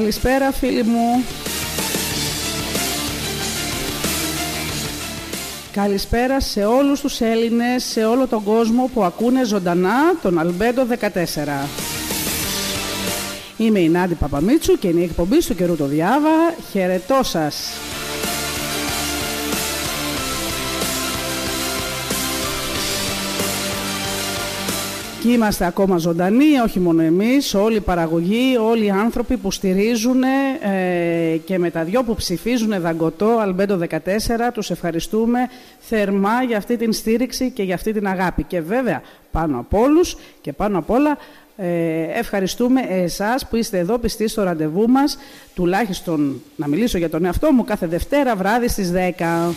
Καλησπέρα φίλοι μου. Καλησπέρα σε όλους τους Έλληνες, σε όλο τον κόσμο που ακούνε ζωντανά τον Αλμπέντο 14. Είμαι η Νάντι Παπαμίτσου και είναι η εκπομπή του καιρού το Διάβα. Χαιρετώ σας. Και είμαστε ακόμα ζωντανοί, όχι μόνο εμείς, όλοι οι παραγωγοί, όλοι οι άνθρωποι που στηρίζουν ε, και με τα δυο που ψηφίζουν δαγκωτό, Αλμπέντο 14, τους ευχαριστούμε θερμά για αυτή την στήριξη και για αυτή την αγάπη. Και βέβαια, πάνω από όλους και πάνω απ' όλα, ε, ευχαριστούμε εσάς που είστε εδώ πιστοί στο ραντεβού μας, τουλάχιστον να μιλήσω για τον εαυτό μου, κάθε Δευτέρα βράδυ στις 10.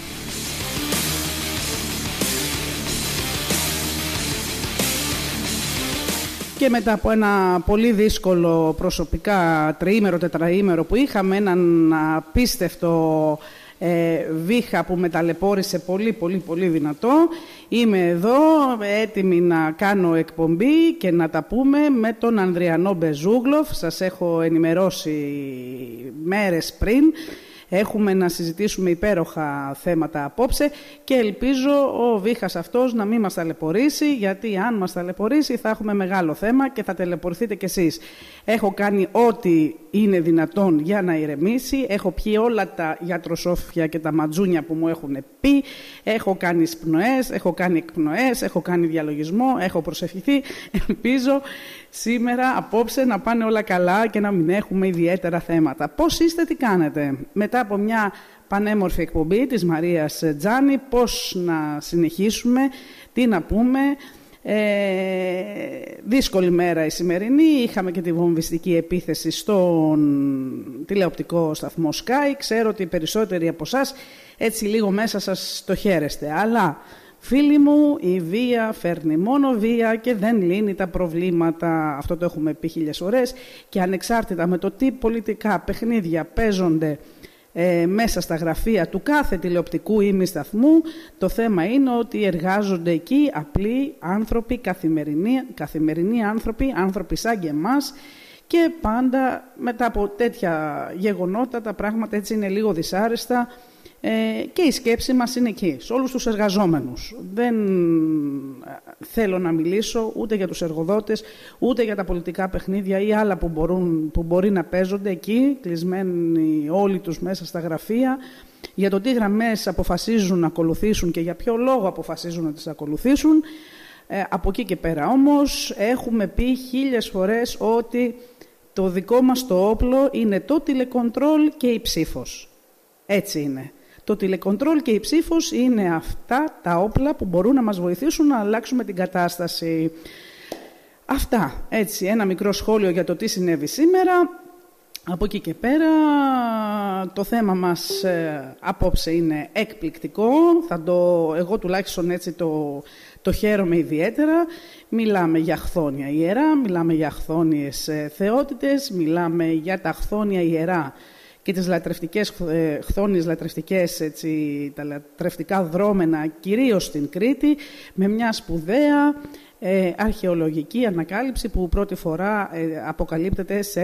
Και μετά από ένα πολύ δύσκολο προσωπικά τριήμερο, τετραήμερο που είχαμε, έναν απίστευτο ε, βήχα που με ταλαιπώρησε πολύ πολύ πολύ δυνατό. Είμαι εδώ έτοιμη να κάνω εκπομπή και να τα πούμε με τον Ανδριανό Μπεζούγλοφ. Σας έχω ενημερώσει μέρες πριν. Έχουμε να συζητήσουμε υπέροχα θέματα απόψε και ελπίζω ο Βίχας αυτός να μην μας ταλαιπωρήσει, γιατί αν μας ταλαιπωρήσει θα έχουμε μεγάλο θέμα και θα ταλαιπωρηθείτε κι εσείς. Έχω κάνει ό,τι είναι δυνατόν για να ηρεμήσει. Έχω πιει όλα τα γιατροσόφια και τα ματζούνια που μου έχουν πει. Έχω κάνει σπνοές, έχω κάνει εκπνοές, έχω κάνει διαλογισμό, έχω προσευχηθεί. Ελπίζω σήμερα, απόψε, να πάνε όλα καλά και να μην έχουμε ιδιαίτερα θέματα. Πώς είστε, τι κάνετε; Μετά από μια πανέμορφη εκπομπή της Μαρίας Τζάνη, πώς να συνεχίσουμε, τι να πούμε, ε, δύσκολη μέρα η σημερινή. Είχαμε και τη βομβιστική επίθεση στον τηλεοπτικό σταθμό Sky. Ξέρω ότι οι περισσότεροι από εσάς έτσι λίγο μέσα σας το χαίρεστε. Αλλά, φίλοι μου, η βία φέρνει μόνο βία και δεν λύνει τα προβλήματα. Αυτό το έχουμε πει χίλιες ώρες. Και ανεξάρτητα με το τι πολιτικά παιχνίδια παίζονται ε, μέσα στα γραφεία του κάθε τηλεοπτικού ή σταθμού. Το θέμα είναι ότι εργάζονται εκεί απλοί άνθρωποι, καθημερινοί, καθημερινοί άνθρωποι, άνθρωποι σαν και εμάς και πάντα μετά από τέτοια γεγονότα τα πράγματα έτσι είναι λίγο δυσάρεστα ε, και η σκέψη μας είναι εκεί, σε όλους τους εργαζόμενους. Δεν ε, θέλω να μιλήσω ούτε για τους εργοδότες, ούτε για τα πολιτικά παιχνίδια ή άλλα που, μπορούν, που μπορεί να παίζονται εκεί, κλεισμένοι όλοι τους μέσα στα γραφεία, για το τι γραμμές αποφασίζουν να ακολουθήσουν και για ποιο λόγο αποφασίζουν να τις ακολουθήσουν. Ε, από εκεί και πέρα όμως έχουμε πει χίλιες φορές ότι το δικό μας το όπλο είναι το τηλεκοντρόλ και η ψήφος. Έτσι είναι. Το τηλεκοντρόλ και η ψήφος είναι αυτά τα όπλα που μπορούν να μας βοηθήσουν να αλλάξουμε την κατάσταση. Αυτά, έτσι, ένα μικρό σχόλιο για το τι συνέβη σήμερα. Από εκεί και πέρα το θέμα μας ε, απόψε είναι εκπληκτικό. Θα το, εγώ τουλάχιστον έτσι το, το χαίρομαι ιδιαίτερα. Μιλάμε για χθόνια ιερά, μιλάμε για χθόνιες ε, θεότητες, μιλάμε για τα χθόνια ιερά και τις λατρευτικές, ε, χθόνιες λατρευτικές, έτσι, τα λατρευτικά δρόμενα, κυρίως στην Κρήτη, με μια σπουδαία ε, αρχαιολογική ανακάλυψη που πρώτη φορά ε, αποκαλύπτεται σε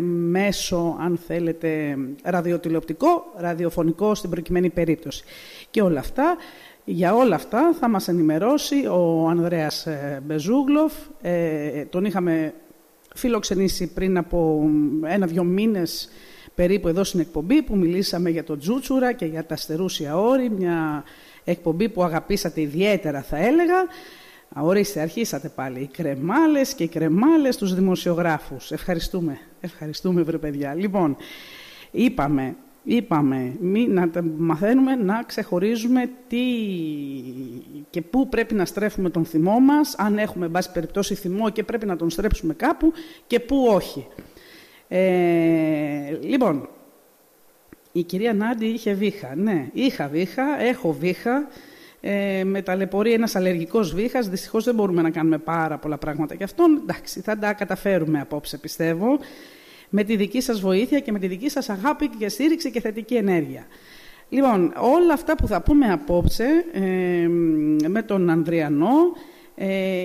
μέσο, αν θέλετε, ραδιοτηλεοπτικό, ραδιοφωνικό στην προκειμένη περίπτωση. Και όλα αυτά, για όλα αυτά θα μας ενημερώσει ο Ανδρέας ε, Μπεζούγλοφ. τον είχαμε φιλοξενήσει πριν από ένα-δυο μήνες περίπου εδώ στην εκπομπή που μιλήσαμε για το Τζούτσουρα και για τα στερούσια όρη, μια εκπομπή που αγαπήσατε ιδιαίτερα θα έλεγα. Ορίστε, αρχίσατε πάλι. Οι κρεμάλες και οι κρεμάλες τους δημοσιογράφους. Ευχαριστούμε. Ευχαριστούμε, βρε παιδιά. Λοιπόν, είπαμε, είπαμε μη, να μαθαίνουμε να ξεχωρίζουμε τι και πού πρέπει να στρέφουμε τον θυμό μας, αν έχουμε, μπάση περιπτώσει, θυμό και πρέπει να τον στρέψουμε κάπου και πού όχι. Ε, λοιπόν, η κυρία Νάντι είχε βήχα. Ναι, είχα βήχα, έχω βήχα. Ε, με ταλαιπωρεί ένας αλλεργικός βήχας. Δυστυχώς δεν μπορούμε να κάνουμε πάρα πολλά πράγματα γι' αυτόν. Εντάξει, θα τα καταφέρουμε απόψε, πιστεύω. Με τη δική σας βοήθεια και με τη δική σας αγάπη και στήριξη και θετική ενέργεια. Λοιπόν, όλα αυτά που θα πούμε απόψε ε, με τον Ανδριανό ε,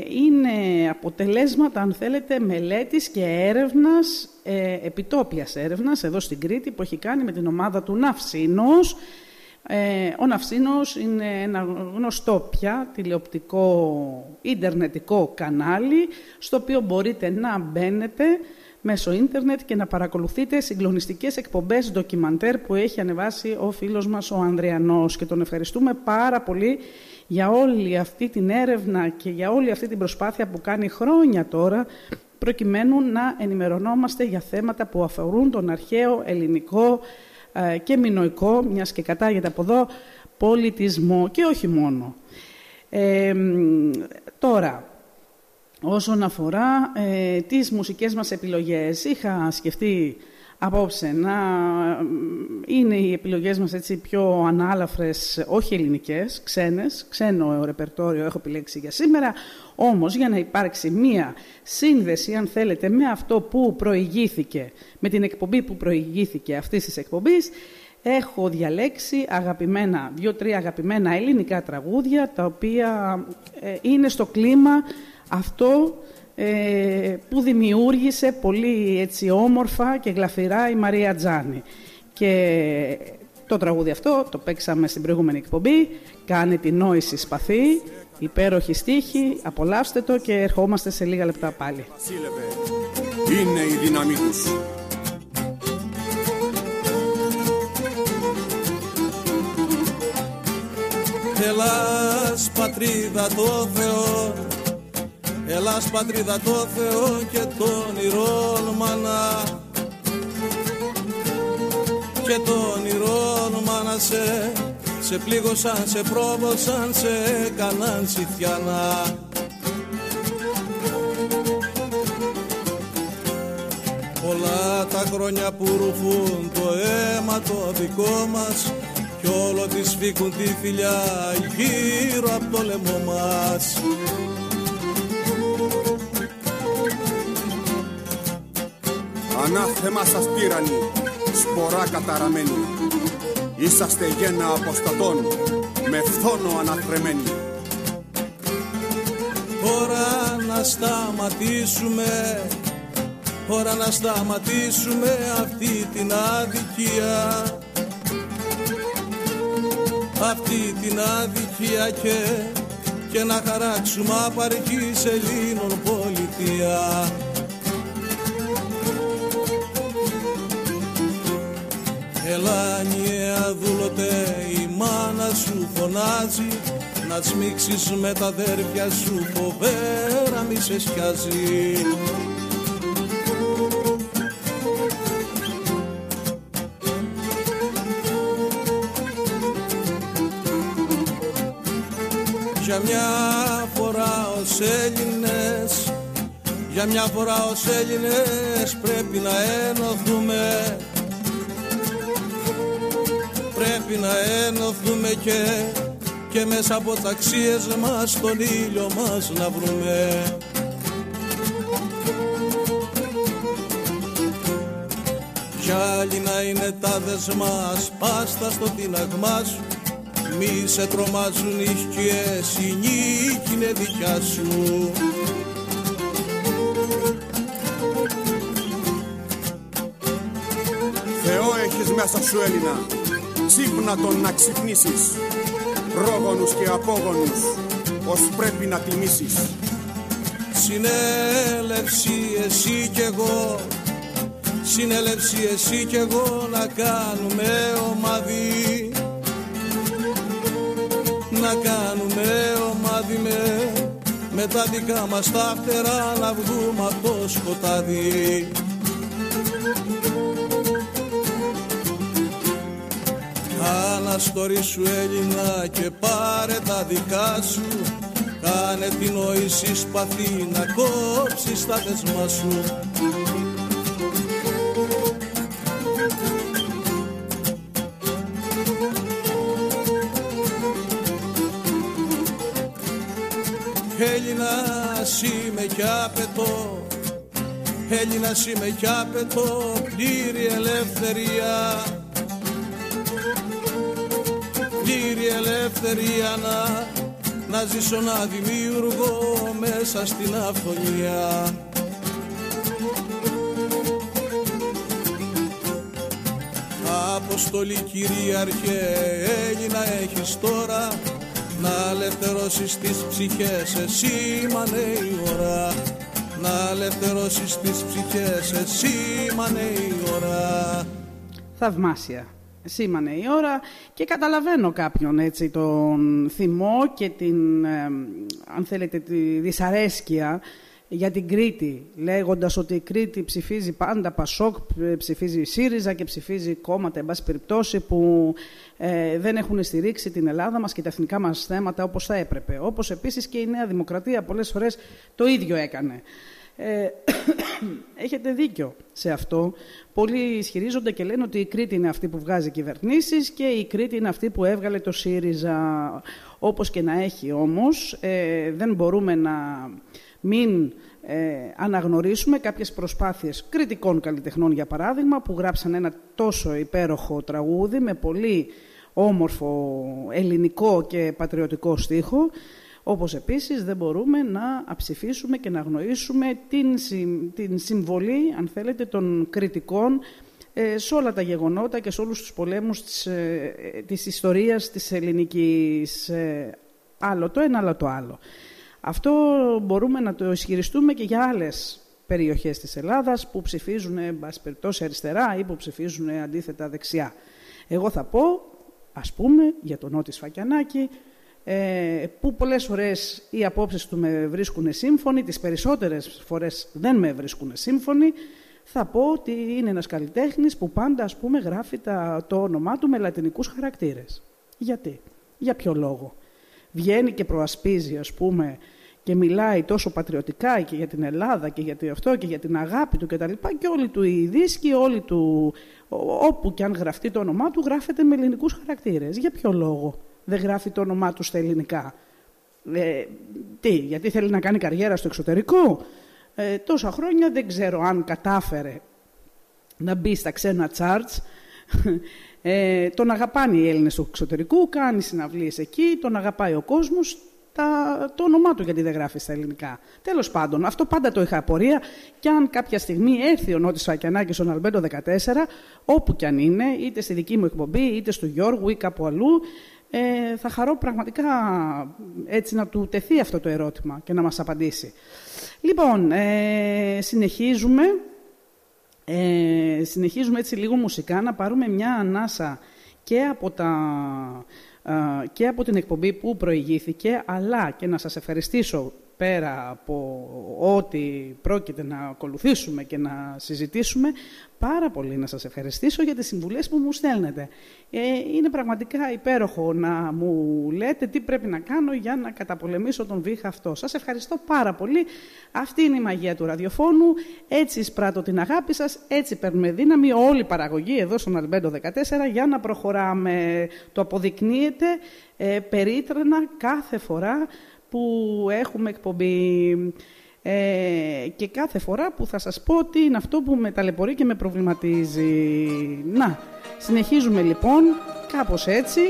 είναι αποτελέσματα, αν θέλετε, μελέτης και έρευνας, ε, επιτόπιας έρευνας, εδώ στην Κρήτη, που έχει κάνει με την ομάδα του Ναυσίνος. Ε, ο Ναυσίνος είναι ένα γνωστό πια τηλεοπτικό, ίντερνετικό κανάλι, στο οποίο μπορείτε να μπαίνετε μέσω ίντερνετ και να παρακολουθείτε συγκλονιστικές εκπομπές ντοκιμαντέρ που έχει ανεβάσει ο φίλος μας ο Ανδριανός και τον ευχαριστούμε πάρα πολύ για όλη αυτή την έρευνα και για όλη αυτή την προσπάθεια που κάνει χρόνια τώρα προκειμένου να ενημερωνόμαστε για θέματα που αφορούν τον αρχαίο ελληνικό ε, και μινοϊκό, μιας και κατάγεται από εδώ, πολιτισμό και όχι μόνο. Ε, τώρα, όσον αφορά ε, τις μουσικές μας επιλογές, είχα σκεφτεί απόψε. Να είναι οι επιλογές μας έτσι πιο ανάλαφρες, όχι ελληνικές, ξένες, ξένο ρεπερτόριο έχω επιλέξει για σήμερα, όμως για να υπάρξει μία σύνδεση, αν θέλετε, με αυτό που προηγήθηκε, με την εκπομπή που προηγήθηκε αυτής της εκπομπής, έχω διαλέξει αγαπημένα, δύο-τρία αγαπημένα ελληνικά τραγούδια, τα οποία ε, είναι στο κλίμα αυτό ε, που δημιούργησε πολύ έτσι όμορφα και γλαφυρά η Μαρία Τζάνη. Και το τραγούδι αυτό το παίξαμε στην προηγούμενη εκπομπή, κάνει την νόηση σπαθή, υπέροχη στίχη, απολαύστε το και ερχόμαστε σε λίγα λεπτά πάλι. Είναι η δύναμή τους. Ελλάς πατρίδα το Θεό Ελλάς πατρίδα το Θεό και τον ηρών μάνα και τον ηρών μάνα σε σε πλήγωσαν, σε πρόβωσαν, σε έκαναν σιθιανά. Πολλά τα χρόνια που ρουφούν το αίμα το δικό μας κι όλο της σφίγγουν τη φιλιά γύρω από το λαιμό μας Ανάθεμα σας τύρανοι, σπορά καταραμένοι Είσαστε γένα αποστατών, με φθόνο αναθρεμένοι Ώρα να σταματήσουμε Ώρα να σταματήσουμε αυτή την αδικία. Αυτή την αδικία και και να χαράξουμε απαρχής Ελλήνων πολιτεία. Έλα νιέα δούλωτε η μάνα σου φωνάζει να σμίξεις με τα αδέρφια σου φοβέρα μη σε σκιάζει Για μια φορά ως Έλληνες Για μια φορά ως Έλληνες πρέπει να ενωθούμε πρέπει να ενωθούμε και και μέσα από ταξίες μας τον ήλιο μας να βρούμε. Κι άλλοι να είναι τα δεσμά σπάστα στο τίναγμά σου μη σε τρομάζουν οι σκιές, η νίκη είναι δικιά σου. Θεό έχεις μέσα σου Έλληνα. Ξύπνα τον να ξυπνήσεις. Πρόγονους και απόγονους Ως πρέπει να τιμήσεις. Συνέλευση εσύ κι εγώ. Συνέλευση εσύ κι εγώ να κάνουμε ομάδι Να κάνουμε ομάδι με με τα δικά μας τα φτερά να βγούμε από το σκοτάδι. Αναστορή σου Έλληνα και πάρε τα δικά σου. Κάνε την νόηση σπαθή να κόψεις τα δεσμά σου κι απαιτώ Έλληνας είμαι κι απαιτώ πλήρη ελευθερία. Πλήρη ελευθερία να, να ζήσω να δημιουργώ μέσα στην αυθονία. Αποστολή κυρίαρχε Έλληνα έχεις τώρα να ελευθερώσεις τις ψυχές εσύ μανε η ώρα. Να ελευθερώσεις τις ψυχές εσύ μανε η ώρα. Θαυμάσια. Σήμανε η ώρα. Και καταλαβαίνω κάποιον έτσι τον θυμό και την, αν θέλετε, τη δυσαρέσκεια για την Κρήτη, λέγοντας ότι η Κρήτη ψηφίζει πάντα Πασόκ, ψηφίζει ΣΥΡΙΖΑ και ψηφίζει κόμματα, εν πάση περιπτώσει, που ε, δεν έχουν στηρίξει την Ελλάδα μας και τα εθνικά μας θέματα όπως θα έπρεπε. Όπως επίσης και η Νέα Δημοκρατία πολλές φορές το ίδιο έκανε. Ε, έχετε δίκιο σε αυτό. Πολλοί ισχυρίζονται και λένε ότι η Κρήτη είναι αυτή που βγάζει κυβερνήσεις και η Κρήτη είναι αυτή που έβγαλε το ΣΥΡΙΖΑ. Όπως και να έχει όμως, ε, δεν μπορούμε να μην ε, αναγνωρίσουμε κάποιες προσπάθειες κριτικών καλλιτεχνών, για παράδειγμα, που γράψαν ένα τόσο υπέροχο τραγούδι με πολύ όμορφο ελληνικό και πατριωτικό στίχο, όπως επίσης δεν μπορούμε να αψηφίσουμε και να αγνοήσουμε την, την συμβολή, αν θέλετε, των κριτικών ε, σε όλα τα γεγονότα και σε όλους τους πολέμους της, ε, της ιστορίας της ελληνικής. Ε, άλλο το ένα, άλλο το άλλο. Αυτό μπορούμε να το ισχυριστούμε και για άλλες περιοχές της Ελλάδας που ψηφίζουν, μπας περιπτώσει, αριστερά ή που ψηφίζουν αντίθετα δεξιά. Εγώ θα πω, ας πούμε, για τον Νότι Σφακιανάκη, ε, που πολλές φορές οι απόψεις του με βρίσκουν σύμφωνοι, τις περισσότερες φορές δεν με βρίσκουν σύμφωνοι, θα πω ότι είναι ένας καλλιτέχνης που πάντα ας πούμε γράφει τα, το όνομά του με λατινικούς χαρακτήρες. Γιατί, για ποιο λόγο; Βγαίνει και προασπίζει ας πούμε και μιλάει τόσο πατριωτικά και για την Ελλάδα και για το αυτό και για την αγάπη του κτλ. Και, και όλοι του οι δίσκοι, όλοι του, όπου και αν γραφτεί το όνομά του, γράφεται με ελληνικούς χαρακτήρες. Για ποιο λόγο δεν γράφει το όνομά του στα ελληνικά; Ε, τι, γιατί θέλει να κάνει καριέρα στο εξωτερικό; Ε, τόσα χρόνια δεν ξέρω αν κατάφερε να μπει στα ξένα τσάρτς. Ε, τον αγαπάνε οι Έλληνες του εξωτερικού, κάνει συναυλίες εκεί, τον αγαπάει ο κόσμος, τα, το όνομά του γιατί δεν γράφει στα ελληνικά. Τέλος πάντων, αυτό πάντα το είχα απορία και αν κάποια στιγμή έρθει ο Νότης Φακιανάκης στον Αλμπέντο 14, όπου κι αν είναι, είτε στη δική μου εκπομπή, είτε στο Γιώργου ή κάπου αλλού, ε, θα χαρώ πραγματικά έτσι να του τεθεί αυτό το ερώτημα και να μας απαντήσει. Λοιπόν, ε, συνεχίζουμε. Ε, συνεχίζουμε έτσι λίγο μουσικά να πάρουμε μια ανάσα και από, τα, και από την εκπομπή που προηγήθηκε, αλλά και να σας ευχαριστήσω πέρα από ό,τι πρόκειται να ακολουθήσουμε και να συζητήσουμε, πάρα πολύ να σας ευχαριστήσω για τις συμβουλές που μου στέλνετε. Ε, είναι πραγματικά υπέροχο να μου λέτε τι πρέπει να κάνω για να καταπολεμήσω τον βήχα αυτό. Σας ευχαριστώ πάρα πολύ. Αυτή είναι η μαγεία του ραδιοφώνου. Έτσι εισπράττω την αγάπη σας, έτσι παίρνουμε δύναμη όλη η παραγωγή εδώ στον Αλμπέντο 14 για να προχωράμε. Το αποδεικνύεται ε, περίτρανα κάθε φορά που έχουμε εκπομπή ε, και κάθε φορά που θα σας πω τι είναι αυτό που με ταλαιπωρεί και με προβληματίζει. Να, συνεχίζουμε λοιπόν κάπως έτσι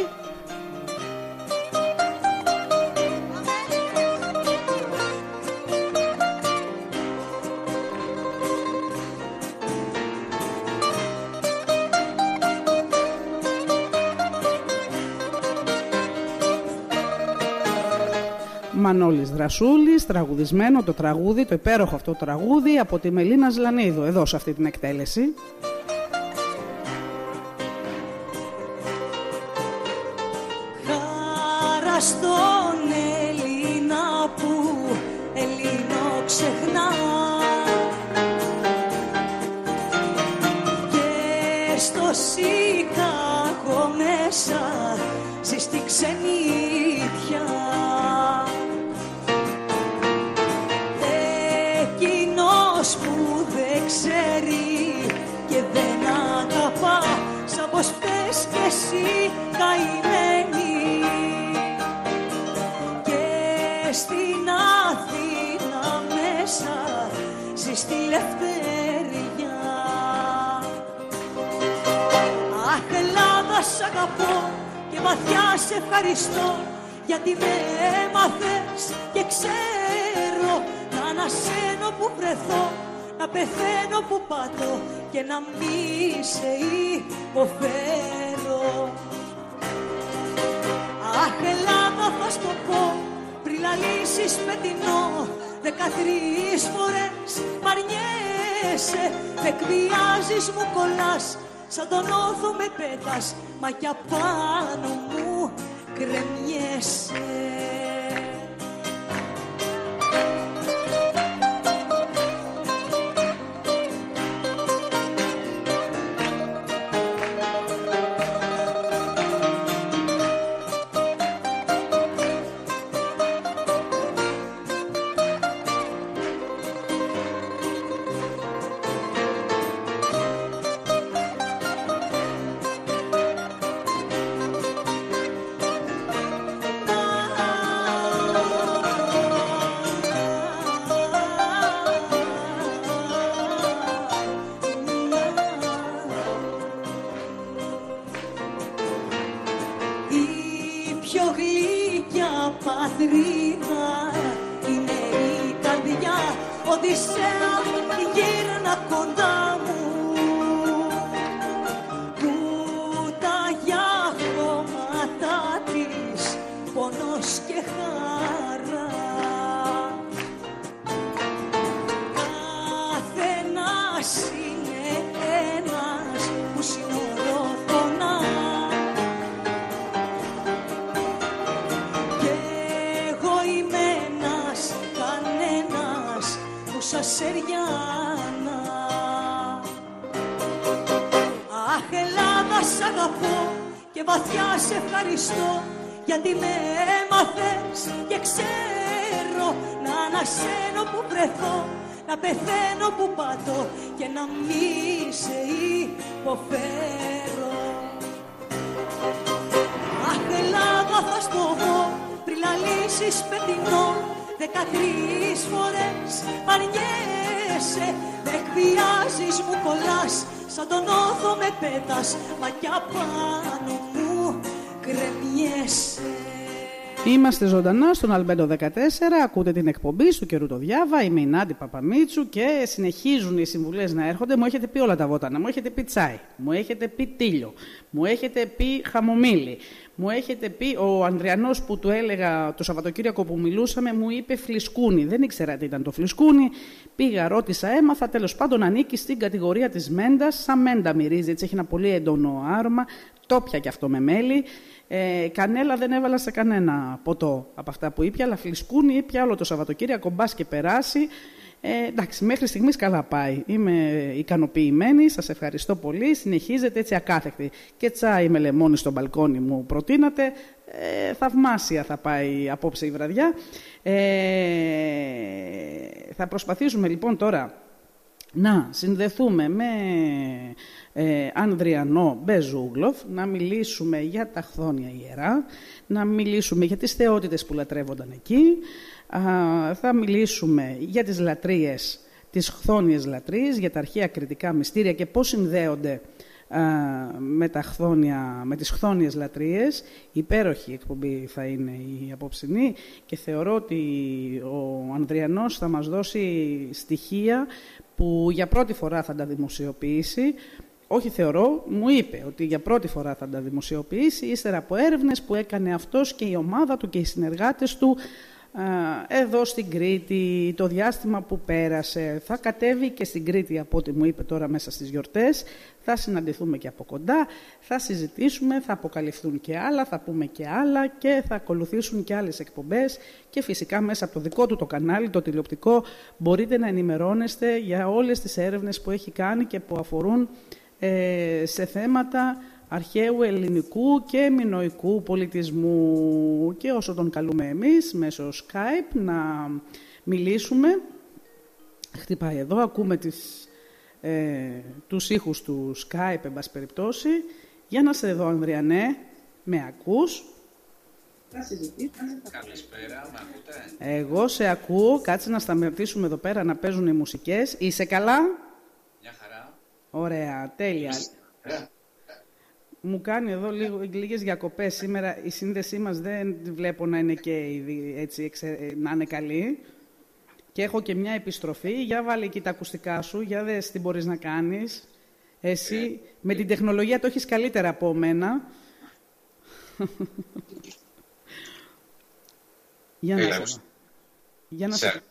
Μανώλης Δρασούλης, τραγουδισμένο το τραγούδι, το υπέροχο αυτό τραγούδι από τη Μελίνα Ζλανίδου, εδώ σε αυτή την εκτέλεση. Χάρα στον Έλληνα που Ελλήνο ξεχνά και στο Σικάγο μέσα ζει στη ξενίτια καημένη και στην Αθήνα μέσα ζεις στη λευτεριά. Αχ Ελλάδα σ' αγαπώ και βαθιά σε ευχαριστώ γιατί με έμαθες και ξέρω να ανασένω που βρεθώ να πεθαίνω που πατώ και να μη σε υποφέρω Αχ Ελλάδα θα στο πω. Πριν λαλήσεις πετεινό δεκατρεις φορές μ' με εκβιάζεις μου κολλάς. Σαν τον όθο με πέτας μα κι απάνω μου κρεμιέσαι Είμαστε ζωντανά στον Αλμπέντο 14, ακούτε την εκπομπή σου καιρού το διάβα, είμαι η Νάντι Παπαμίτσου και συνεχίζουν οι συμβουλές να έρχονται. Μου έχετε πει όλα τα βότανα, μου έχετε πει τσάι, μου έχετε πει τίλιο, μου έχετε πει χαμομήλι, μου έχετε πει ο Ανδριανός που του έλεγα το Σαββατοκύριακο που μιλούσαμε, μου είπε φλισκούνι. Δεν ήξερα τι ήταν το φλισκούνι. Πήγα, ρώτησα, έμαθα. Τέλος πάντων ανήκει στην κατηγορία της μέντα. Σαν μέντα μυρίζει, έτσι έχει ένα πολύ έντονο άρωμα. Το πια κι αυτό με μέλι. Ε, κανέλα δεν έβαλα σε κανένα ποτό από αυτά που ήπια, αλλά φλισκούνι ήπια όλο το Σαββατοκύριακο, μπας και περάσει. Ε, εντάξει, μέχρι στιγμής καλά πάει. Είμαι ικανοποιημένη, σας ευχαριστώ πολύ. Συνεχίζετε έτσι ακάθεκτη. Και τσάι με λεμόνι στο μπαλκόνι μου προτείνατε. Ε, θαυμάσια θα πάει απόψε η βραδιά. Ε, θα προσπαθήσουμε λοιπόν τώρα να συνδεθούμε με ε, Ανδριανό Μπεζούγλοφ, να μιλήσουμε για τα χθόνια ιερά, να μιλήσουμε για τις θεότητες που λατρεύονταν εκεί, θα μιλήσουμε για τις λατρείες, τις χθόνιες λατρείες, για τα αρχαία κριτικά μυστήρια και πώς συνδέονται με, τα χθόνια, με τις χθόνιες λατρείες. Υπέροχη εκπομπή θα είναι η απόψινή και θεωρώ ότι ο Ανδριανός θα μας δώσει στοιχεία που για πρώτη φορά θα τα δημοσιοποιήσει. Όχι θεωρώ, μου είπε ότι για πρώτη φορά θα τα δημοσιοποιήσει, ύστερα από έρευνες που έκανε αυτός και η ομάδα του και οι συνεργάτες του εδώ στην Κρήτη, το διάστημα που πέρασε. Θα κατέβει και στην Κρήτη από ό,τι μου είπε τώρα μέσα στις γιορτές. Θα συναντηθούμε και από κοντά, θα συζητήσουμε, θα αποκαλυφθούν και άλλα, θα πούμε και άλλα και θα ακολουθήσουν και άλλες εκπομπές και φυσικά μέσα από το δικό του το κανάλι, το τηλεοπτικό, μπορείτε να ενημερώνεστε για όλες τις έρευνες που έχει κάνει και που αφορούν ε, σε θέματα αρχαίου ελληνικού και μινοϊκού πολιτισμού και όσο τον καλούμε εμείς μέσω Skype να μιλήσουμε. Χτυπάει εδώ, ακούμε τις, ε, τους ήχους του Skype, εν πάση περιπτώσει. Για να σε δω, Ανδριανέ, με ακούς. Καλησπέρα, με ακούτε; Εγώ σε ακούω, κάτσε να σταματήσουμε εδώ πέρα να παίζουν οι μουσικές. Είσαι καλά; Μια χαρά. Ωραία, τέλεια. Μου κάνει εδώ λίγο, λίγες διακοπές σήμερα. Η σύνδεσή μας δεν βλέπω να είναι και έτσι, να είναι καλή. Και έχω και μια επιστροφή. Για βάλε εκεί τα ακουστικά σου, για δες τι μπορείς να κάνεις. Εσύ με την τεχνολογία το έχεις καλύτερα από μένα. για να σε δω. Για να σε...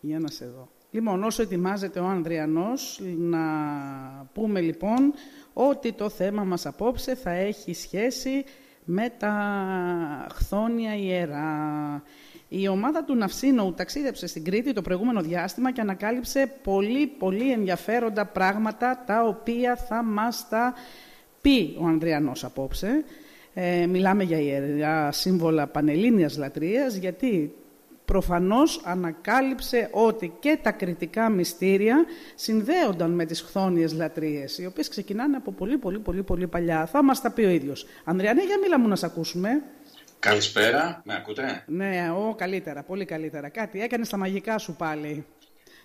Για να σε δω. Λοιπόν, όσο ετοιμάζεται ο Ανδριανός, να πούμε λοιπόν ότι το θέμα μας απόψε θα έχει σχέση με τα χθόνια ιερά. Η ομάδα του Ναυσίνου ταξίδεψε στην Κρήτη το προηγούμενο διάστημα και ανακάλυψε πολύ πολύ ενδιαφέροντα πράγματα τα οποία θα μας τα πει ο Ανδριανός απόψε. Ε, μιλάμε για ιερά σύμβολα πανελλήνιας λατρείας γιατί προφανώς ανακάλυψε ότι και τα κριτικά μυστήρια συνδέονταν με τις χθόνιες λατρείες, οι οποίες ξεκινάνε από πολύ πολύ πολύ πολύ παλιά. Θα μας τα πει ο ίδιος. Ανδριανέ, για μίλα μου να σε ακούσουμε. Καλησπέρα, με ακούτε; Ναι, ο, καλύτερα, πολύ καλύτερα. Κάτι έκανες στα μαγικά σου πάλι.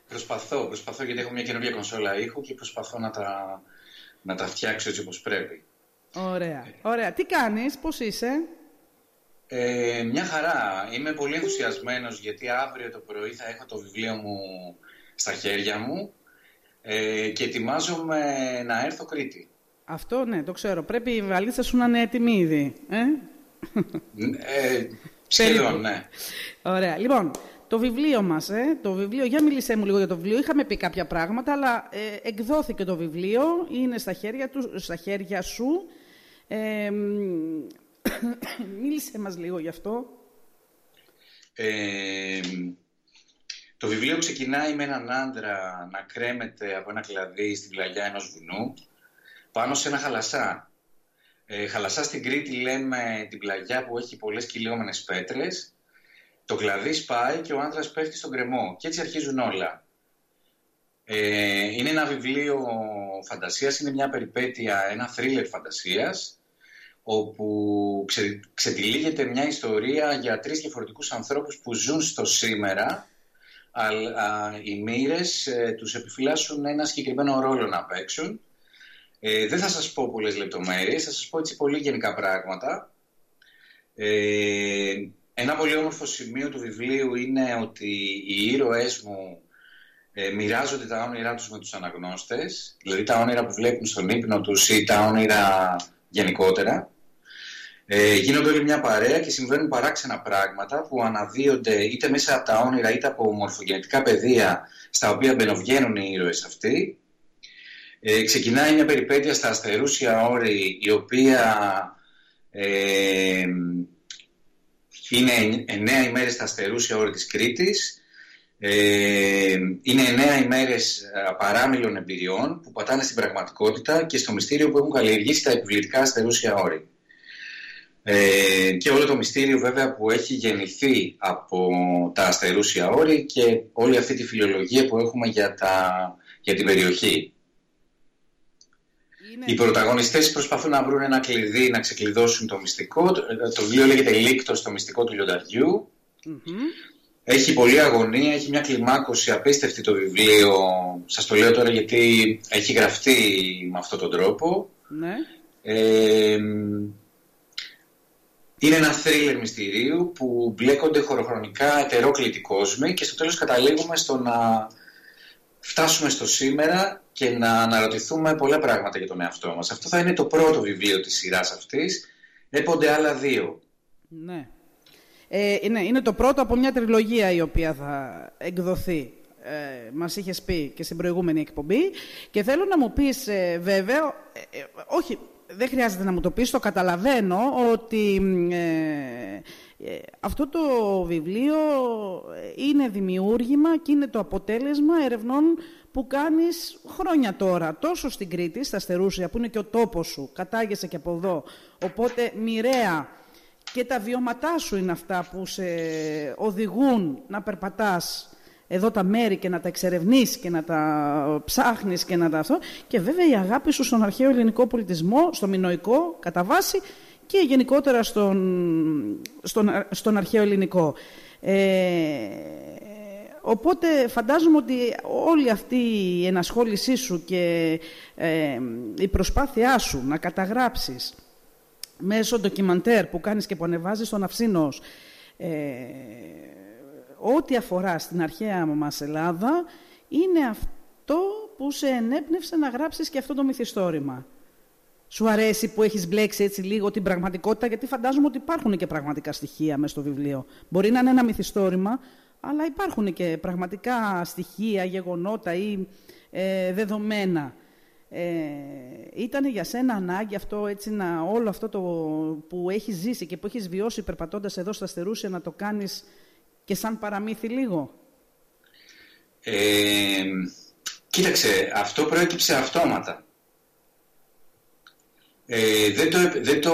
Προσπαθώ, προσπαθώ γιατί έχω μια καινούργια κονσόλα ήχου και προσπαθώ να τα, να τα φτιάξω έτσι όπως πρέπει. Ωραία, ωραία. Τι κάνεις, πώς είσαι; Ε, μια χαρά. Είμαι πολύ ενθουσιασμένος γιατί αύριο το πρωί θα έχω το βιβλίο μου στα χέρια μου ε, και ετοιμάζομαι να έρθω Κρήτη. Αυτό ναι, το ξέρω. Πρέπει η βαλίτσα σου να είναι έτοιμη ήδη. Ε; ε σχεδόν, ναι. Ωραία. Λοιπόν, το βιβλίο μας, ε, το βιβλίο, για μιλήσέ μου λίγο για το βιβλίο. Είχαμε πει κάποια πράγματα, αλλά ε, εκδόθηκε το βιβλίο, είναι στα χέρια, του, στα χέρια σου. Ε, Μίλησε μας λίγο γι' αυτό. Ε, το βιβλίο ξεκινάει με έναν άντρα να κρέμεται από ένα κλαδί στην πλαγιά ενός βουνού πάνω σε ένα χαλασά. Ε, χαλασά στην Κρήτη λέμε την πλαγιά που έχει πολλές κυλιόμενες πέτρες. Το κλαδί σπάει και ο άντρας πέφτει στον κρεμό και έτσι αρχίζουν όλα. Ε, είναι ένα βιβλίο φαντασίας, είναι μια περιπέτεια, ένα θρίλερ φαντασίας όπου ξε, ξετυλίγεται μια ιστορία για τρεις διαφορετικούς ανθρώπους που ζουν στο σήμερα αλλά οι μοίρες ε, τους επιφυλάσσουν ένα συγκεκριμένο ρόλο να παίξουν. Ε, δεν θα σας πω πολλές λεπτομέρειες, θα σας πω έτσι πολύ γενικά πράγματα. Ε, ένα πολύ όμορφο σημείο του βιβλίου είναι ότι οι ήρωές μου ε, μοιράζονται τα όνειρά τους με τους αναγνώστες, δηλαδή τα όνειρα που βλέπουν στον ύπνο τους ή τα όνειρα γενικότερα. Ε, γίνονται όλοι μια παρέα και συμβαίνουν παράξενα πράγματα που αναδύονται είτε μέσα από τα όνειρα είτε από μορφογενετικά πεδία στα οποία μπαινοβγαίνουν οι ήρωες αυτοί. Ε, ξεκινάει μια περιπέτεια στα αστερούσια όρη η οποία ε, είναι εννέα ημέρες στα αστερούσια όρη της Κρήτης. Ε, είναι εννέα ημέρες παράμιλων εμπειριών που πατάνε στην πραγματικότητα και στο μυστήριο που έχουν καλλιεργήσει τα επιβλητικά αστερούσια όρη. Ε, και όλο το μυστήριο βέβαια που έχει γεννηθεί από τα αστερούσια όρη και όλη αυτή τη φιλολογία που έχουμε για, τα, για την περιοχή. Οι πρωταγωνιστές προσπαθούν να βρουν ένα κλειδί να ξεκλειδώσουν το μυστικό. Το βιβλίο λέγεται «Λίκτος, το μυστικό του λιονταριου Έχει πολλή αγωνία, έχει μια κλιμάκωση απίστευτη το βιβλίο. Σας το λέω τώρα γιατί έχει γραφτεί με αυτόν τον τρόπο. Ναι. Ε, είναι ένα θρίλερ μυστηρίου που μπλέκονται χωροχρονικά ετερόκλητοι κόσμοι και στο τέλος καταλήγουμε στο να φτάσουμε στο σήμερα και να αναρωτηθούμε πολλά πράγματα για τον εαυτό μας. Αυτό θα είναι το πρώτο βιβλίο της σειράς αυτής. Έπονται άλλα δύο. Ναι. Ε, είναι, είναι το πρώτο από μια τριλογία η οποία θα εκδοθεί. Ε, μας είχες πει και στην προηγούμενη εκπομπή και θέλω να μου πεις ε, βέβαια, ε, ε, όχι δεν χρειάζεται να μου το πεις, το καταλαβαίνω ότι ε, ε, αυτό το βιβλίο είναι δημιούργημα και είναι το αποτέλεσμα ερευνών που κάνεις χρόνια τώρα, τόσο στην Κρήτη, στα Στερούσια, που είναι και ο τόπος σου, κατάγεσαι και από εδώ, οπότε μοιραία και τα βιώματά σου είναι αυτά που σε οδηγούν να περπατάς εδώ τα μέρη και να τα εξερευνείς και να τα ψάχνεις και να τα αυτό. Και βέβαια η αγάπη σου στον αρχαίο ελληνικό πολιτισμό, στο μινοϊκό κατά βάση και γενικότερα στον, στον, στον αρχαίο ελληνικό. Ε, οπότε φαντάζομαι ότι όλη αυτή η ενασχόλησή σου και ε, η προσπάθειά σου να καταγράψεις μέσω ντοκιμαντέρ που κάνεις και που ανεβάζεις στον Αυσίνος ε, ό,τι αφορά στην αρχαία μας Ελλάδα είναι αυτό που σε ενέπνευσε να γράψεις και αυτό το μυθιστόρημα. Σου αρέσει που έχεις μπλέξει έτσι λίγο την πραγματικότητα, γιατί φαντάζομαι ότι υπάρχουν και πραγματικά στοιχεία μέσα στο βιβλίο. Μπορεί να είναι ένα μυθιστόρημα, αλλά υπάρχουν και πραγματικά στοιχεία, γεγονότα ή ε, δεδομένα. Ε, ήταν για σένα ανάγκη αυτό, έτσι, να, όλο αυτό το που έχεις ζήσει και που έχεις βιώσει περπατώντας εδώ στα Στερούσια να το κάνεις και σαν παραμύθι λίγο. Ε, κοίταξε, αυτό προέκυψε αυτόματα. Ε, δεν, το, δεν το,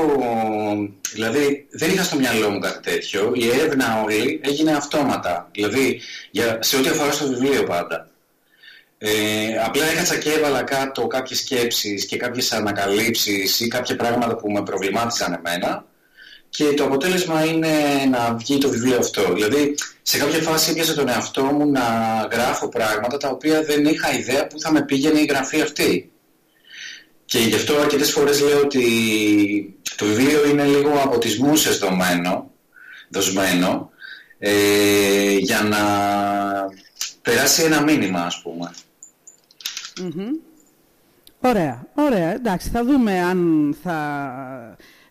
δηλαδή δεν είχα στο μυαλό μου κάτι τέτοιο. Η έρευνα όλη έγινε αυτόματα. Δηλαδή για, σε ό,τι αφορά στο βιβλίο πάντα. Ε, απλά έκατσα και έβαλα κάτω κάποιες σκέψεις και κάποιες ανακαλύψεις ή κάποια πράγματα που με προβλημάτιζαν εμένα και το αποτέλεσμα είναι να βγει το βιβλίο αυτό. Δηλαδή σε κάποια φάση έπιασα τον εαυτό μου να γράφω πράγματα τα οποία δεν είχα ιδέα που θα με πήγαινε η γραφή αυτή. Και γι' αυτό αρκετές φορές λέω ότι το βιβλίο είναι λίγο από τις μουσες δομένο, δοσμένο ε, για να περάσει ένα μήνυμα ας πούμε. Ωραία, ωραία. Εντάξει, θα δούμε αν, θα,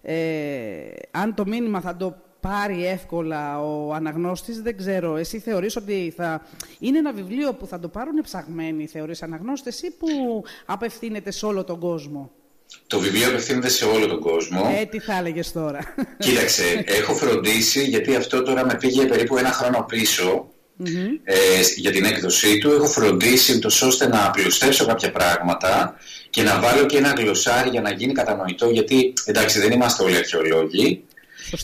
ε, αν το μήνυμα θα το πάρει εύκολα ο αναγνώστης, δεν ξέρω. Εσύ θεωρείς ότι θα... είναι ένα βιβλίο που θα το πάρουν ψαγμένοι, θεωρείς αναγνώστες, ή που απευθύνεται σε όλο τον κόσμο; Το βιβλίο απευθύνεται σε όλο τον κόσμο. Ε, τι θα έλεγες τώρα; Κοίταξε, έχω φροντίσει, γιατί αυτό τώρα με πήγε περίπου ένα χρόνο ε, για την έκδοσή του. Έχω φροντίσει ούτως ώστε να απλουστεύσω κάποια πράγματα και να βάλω και ένα γλωσσάρι για να γίνει κατανοητό, γιατί εντάξει δεν είμαστε όλοι αρχαιολόγοι.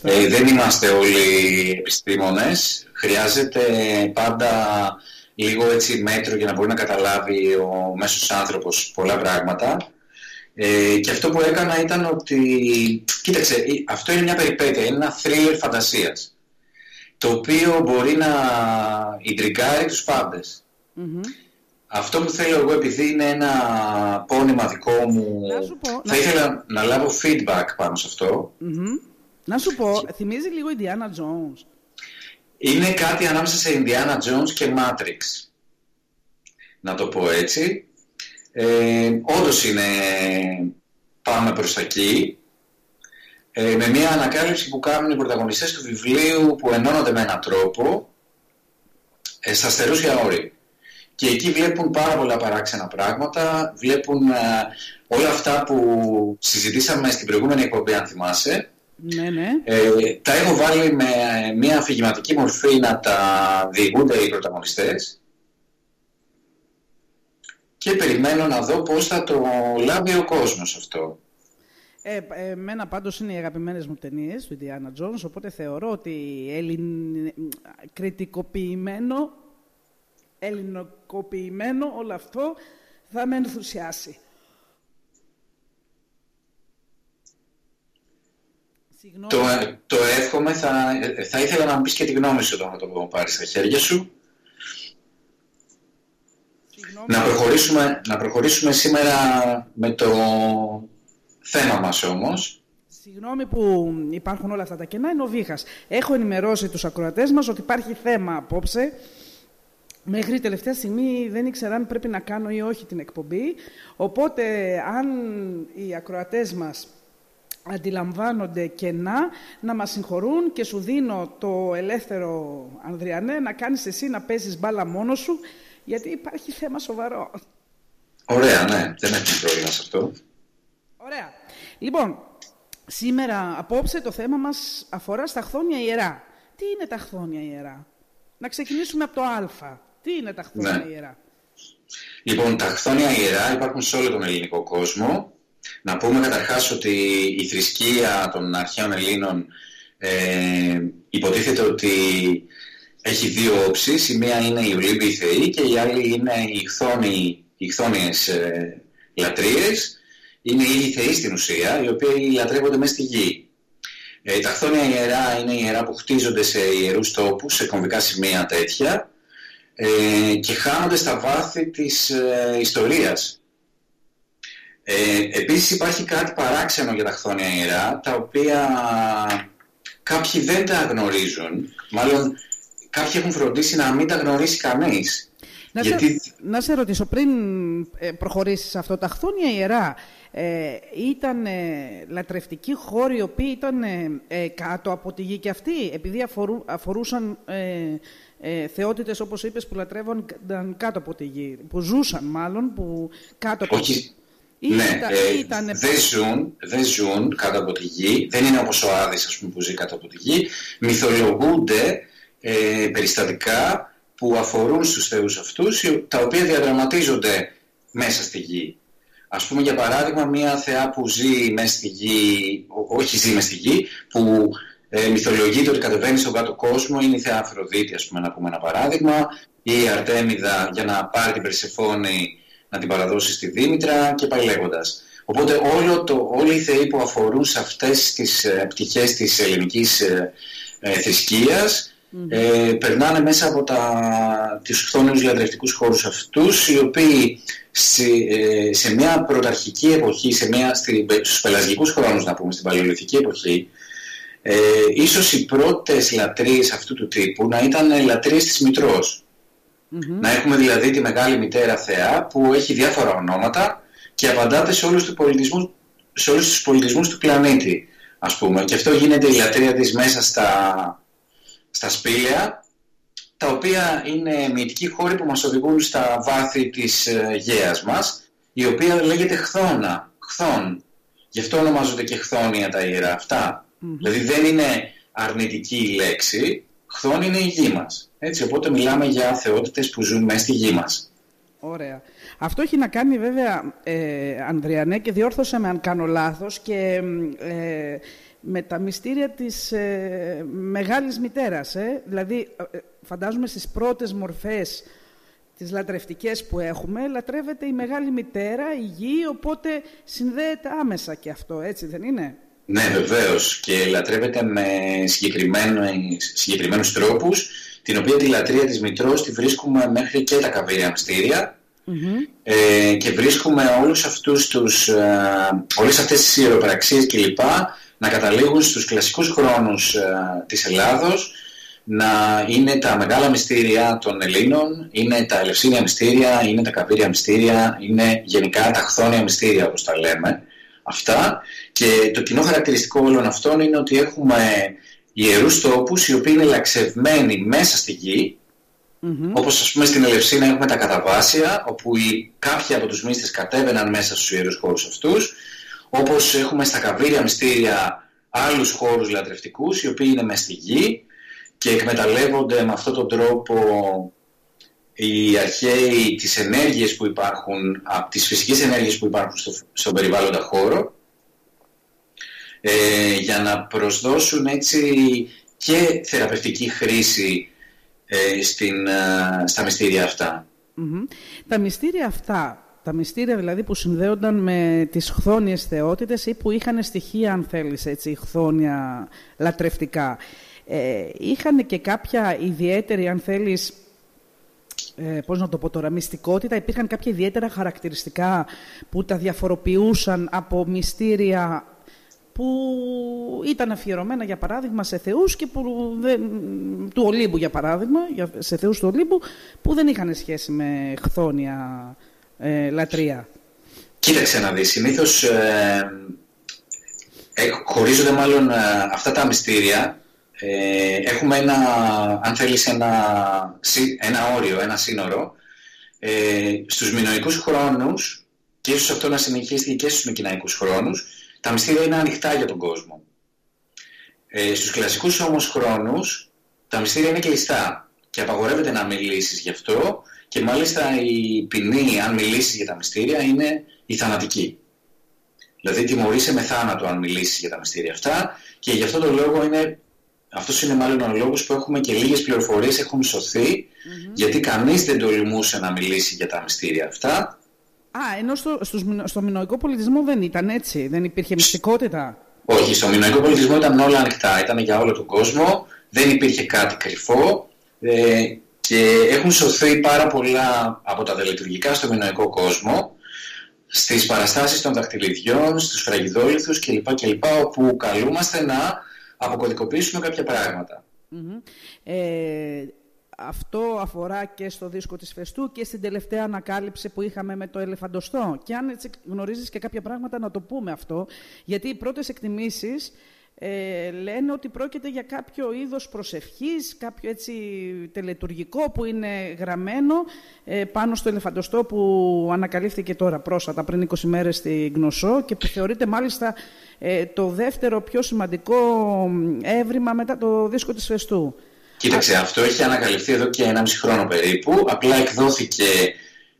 Ε, δεν είμαστε όλοι επιστήμονες. Χρειάζεται πάντα λίγο έτσι μέτρο για να μπορεί να καταλάβει ο μέσος άνθρωπος πολλά πράγματα. Ε, και αυτό που έκανα ήταν ότι, κοίταξε, αυτό είναι μια περιπέτεια, είναι ένα thriller φαντασίας, το οποίο μπορεί να ιντριγκάρει τους παντες Αυτό που θέλω εγώ, επειδή είναι ένα πόνημα δικό μου, θα ήθελα να λάβω feedback πάνω σε αυτό. Να σου πω, θυμίζει λίγο Indiana Jones. Είναι κάτι ανάμεσα σε Indiana Jones και Matrix. Να το πω έτσι. Ε, όντως είναι πάμε προς τα εκεί. Ε, με μια ανακάλυψη που κάνουν οι πρωταγωνιστές του βιβλίου που ενώνονται με έναν τρόπο ε, στα στερούσια όρη. Και εκεί βλέπουν πάρα πολλά παράξενα πράγματα, βλέπουν ε, όλα αυτά που συζητήσαμε στην προηγούμενη εκπομπή αν θυμάσαι, ναι, ναι. Ε, τα έχω βάλει με μια αφηγηματική μορφή να τα διηγούνται οι πρωταγωνιστές και περιμένω να δω πώς θα το λάβει ο κόσμος αυτό. Ε, εμένα πάντως είναι οι αγαπημένες μου ταινίες του Ιντιάνα Τζόνς, οπότε θεωρώ ότι ελλην... κριτικοποιημένο, ελληνοκοποιημένο όλο αυτό θα με ενθουσιάσει. Το, το εύχομαι. Θα, θα ήθελα να μου πεις και τη γνώμη σου όταν θα το πάρεις στα χέρια σου. Να προχωρήσουμε, να προχωρήσουμε σήμερα με το θέμα μας όμως. Συγγνώμη που υπάρχουν όλα αυτά τα κενά, είναι ο Βίχας. Έχω ενημερώσει τους ακροατές μας ότι υπάρχει θέμα απόψε. Μέχρι τελευταία στιγμή δεν ήξερα αν πρέπει να κάνω ή όχι την εκπομπή. Οπότε, αν οι ακροατές μας αντιλαμβάνονται κενά, να μας συγχωρούν και σου δίνω το ελεύθερο, Ανδριανέ, να κάνεις εσύ να παίζεις μπάλα μόνος σου, γιατί υπάρχει θέμα σοβαρό. Ωραία, ναι. Δεν έχει πρόβλημα σε αυτό. Ωραία. Λοιπόν, σήμερα, απόψε, το θέμα μας αφορά στα χθόνια ιερά. Τι είναι τα χθόνια ιερά; Να ξεκινήσουμε από το α. Τι είναι τα χθόνια ναι. ιερά; Λοιπόν, τα χθόνια ιερά υπάρχουν σε όλο τον ελληνικό κόσμο να πούμε καταρχάς ότι η θρησκεία των αρχαίων Ελλήνων ε, υποτίθεται ότι έχει δύο όψεις. Η μία είναι οι Ολύμπιοι Θεοί και η άλλη είναι οι, χθόνοι, οι χθόνιες ε, λατρείες. Είναι οι ίδιοι Θεοί στην ουσία, οι οποίοι λατρεύονται μέσα στη γη. Ε, τα χθόνια ιερά είναι ιερά που χτίζονται σε ιερούς τόπους, σε κομβικά σημεία τέτοια. ε, και χάνονται στα βάθη της ε, ιστορίας. Ε, επίσης υπάρχει κάτι παράξενο για τα χθόνια ιερά, τα οποία κάποιοι δεν τα γνωρίζουν. Μάλλον κάποιοι έχουν φροντίσει να μην τα γνωρίσει κανείς. Να, Γιατί... σε, να σε ρωτήσω, πριν ε, προχωρήσεις αυτό, τα χθόνια ιερά ε, ήταν ε, λατρευτικοί χώροι οι οποίοι ήταν ε, κάτω από τη γη και αυτοί, επειδή αφορού, αφορούσαν ε, θεότητες, όπως είπες, που λατρεύονταν κάτω από τη γη, που ζούσαν μάλλον, που κάτω από τη γη. Ναι, ήταν... δεν, ζουν, δεν ζουν κάτω από τη γη, δεν είναι όπως ο Άδης ας πούμε, που ζει κάτω από τη γη, μυθολογούνται ε, περιστατικά που αφορούν στους θεούς αυτούς, τα οποία διαδραματίζονται μέσα στη γη. Ας πούμε για παράδειγμα μια θεά που ζει μέσα στη γη, όχι ζει μέσα στη γη, που ε, μυθολογείται ότι κατεβαίνει στον κάτω κόσμο, είναι η θεά Αφροδίτη, ας πούμε, να πούμε ένα παράδειγμα, ή η Αρτέμιδα για να πάρει την Περσεφόνη να την παραδώσει στη Δήμητρα και πάει λέγοντας. Οπότε όλο το, όλοι οι θεοί που αφορούν σε αυτές τις ε, πτυχές της ελληνικής ε, ε θρησκείας ε, περνάνε μέσα από τα, τους χθόνιους λατρευτικούς χώρους αυτούς οι οποίοι σε, ε, σε μια πρωταρχική εποχή, σε μια, στη, στους πελασγικούς χρόνους να πούμε, στην παλαιολιθική εποχή ε, ίσως οι πρώτες λατρείες αυτού του τύπου να ήταν λατρείες της μητρος Να έχουμε δηλαδή τη μεγάλη μητέρα θεά που έχει διάφορα ονόματα και απαντάται σε όλους, τους πολιτισμούς, σε όλους τους πολιτισμούς του πλανήτη. Ας πούμε. Και αυτό γίνεται η λατρεία της μέσα στα, στα σπήλαια τα οποία είναι μυητικοί χώροι που μας οδηγούν στα βάθη της ε, γέας μας η οποία λέγεται χθόνα, χθόν. Γι' αυτό ονομάζονται και χθόνια τα ιερά αυτά. Δηλαδή δεν είναι αρνητική η λέξη, χθόν είναι η γη μας. Έτσι, οπότε μιλάμε για θεότητες που ζουν μέσα στη γη μας. Ωραία. Αυτό έχει να κάνει βέβαια, ε, Ανδριανέ, και διόρθωσα με αν κάνω λάθος, και ε, με τα μυστήρια της ε, Μεγάλης Μητέρας. Ε. Δηλαδή, ε, φαντάζομαι στις πρώτες μορφές τις λατρευτικές που έχουμε, λατρεύεται η Μεγάλη Μητέρα, η Γη, οπότε συνδέεται άμεσα και αυτό, έτσι δεν είναι; Ναι, βεβαίως. Και λατρεύεται με συγκεκριμένους τρόπους, την οποία τη λατρεία της Μητρός τη βρίσκουμε μέχρι και τα καβύρια μυστήρια ε, και βρίσκουμε όλους αυτούς τους, ε, όλες αυτές τις ιεροπραξίες κλπ. Να καταλήγουν στους κλασικούς χρόνους ε, της Ελλάδος, να είναι τα μεγάλα μυστήρια των Ελλήνων, είναι τα ελευσίνια μυστήρια, είναι τα καβύρια μυστήρια, είναι γενικά τα χθόνια μυστήρια όπως τα λέμε αυτά. Και το κοινό χαρακτηριστικό όλων αυτών είναι ότι έχουμε ιερούς τόπους οι οποίοι είναι λαξευμένοι μέσα στη γη. Mm-hmm. όπως ας πούμε στην Ελευσίνα έχουμε τα καταβάσια όπου οι, κάποιοι από τους μύστες κατέβαιναν μέσα στους ιερούς χώρους αυτούς όπως έχουμε στα καβύρια μυστήρια άλλους χώρους λατρευτικούς οι οποίοι είναι μέσα στη γη και εκμεταλλεύονται με αυτόν τον τρόπο οι αρχαίοι τις ενέργειες που υπάρχουν, από τις φυσικές ενέργειες που υπάρχουν στο, στον περιβάλλοντα χώρο ε, για να προσδώσουν έτσι και θεραπευτική χρήση ε, στην, ε, στα μυστήρια αυτά. Τα μυστήρια αυτά, τα μυστήρια δηλαδή που συνδέονταν με τις χθόνιες θεότητες ή που είχαν στοιχεία αν θέλεις έτσι, χθόνια λατρευτικά, ε, είχαν και κάποια ιδιαίτερη αν θέλεις ε, πώς να το πω τώρα, μυστικότητα, υπήρχαν κάποια ιδιαίτερα χαρακτηριστικά που τα διαφοροποιούσαν από μυστήρια που ήταν αφιερωμένα για παράδειγμα σε θεούς και που δεν, του Ολύμπου για παράδειγμα, σε θεούς του Ολύμπου που δεν είχαν σχέση με χθόνια ε, λατρεία. Κοίταξε να δεις, συνήθως ε, ε χωρίζονται μάλλον ε, αυτά τα μυστήρια ε, έχουμε ένα, αν θέλεις, ένα, ένα όριο, ένα σύνορο. Ε, στους μηνοϊκούς χρόνους, και ίσως αυτό να συνεχίσει και στους μικυναϊκούς χρόνους, τα μυστήρια είναι ανοιχτά για τον κόσμο. Ε, στους κλασικούς όμως χρόνους, τα μυστήρια είναι κλειστά και απαγορεύεται να μιλήσεις γι' αυτό και μάλιστα η ποινή, αν μιλήσεις για τα μυστήρια, είναι η θανατική. Δηλαδή τιμωρείσαι με θάνατο αν μιλήσεις για τα μυστήρια αυτά και γι' αυτό το λόγο είναι αυτός είναι μάλλον ο λόγος που έχουμε και λίγες πληροφορίες έχουν σωθεί, γιατί κανείς δεν τολμούσε να μιλήσει για τα μυστήρια αυτά. Α, ενώ στο, στο, μινοϊκό πολιτισμό δεν ήταν έτσι, δεν υπήρχε μυστικότητα. Όχι, στο μινοϊκό πολιτισμό ήταν όλα ανοιχτά, ήταν για όλο τον κόσμο, δεν υπήρχε κάτι κρυφό. Ε, και έχουν σωθεί πάρα πολλά από τα τελετουργικά στο μηνοϊκό κόσμο στις παραστάσεις των δαχτυλιδιών, στους φραγιδόληθους κλπ. κλπ όπου καλούμαστε να αποκωδικοποιήσουμε κάποια Ε, αυτό αφορά και στο δίσκο της Φεστού και στην τελευταία ανακάλυψη που είχαμε με το ελεφαντοστό. Και αν έτσι γνωρίζεις και κάποια πράγματα να το πούμε αυτό, γιατί οι πρώτες εκτιμήσεις ε, λένε ότι πρόκειται για κάποιο είδος προσευχής, κάποιο έτσι τελετουργικό που είναι γραμμένο ε, πάνω στο ελεφαντοστό που ανακαλύφθηκε τώρα πρόσφατα, πριν 20 μέρες στη Γνωσό και που θεωρείται μάλιστα ε, το δεύτερο πιο σημαντικό έβριμα μετά το δίσκο της Φεστού. Κοίταξε, αυτό έχει ανακαλυφθεί εδώ και ένα μισή χρόνο περίπου. Απλά εκδόθηκε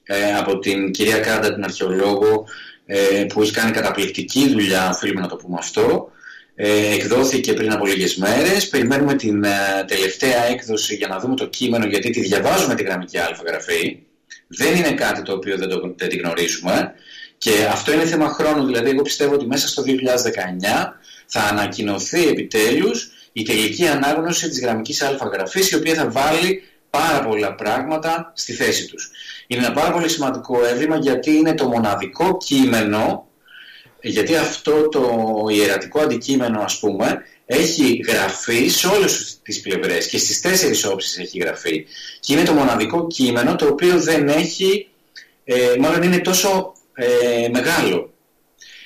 ε, από την κυρία Κάντα, την αρχαιολόγο, ε, που έχει κάνει καταπληκτική δουλειά, οφείλουμε να το πούμε αυτό. Ε, εκδόθηκε πριν από λίγες μέρες. Περιμένουμε την ε, τελευταία έκδοση για να δούμε το κείμενο, γιατί τη διαβάζουμε τη γραμμική αλφαγραφή. Δεν είναι κάτι το οποίο δεν, το, δεν τη γνωρίζουμε. Και αυτό είναι θέμα χρόνου. Δηλαδή, εγώ πιστεύω ότι μέσα στο 2019 θα ανακοινωθεί επιτέλους η τελική ανάγνωση της γραμμικής αλφαγραφής η οποία θα βάλει πάρα πολλά πράγματα στη θέση τους. Είναι ένα πάρα πολύ σημαντικό έβριμα γιατί είναι το μοναδικό κείμενο γιατί αυτό το ιερατικό αντικείμενο ας πούμε έχει γραφεί σε όλες τις πλευρές και στις τέσσερις όψεις έχει γραφεί. Και είναι το μοναδικό κείμενο το οποίο δεν έχει, ε, μάλλον είναι τόσο ε, μεγάλο.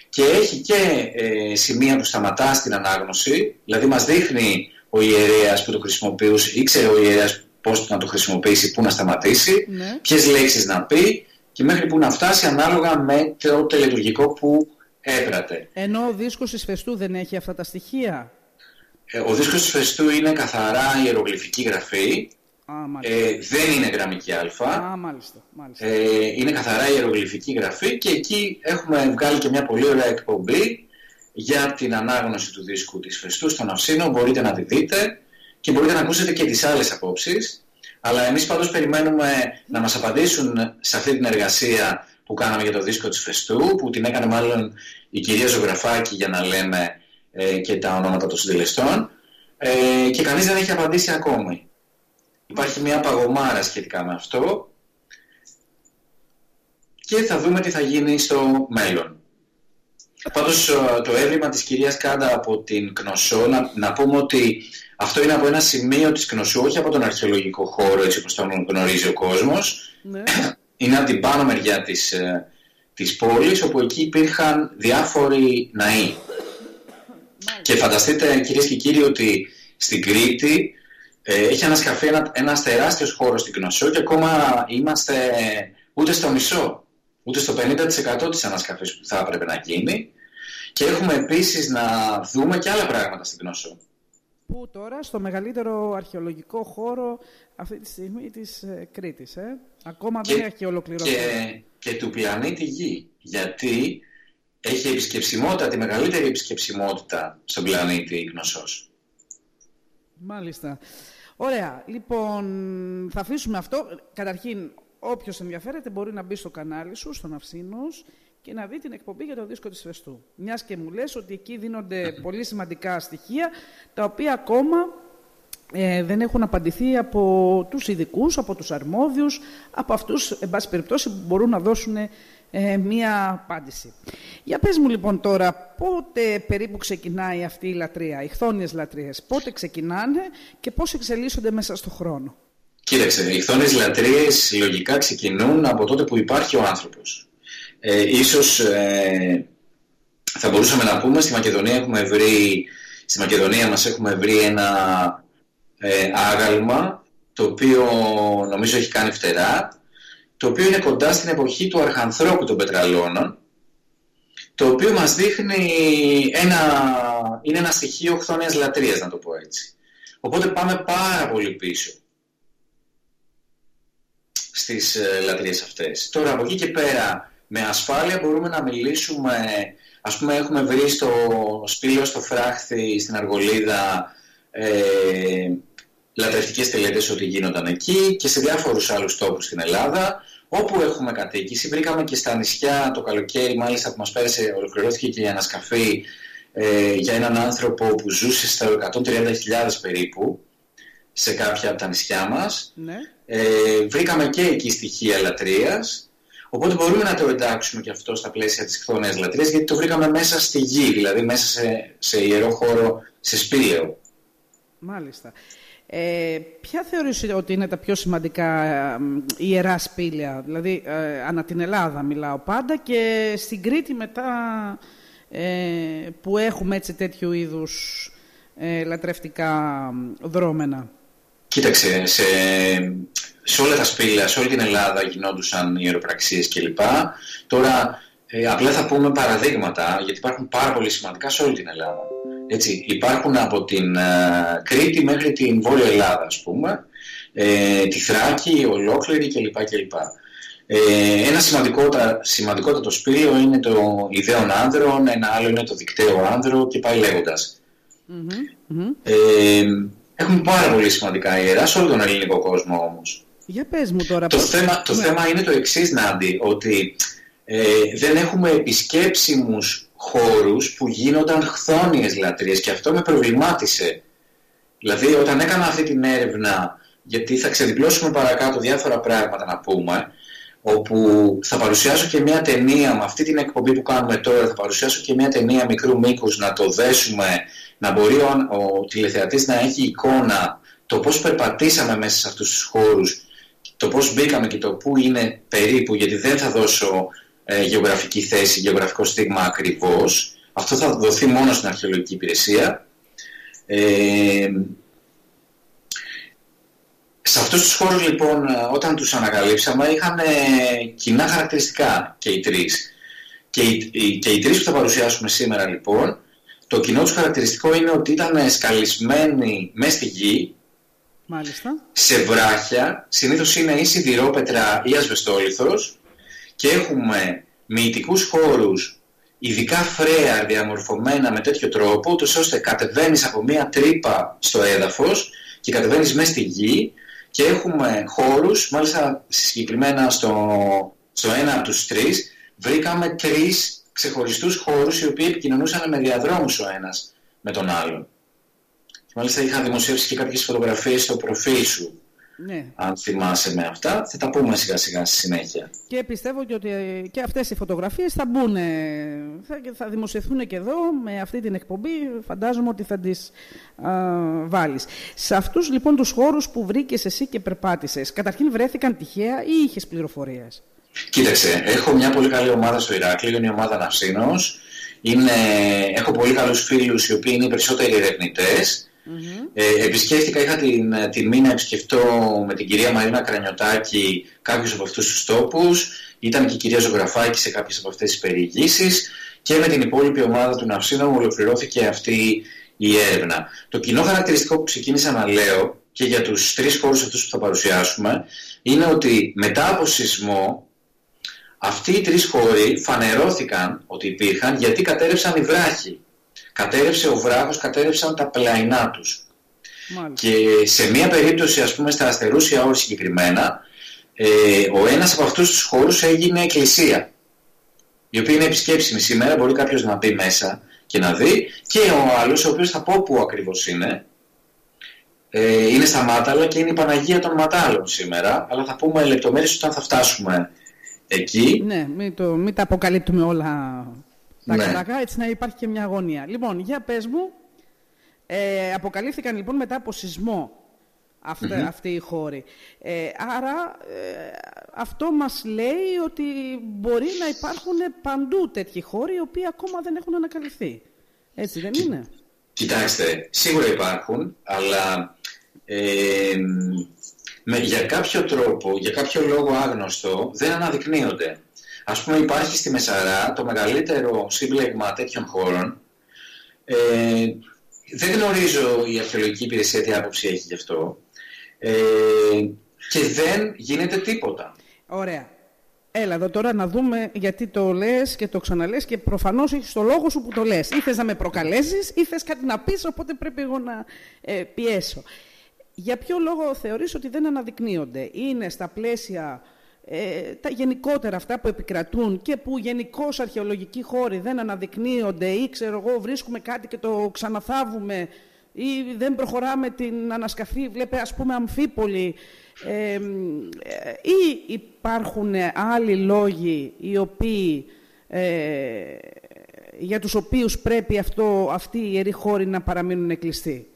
Και έχει και ε, σημεία που σταματά στην ανάγνωση, δηλαδή μας δείχνει ο ιερέας που το χρησιμοποιούσε, ήξερε ο ιερέας πώς να το χρησιμοποιήσει, πού να σταματήσει, ναι. ποιες λέξεις να πει και μέχρι που να φτάσει ανάλογα με το τελετουργικό που έπρατε. Ενώ ο δίσκος της Φεστού δεν έχει αυτά τα στοιχεία; Ε, ο δίσκος της Φεστού είναι καθαρά ιερογλυφική γραφή ε, δεν είναι γραμμική α. Α μάλιστα, μάλιστα. Ε, είναι καθαρά ιερογλυφική γραφή και εκεί έχουμε βγάλει και μια πολύ ωραία εκπομπή για την ανάγνωση του δίσκου της Φεστού στον Αυσίνο. Μπορείτε να τη δείτε και μπορείτε να ακούσετε και τις άλλες απόψεις. Αλλά εμείς πάντως περιμένουμε να μας απαντήσουν σε αυτή την εργασία που κάναμε για το δίσκο της Φεστού, που την έκανε μάλλον η κυρία Ζωγραφάκη για να λέμε ε, και τα ονόματα των συντελεστών. Ε, και κανείς δεν έχει απαντήσει ακόμη. Υπάρχει μια παγωμάρα σχετικά με αυτό και θα δούμε τι θα γίνει στο μέλλον. Πάντως το έβριμα της κυρίας Κάντα από την Κνωσό, να, να πούμε ότι αυτό είναι από ένα σημείο της Κνωσού, όχι από τον αρχαιολογικό χώρο έτσι όπως τον γνωρίζει ο κόσμος. Ναι. Είναι από την πάνω μεριά της, ε, της πόλης, όπου εκεί υπήρχαν διάφοροι ναοί. Και φανταστείτε κυρίες και κύριοι ότι στην Κρήτη ε, έχει ανασκαφεί ένα, ένας τεράστιος χώρος στην Κνωσό και ακόμα είμαστε ούτε στο μισό, ούτε στο 50% της ανασκαφής που θα έπρεπε να γίνει και έχουμε επίσης να δούμε και άλλα πράγματα στην Κνωσό. Που τώρα στο μεγαλύτερο αρχαιολογικό χώρο αυτή τη στιγμή της ε, Κρήτης, ε; Ακόμα δεν έχει ολοκληρωθεί. Και, και του πλανήτη Γη, γιατί έχει επισκεψιμότητα, τη μεγαλύτερη επισκεψιμότητα στον πλανήτη Γνωσός. Μάλιστα. Ωραία. Λοιπόν, θα αφήσουμε αυτό. Καταρχήν, όποιος ενδιαφέρεται μπορεί να μπει στο κανάλι σου, στον Αυσίνος, και να δει την εκπομπή για το δίσκο της Φεστού. Μιας και μου λες ότι εκεί δίνονται πολύ σημαντικά στοιχεία, τα οποία ακόμα ε, δεν έχουν απαντηθεί από τους ειδικούς, από τους αρμόδιους, από αυτούς, εν πάση περιπτώσει, που μπορούν να δώσουν ε, μία απάντηση. Για πες μου λοιπόν τώρα, πότε περίπου ξεκινάει αυτή η λατρεία, οι χθόνιες λατρείες, πότε ξεκινάνε και πώς εξελίσσονται μέσα στον χρόνο; Κοίταξε, οι χθόνιες λατρείες λογικά ξεκινούν από τότε που υπάρχει ο άνθρωπος. Ε, ίσως ε, θα μπορούσαμε να πούμε, στη Μακεδονία, έχουμε βρει, στη Μακεδονία μας έχουμε βρει ένα ε, άγαλμα, το οποίο νομίζω έχει κάνει φτερά, το οποίο είναι κοντά στην εποχή του αρχανθρώπου των πετραλώνων, το οποίο μας δείχνει ένα, είναι ένα στοιχείο χθόνιας λατρείας, να το πω έτσι. Οπότε πάμε πάρα πολύ πίσω στις ε, λατρείες αυτές. Τώρα από εκεί και πέρα με ασφάλεια μπορούμε να μιλήσουμε, ας πούμε έχουμε βρει στο σπήλαιο στο φράχτη στην Αργολίδα ε, λατρευτικές τελετές ότι γίνονταν εκεί και σε διάφορους άλλους τόπους στην Ελλάδα όπου έχουμε κατοίκηση. Βρήκαμε και στα νησιά το καλοκαίρι μάλιστα που μας πέρασε ολοκληρώθηκε και η ανασκαφή ε, για έναν άνθρωπο που ζούσε στα 130.000 περίπου σε κάποια από τα νησιά μας. Ναι. Ε, βρήκαμε και εκεί στοιχεία λατρείας. Οπότε μπορούμε να το εντάξουμε και αυτό στα πλαίσια της χθόνιας λατρείας γιατί το βρήκαμε μέσα στη γη, δηλαδή μέσα σε, σε ιερό χώρο, σε σπήλαιο. Μάλιστα. Ε, ποια θεωρείς ότι είναι τα πιο σημαντικά ε, ιερά σπήλαια, δηλαδή ε, ανά την Ελλάδα μιλάω πάντα και στην Κρήτη μετά ε, που έχουμε έτσι τέτοιου είδους ε, λατρευτικά δρόμενα. Κοίταξε, σε, σε όλα τα σπήλαια, σε όλη την Ελλάδα γινόντουσαν ιεροπραξίες κλπ. Τώρα ε, απλά θα πούμε παραδείγματα, γιατί υπάρχουν πάρα πολύ σημαντικά σε όλη την Ελλάδα. Έτσι, υπάρχουν από την ε, Κρήτη μέχρι την Βόρεια Ελλάδα, ας πούμε, ε, τη Θράκη, ολόκληρη κλπ. κλπ. Ε, ένα σημαντικότατο, σημαντικότατο σπήλαιο είναι το ιδέων άνδρων, ένα άλλο είναι το δικταίο άνδρο και πάει λέγοντας. Ε, έχουμε πάρα πολύ σημαντικά ιερά σε όλο τον ελληνικό κόσμο όμως. Για πες μου τώρα. Το, θέμα, το ναι. θέμα είναι το εξής, Νάντι, ότι ε, δεν έχουμε επισκέψιμους χώρους που γίνονταν χθόνιες λατρείες και αυτό με προβλημάτισε. Δηλαδή όταν έκανα αυτή την έρευνα, γιατί θα ξεδιπλώσουμε παρακάτω διάφορα πράγματα να πούμε, όπου θα παρουσιάσω και μια ταινία με αυτή την εκπομπή που κάνουμε τώρα, θα παρουσιάσω και μια ταινία μικρού μήκους να το δέσουμε, να μπορεί ο, ο τηλεθεατής να έχει εικόνα το πώς περπατήσαμε μέσα σε αυτούς τους χώρους, το πώς μπήκαμε και το πού είναι περίπου, γιατί δεν θα δώσω ε, γεωγραφική θέση, γεωγραφικό στίγμα ακριβώς. Αυτό θα δοθεί μόνο στην αρχαιολογική υπηρεσία. Ε, σε αυτούς τους χώρους λοιπόν όταν τους ανακαλύψαμε είχαν κοινά χαρακτηριστικά και οι τρεις. Και οι, και οι τρεις που θα παρουσιάσουμε σήμερα λοιπόν, το κοινό τους χαρακτηριστικό είναι ότι ήταν σκαλισμένοι μέσα στη γη, Μάλιστα. σε βράχια, συνήθως είναι ή σιδηρόπετρα ή ασβεστόλιθος και έχουμε μυητικούς χώρους ειδικά φρέα διαμορφωμένα με τέτοιο τρόπο, ούτως ώστε κατεβαίνεις από μία τρύπα στο έδαφος και κατεβαίνεις μέσα στη γη και έχουμε χώρους, μάλιστα συγκεκριμένα στο, στο ένα από τους τρεις, βρήκαμε τρεις ξεχωριστούς χώρους οι οποίοι επικοινωνούσαν με διαδρόμους ο ένας με τον άλλον. Και μάλιστα είχα δημοσιεύσει και κάποιες φωτογραφίες στο προφίλ σου Ναι. αν θυμάσαι με αυτά. Θα τα πούμε σιγά σιγά στη συνέχεια. Και πιστεύω και ότι ε, και αυτές οι φωτογραφίες θα μπουν, ε, θα, θα δημοσιευθούν και εδώ με αυτή την εκπομπή, φαντάζομαι ότι θα τις α, βάλεις. Σε αυτούς λοιπόν τους χώρους που βρήκες εσύ και περπάτησες, καταρχήν βρέθηκαν τυχαία ή είχες πληροφορίες; Κοίταξε, έχω μια πολύ καλή ομάδα στο Ηράκλειο, είναι η ομάδα Ναυσίνος. Είναι, έχω πολύ καλούς φίλους οι οποίοι είναι οι περισσότεροι ερευνητές. Ε, επισκέφτηκα, είχα την τιμή να επισκεφτώ με την κυρία Μαρίνα Κρανιωτάκη κάποιους από αυτούς τους τόπους. Ήταν και η κυρία Ζωγραφάκη σε κάποιες από αυτές τις περιηγήσεις και με την υπόλοιπη ομάδα του Ναυσίνου ολοκληρώθηκε αυτή η έρευνα. Το κοινό χαρακτηριστικό που ξεκίνησα να λέω και για τους τρεις χώρους αυτούς που θα παρουσιάσουμε είναι ότι μετά από σεισμό αυτοί οι τρεις χώροι φανερώθηκαν ότι υπήρχαν γιατί κατέρευσαν οι βράχοι. Κατέρευσε ο βράχος, κατέρευσαν τα πλαϊνά τους. Μάλιστα. Και σε μία περίπτωση, ας πούμε, στα αστερούσια όρη συγκεκριμένα, ε, ο ένας από αυτούς τους χώρους έγινε εκκλησία, η οποία είναι επισκέψιμη σήμερα, μπορεί κάποιος να μπει μέσα και να δει, και ο άλλος, ο οποίος θα πω που ακριβώς είναι, ε, είναι στα Μάταλα και είναι η Παναγία των Ματάλων σήμερα, αλλά θα πούμε λεπτομέρειες όταν θα φτάσουμε εκεί. Ναι, μην, το, μην τα αποκαλύπτουμε όλα τα Ναι. κατακά, έτσι να υπάρχει και μια αγωνία. Λοιπόν, για πες μου, ε, αποκαλύφθηκαν λοιπόν μετά από σεισμό αυτα- αυτοί οι χώροι. Ε, άρα ε, αυτό μας λέει ότι μπορεί να υπάρχουν παντού τέτοιοι χώροι οι οποίοι ακόμα δεν έχουν ανακαλυφθεί. Έτσι δεν είναι; Κοιτάξτε, σίγουρα υπάρχουν, αλλά ε, με, για κάποιο τρόπο, για κάποιο λόγο άγνωστο, δεν αναδεικνύονται. Ας πούμε υπάρχει στη Μεσαρά το μεγαλύτερο σύμπλεγμα τέτοιων χώρων. Ε, δεν γνωρίζω η αρχαιολογική υπηρεσία τι άποψη έχει γι' αυτό. Ε, και δεν γίνεται τίποτα. Ωραία. Έλα εδώ τώρα να δούμε γιατί το λες και το ξαναλες και προφανώς έχεις το λόγο σου που το λες. Ή θες να με προκαλέσεις ή θες κάτι να πεις, οπότε πρέπει εγώ να ε, πιέσω. Για ποιο λόγο θεωρείς ότι δεν αναδεικνύονται; Είναι στα πλαίσια ε, τα γενικότερα αυτά που επικρατούν και που γενικώς αρχαιολογικοί χώροι δεν αναδεικνύονται ή ξέρω εγώ βρίσκουμε κάτι και το ξαναθάβουμε ή δεν προχωράμε την ανασκαφή, βλέπε ας πούμε Αμφίπολη, ε, ή υπάρχουν άλλοι λόγοι οι οποίοι, ε, για τους οποίους πρέπει αυτό, αυτοί οι ιεροί χώροι να παραμείνουν κλειστοί.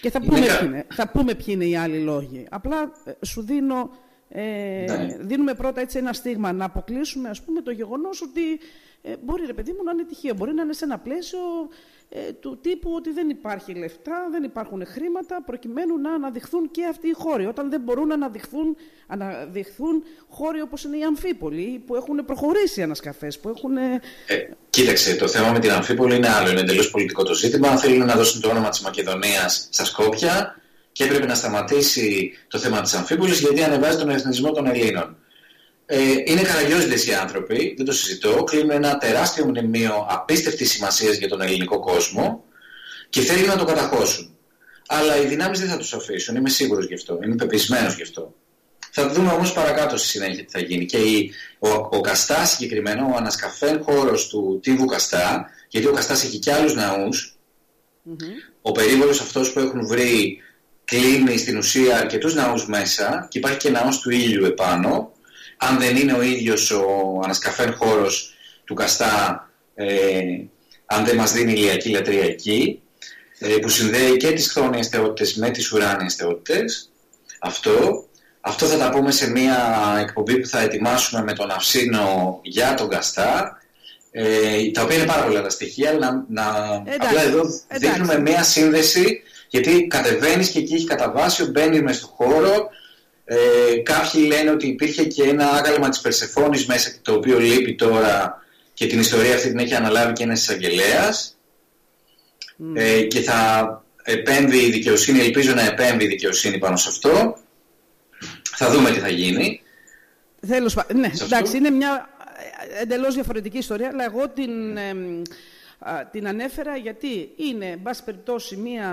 Και θα πούμε, ποιοι είναι, θα πούμε ποιοι είναι οι άλλοι λόγοι. Απλά ε, σου δίνω, ε, ναι. δίνουμε πρώτα έτσι ένα στίγμα να αποκλείσουμε ας πούμε το γεγονός ότι ε, μπορεί ρε παιδί μου να είναι τυχαίο, μπορεί να είναι σε ένα πλαίσιο ε, του τύπου ότι δεν υπάρχει λεφτά, δεν υπάρχουν χρήματα προκειμένου να αναδειχθούν και αυτοί οι χώροι. Όταν δεν μπορούν να αναδειχθούν, αναδειχθούν χώροι όπως είναι οι Αμφίπολοι που έχουν προχωρήσει οι ανασκαφές, που έχουν... Ε, κοίταξε, το θέμα με την Αμφίπολη είναι άλλο, είναι εντελώς πολιτικό το ζήτημα. Θέλουν να δώσουν το όνομα της Μακεδονίας στα Σκόπια και έπρεπε να σταματήσει το θέμα της Αμφίπολης γιατί ανεβάζει τον εθνισμό των Ελλήνων. Ε, είναι καραγιόζητες οι άνθρωποι, δεν το συζητώ. Κλείνουν ένα τεράστιο μνημείο απίστευτης σημασίας για τον ελληνικό κόσμο και θέλουν να το καταχώσουν. Αλλά οι δυνάμεις δεν θα τους αφήσουν, είμαι σίγουρος γι' αυτό, είμαι πεπισμένος γι' αυτό. Θα δούμε όμως παρακάτω στη συνέχεια τι θα γίνει. Και η, ο, ο Καστά συγκεκριμένα, ο ανασκαφέν χώρος του Τίβου Καστά, γιατί ο Καστάς έχει και άλλους ναούς, ο περίβολος αυτός που έχουν βρει κλείνει στην ουσία αρκετούς ναούς μέσα και υπάρχει και ναός του ήλιου επάνω αν δεν είναι ο ίδιος ο ανασκαφέν χώρος του Καστά, ε, αν δεν μας δίνει ηλιακή λατρεία εκεί, ε, που συνδέει και τις χθόνιες θεότητες με τις ουράνιες θεότητες. Αυτό. Αυτό θα τα πούμε σε μια εκπομπή που θα ετοιμάσουμε με τον Αυσίνο για τον Καστά, ε, τα οποία είναι πάρα πολλά τα στοιχεία, αλλά να, απλά εδώ δείχνουμε μια σύνδεση, γιατί κατεβαίνεις και εκεί έχει καταβάσιο, μπαίνεις μες στο χώρο, ε, κάποιοι λένε ότι υπήρχε και ένα άγαλμα της Περσεφόνης μέσα το οποίο λείπει τώρα και την ιστορία αυτή την έχει αναλάβει και ένας εισαγγελέας. Ε, και θα επέμβει η δικαιοσύνη, ελπίζω να επέμβει η δικαιοσύνη πάνω σε αυτό. Θα δούμε τι θα γίνει. Θέλω, ναι, εντάξει, είναι μια εντελώς διαφορετική ιστορία, αλλά εγώ την, την ανέφερα γιατί είναι, εν πάση περιπτώσει, μια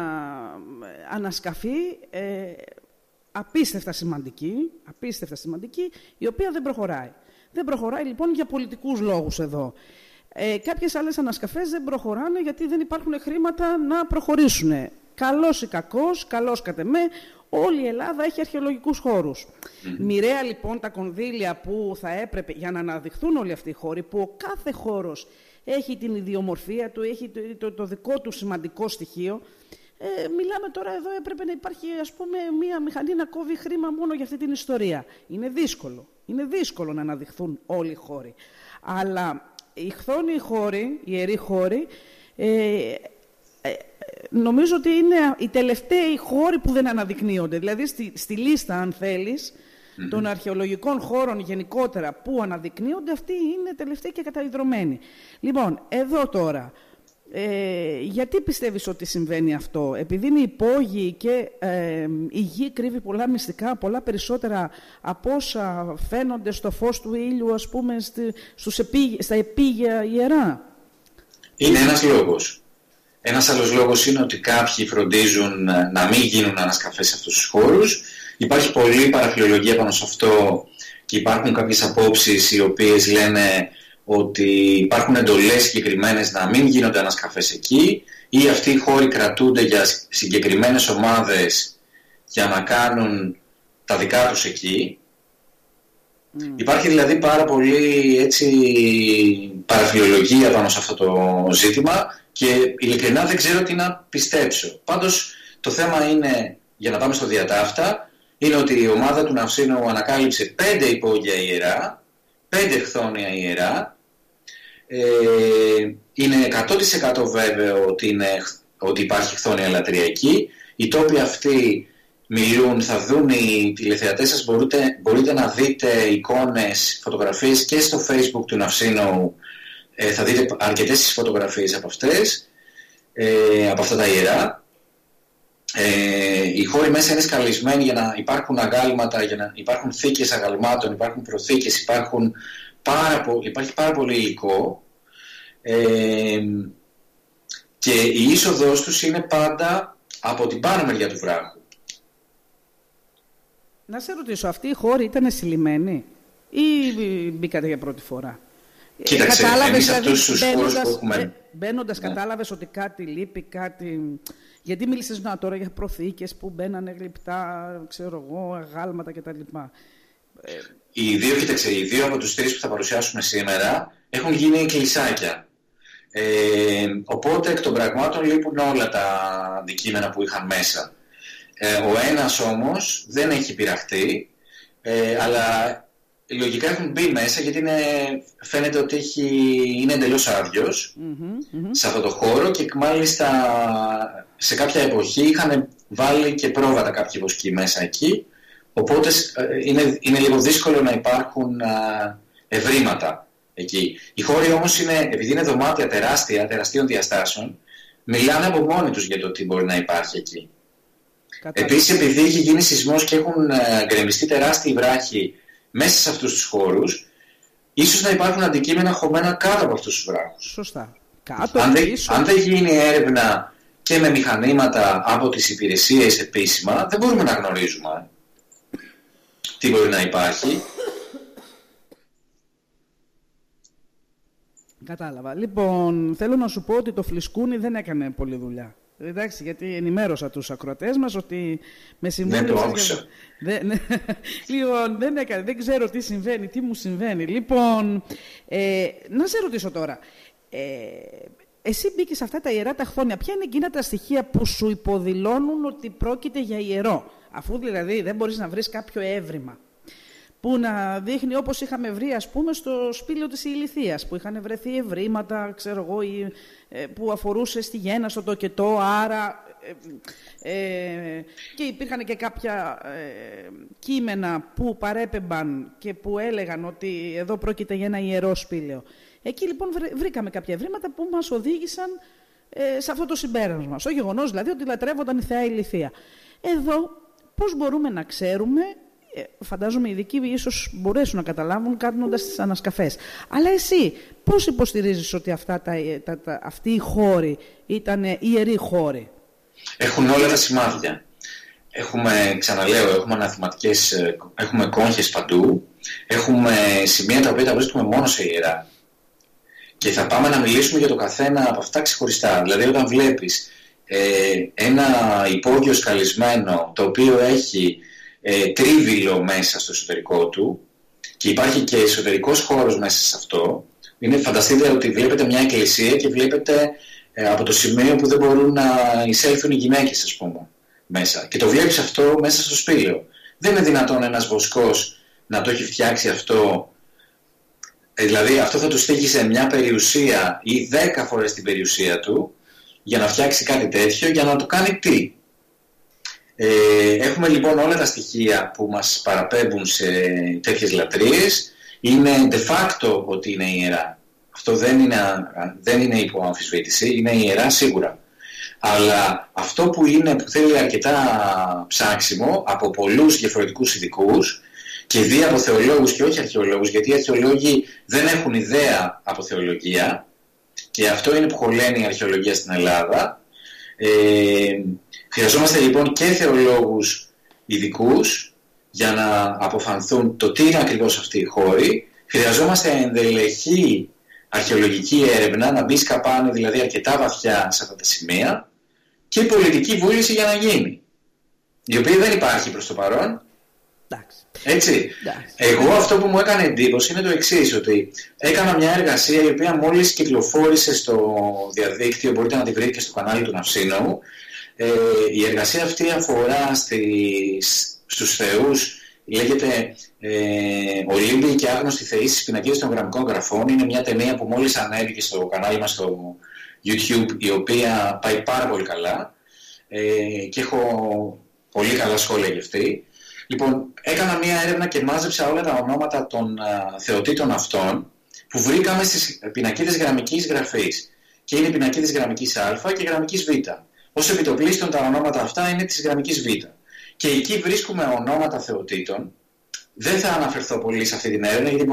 ανασκαφή ε, απίστευτα σημαντική, απίστευτα σημαντική, η οποία δεν προχωράει. Δεν προχωράει λοιπόν για πολιτικούς λόγους εδώ. Ε, κάποιες άλλες ανασκαφές δεν προχωράνε γιατί δεν υπάρχουν χρήματα να προχωρήσουν. Καλός ή κακός, καλός κατ' εμέ, όλη η Ελλάδα έχει αρχαιολογικούς χώρους. Μοιραία λοιπόν τα κονδύλια που θα έπρεπε για να αναδειχθούν όλοι αυτοί οι χώροι, που ο κάθε χώρος έχει την ιδιομορφία του, έχει το, το δικό του σημαντικό στοιχείο, ε, μιλάμε τώρα εδώ, έπρεπε να υπάρχει ας πούμε μία μηχανή να κόβει χρήμα μόνο για αυτή την ιστορία. Είναι δύσκολο. Είναι δύσκολο να αναδειχθούν όλοι οι χώροι. Αλλά οι χθόνοι χώροι, οι ιεροί χώροι, ε, ε, νομίζω ότι είναι οι τελευταίοι χώροι που δεν αναδεικνύονται. Δηλαδή στη, στη λίστα, αν θελεις των αρχαιολογικών χώρων γενικότερα που αναδεικνύονται, αυτοί είναι τελευταίοι και καταϊδρωμένοι. Λοιπόν, εδώ τώρα, ε, γιατί πιστεύεις ότι συμβαίνει αυτό, επειδή είναι υπόγειοι και ε, η γη κρύβει πολλά μυστικά, πολλά περισσότερα από όσα φαίνονται στο φως του ήλιου, ας πούμε, στη, στους στα επίγεια ιερά; Είναι ένας λόγος. Ένας άλλος λόγος είναι ότι κάποιοι φροντίζουν να μην γίνουν ανασκαφές σε αυτούς τους χώρους. Υπάρχει πολλή παραφιλολογία πάνω σε αυτό και υπάρχουν κάποιες απόψεις οι οποίες λένε ότι υπάρχουν εντολές συγκεκριμένες να μην γίνονται ανασκαφές εκεί ή αυτοί οι χώροι κρατούνται για συγκεκριμένες ομάδες για να κάνουν τα δικά τους εκεί. Υπάρχει δηλαδή πάρα πολύ έτσι παραφιλολογία πάνω σε αυτό το ζήτημα και ειλικρινά δεν ξέρω τι να πιστέψω. Πάντως το θέμα είναι, για να πάμε στο διατάφτα, είναι ότι η ομάδα του Ναυσίνου ανακάλυψε πέντε υπόγεια ιερά, πέντε χθόνια ιερά ε, είναι 100% βέβαιο ότι, είναι, ότι υπάρχει χθόνια λατρεία εκεί. Οι τόποι αυτοί μιλούν, θα δουν οι τηλεθεατές σας, μπορείτε, μπορείτε να δείτε εικόνες, φωτογραφίες και στο facebook του Ναυσίνου, ε, θα δείτε αρκετές φωτογραφίες από αυτές, ε, από αυτά τα ιερά. Ε, οι χώροι μέσα είναι σκαλισμένοι για να υπάρχουν αγάλματα, για να υπάρχουν θήκες αγαλμάτων, υπάρχουν προθήκες, υπάρχουν πάρα υπάρχει πάρα πολύ υλικό ε, και η είσοδος τους είναι πάντα από την πάνω μεριά του βράχου. Να σε ρωτήσω, αυτοί οι χώροι ήταν συλλημένοι ή μπήκατε για πρώτη φορά; Κοίταξε, εμείς δηλαδή, αυτούς τους χώρους που έχουμε... μπαίνοντας, ναι. κατάλαβες ότι κάτι λείπει, κάτι. Γιατί μίλησες να τώρα για προθήκες που μπαίνανε γλυπτά, ξέρω εγώ, γάλματα κτλ. Οι δύο, κοίταξε, οι δύο από τους τρεις που θα παρουσιάσουμε σήμερα έχουν γίνει κλεισάκια. Ε, οπότε εκ των πραγμάτων λείπουν όλα τα αντικείμενα που είχαν μέσα. Ε, ο ένας όμως δεν έχει πειραχτεί, ε, αλλά λογικά έχουν μπει μέσα γιατί είναι, φαίνεται ότι έχει, είναι εντελώς σε αυτό το χώρο και μάλιστα σε κάποια εποχή είχαν βάλει και πρόβατα κάποιοι βοσκοί μέσα εκεί οπότε ε, είναι, είναι λίγο δύσκολο να υπάρχουν ευρήματα εκεί. Οι χώροι όμως είναι, επειδή είναι δωμάτια τεράστια, τεραστίων διαστάσεων μιλάνε από μόνοι τους για το τι μπορεί να υπάρχει εκεί. Επίσης επειδή έχει γίνει σεισμός και έχουν ε, γκρεμιστεί τεράστιοι βράχοι μέσα σε αυτούς τους χώρους, ίσως να υπάρχουν αντικείμενα χωμένα κάτω από αυτούς τους βράχους. Σωστά. Κάτω, αν, δεν, αν δεν γίνει έρευνα και με μηχανήματα από τις υπηρεσίες επίσημα, δεν μπορούμε να γνωρίζουμε τι μπορεί να υπάρχει. Κατάλαβα. Λοιπόν, θέλω να σου πω ότι το φλισκούνι δεν έκανε πολλή δουλειά. Εντάξει, γιατί ενημέρωσα τους ακροατές μας ότι με συμβούλευαν... Δεν το άκουσα. Δεν, ναι. λοιπόν, δεν, έκανε, δεν ξέρω τι συμβαίνει, τι μου συμβαίνει. Λοιπόν, ε, να σε ρωτήσω τώρα. Ε, εσύ μπήκες σε αυτά τα ιερά ταχθόνια. Ποια είναι εκείνα τα στοιχεία που σου υποδηλώνουν ότι πρόκειται για ιερό; Αφού δηλαδή δεν μπορείς να βρεις κάποιο έβριμα που να δείχνει όπως είχαμε βρει ας πούμε στο σπήλαιο της Ηλιθίας που είχαν βρεθεί ευρήματα ξέρω εγώ, ε, που αφορούσε στη γέννα, στο τοκετό, άρα ε, ε, και υπήρχαν και κάποια ε, κείμενα που παρέπεμπαν και που έλεγαν ότι εδώ πρόκειται για ένα ιερό σπήλαιο. Εκεί λοιπόν βρήκαμε κάποια ευρήματα που μας οδήγησαν σε αυτό το συμπέρασμα. Στο γεγονός δηλαδή ότι λατρεύονταν η Θεά Ηλιθία. Εδώ πώς μπορούμε να ξέρουμε ε, φαντάζομαι οι ειδικοί ίσως μπορέσουν να καταλάβουν κάνοντα τις ανασκαφές. Αλλά εσύ πώς υποστηρίζεις ότι αυτά τα, τα, τα, αυτοί οι χώροι ήταν ιεροί χώροι; Έχουν όλα τα σημάδια. Έχουμε, ξαναλέω, έχουμε αναθηματικές, ε, έχουμε κόγχες παντού, έχουμε σημεία τα οποία τα βρίσκουμε μόνο σε ιερά. Και θα πάμε να μιλήσουμε για το καθένα από αυτά ξεχωριστά. Δηλαδή όταν βλέπεις ε, ένα υπόγειο σκαλισμένο το οποίο έχει ε, τρίβιλο μέσα στο εσωτερικό του και υπάρχει και εσωτερικός χώρος μέσα σε αυτό. Είναι φανταστείτε ότι βλέπετε μια εκκλησία και βλέπετε ε, από το σημείο που δεν μπορούν να εισέλθουν οι γυναίκες ας πούμε μέσα. Και το βλέπεις αυτό μέσα στο σπήλαιο. Δεν είναι δυνατόν ένας βοσκός να το έχει φτιάξει αυτό ε, δηλαδή αυτό θα του στήχησε μια περιουσία ή δέκα φορές την περιουσία του για να φτιάξει κάτι τέτοιο για να το κάνει τι; Ε, έχουμε λοιπόν όλα τα στοιχεία που μας παραπέμπουν σε τέτοιες λατρείες. Είναι de facto ότι είναι ιερά. Αυτό δεν είναι, δεν είναι υπό αμφισβήτηση, είναι ιερά σίγουρα. Αλλά αυτό που, είναι, που θέλει αρκετά ψάξιμο από πολλούς διαφορετικούς ειδικούς και δει από θεολόγους και όχι αρχαιολόγους, γιατί οι αρχαιολόγοι δεν έχουν ιδέα από θεολογία και αυτό είναι που χωλαίνει η αρχαιολογία στην Ελλάδα. Ε, Χρειαζόμαστε λοιπόν και θεολόγους ειδικούς για να αποφανθούν το τι είναι ακριβώς αυτή η χώρη. Χρειαζόμαστε ενδελεχή αρχαιολογική έρευνα, να μπει σκαπάνι δηλαδή αρκετά βαθιά σε αυτά τα σημεία και πολιτική βούληση για να γίνει. Η οποία δεν υπάρχει προς το παρόν. Έτσι. Εγώ αυτό που μου έκανε εντύπωση είναι το εξής ότι έκανα μια εργασία η οποία μόλις κυκλοφόρησε στο διαδίκτυο, μπορείτε να τη βρείτε και στο κανάλι του Ναυσίνου, ε, η εργασία αυτή αφορά στις, στους θεούς, λέγεται ε, «Ολύμπιοι και άγνωστοι θεοί στις πινακίδες των γραμμικών γραφών». Είναι μια ταινία που μόλις ανέβηκε στο κανάλι μας στο YouTube, η οποία πάει πάρα πολύ καλά ε, και έχω πολύ καλά σχόλια για αυτή. Λοιπόν, έκανα μια έρευνα και μάζεψα όλα τα ονόματα των α, θεοτήτων αυτών που βρήκαμε στις πινακίδες γραμμικής γραφής. Και είναι πινακίδες γραμμικής Α και γραμμικής Β. Ως επιτοπλίστων τα ονόματα αυτά είναι της γραμμικής Β. Και εκεί βρίσκουμε ονόματα θεοτήτων. Δεν θα αναφερθώ πολύ σε αυτή την έρευνα γιατί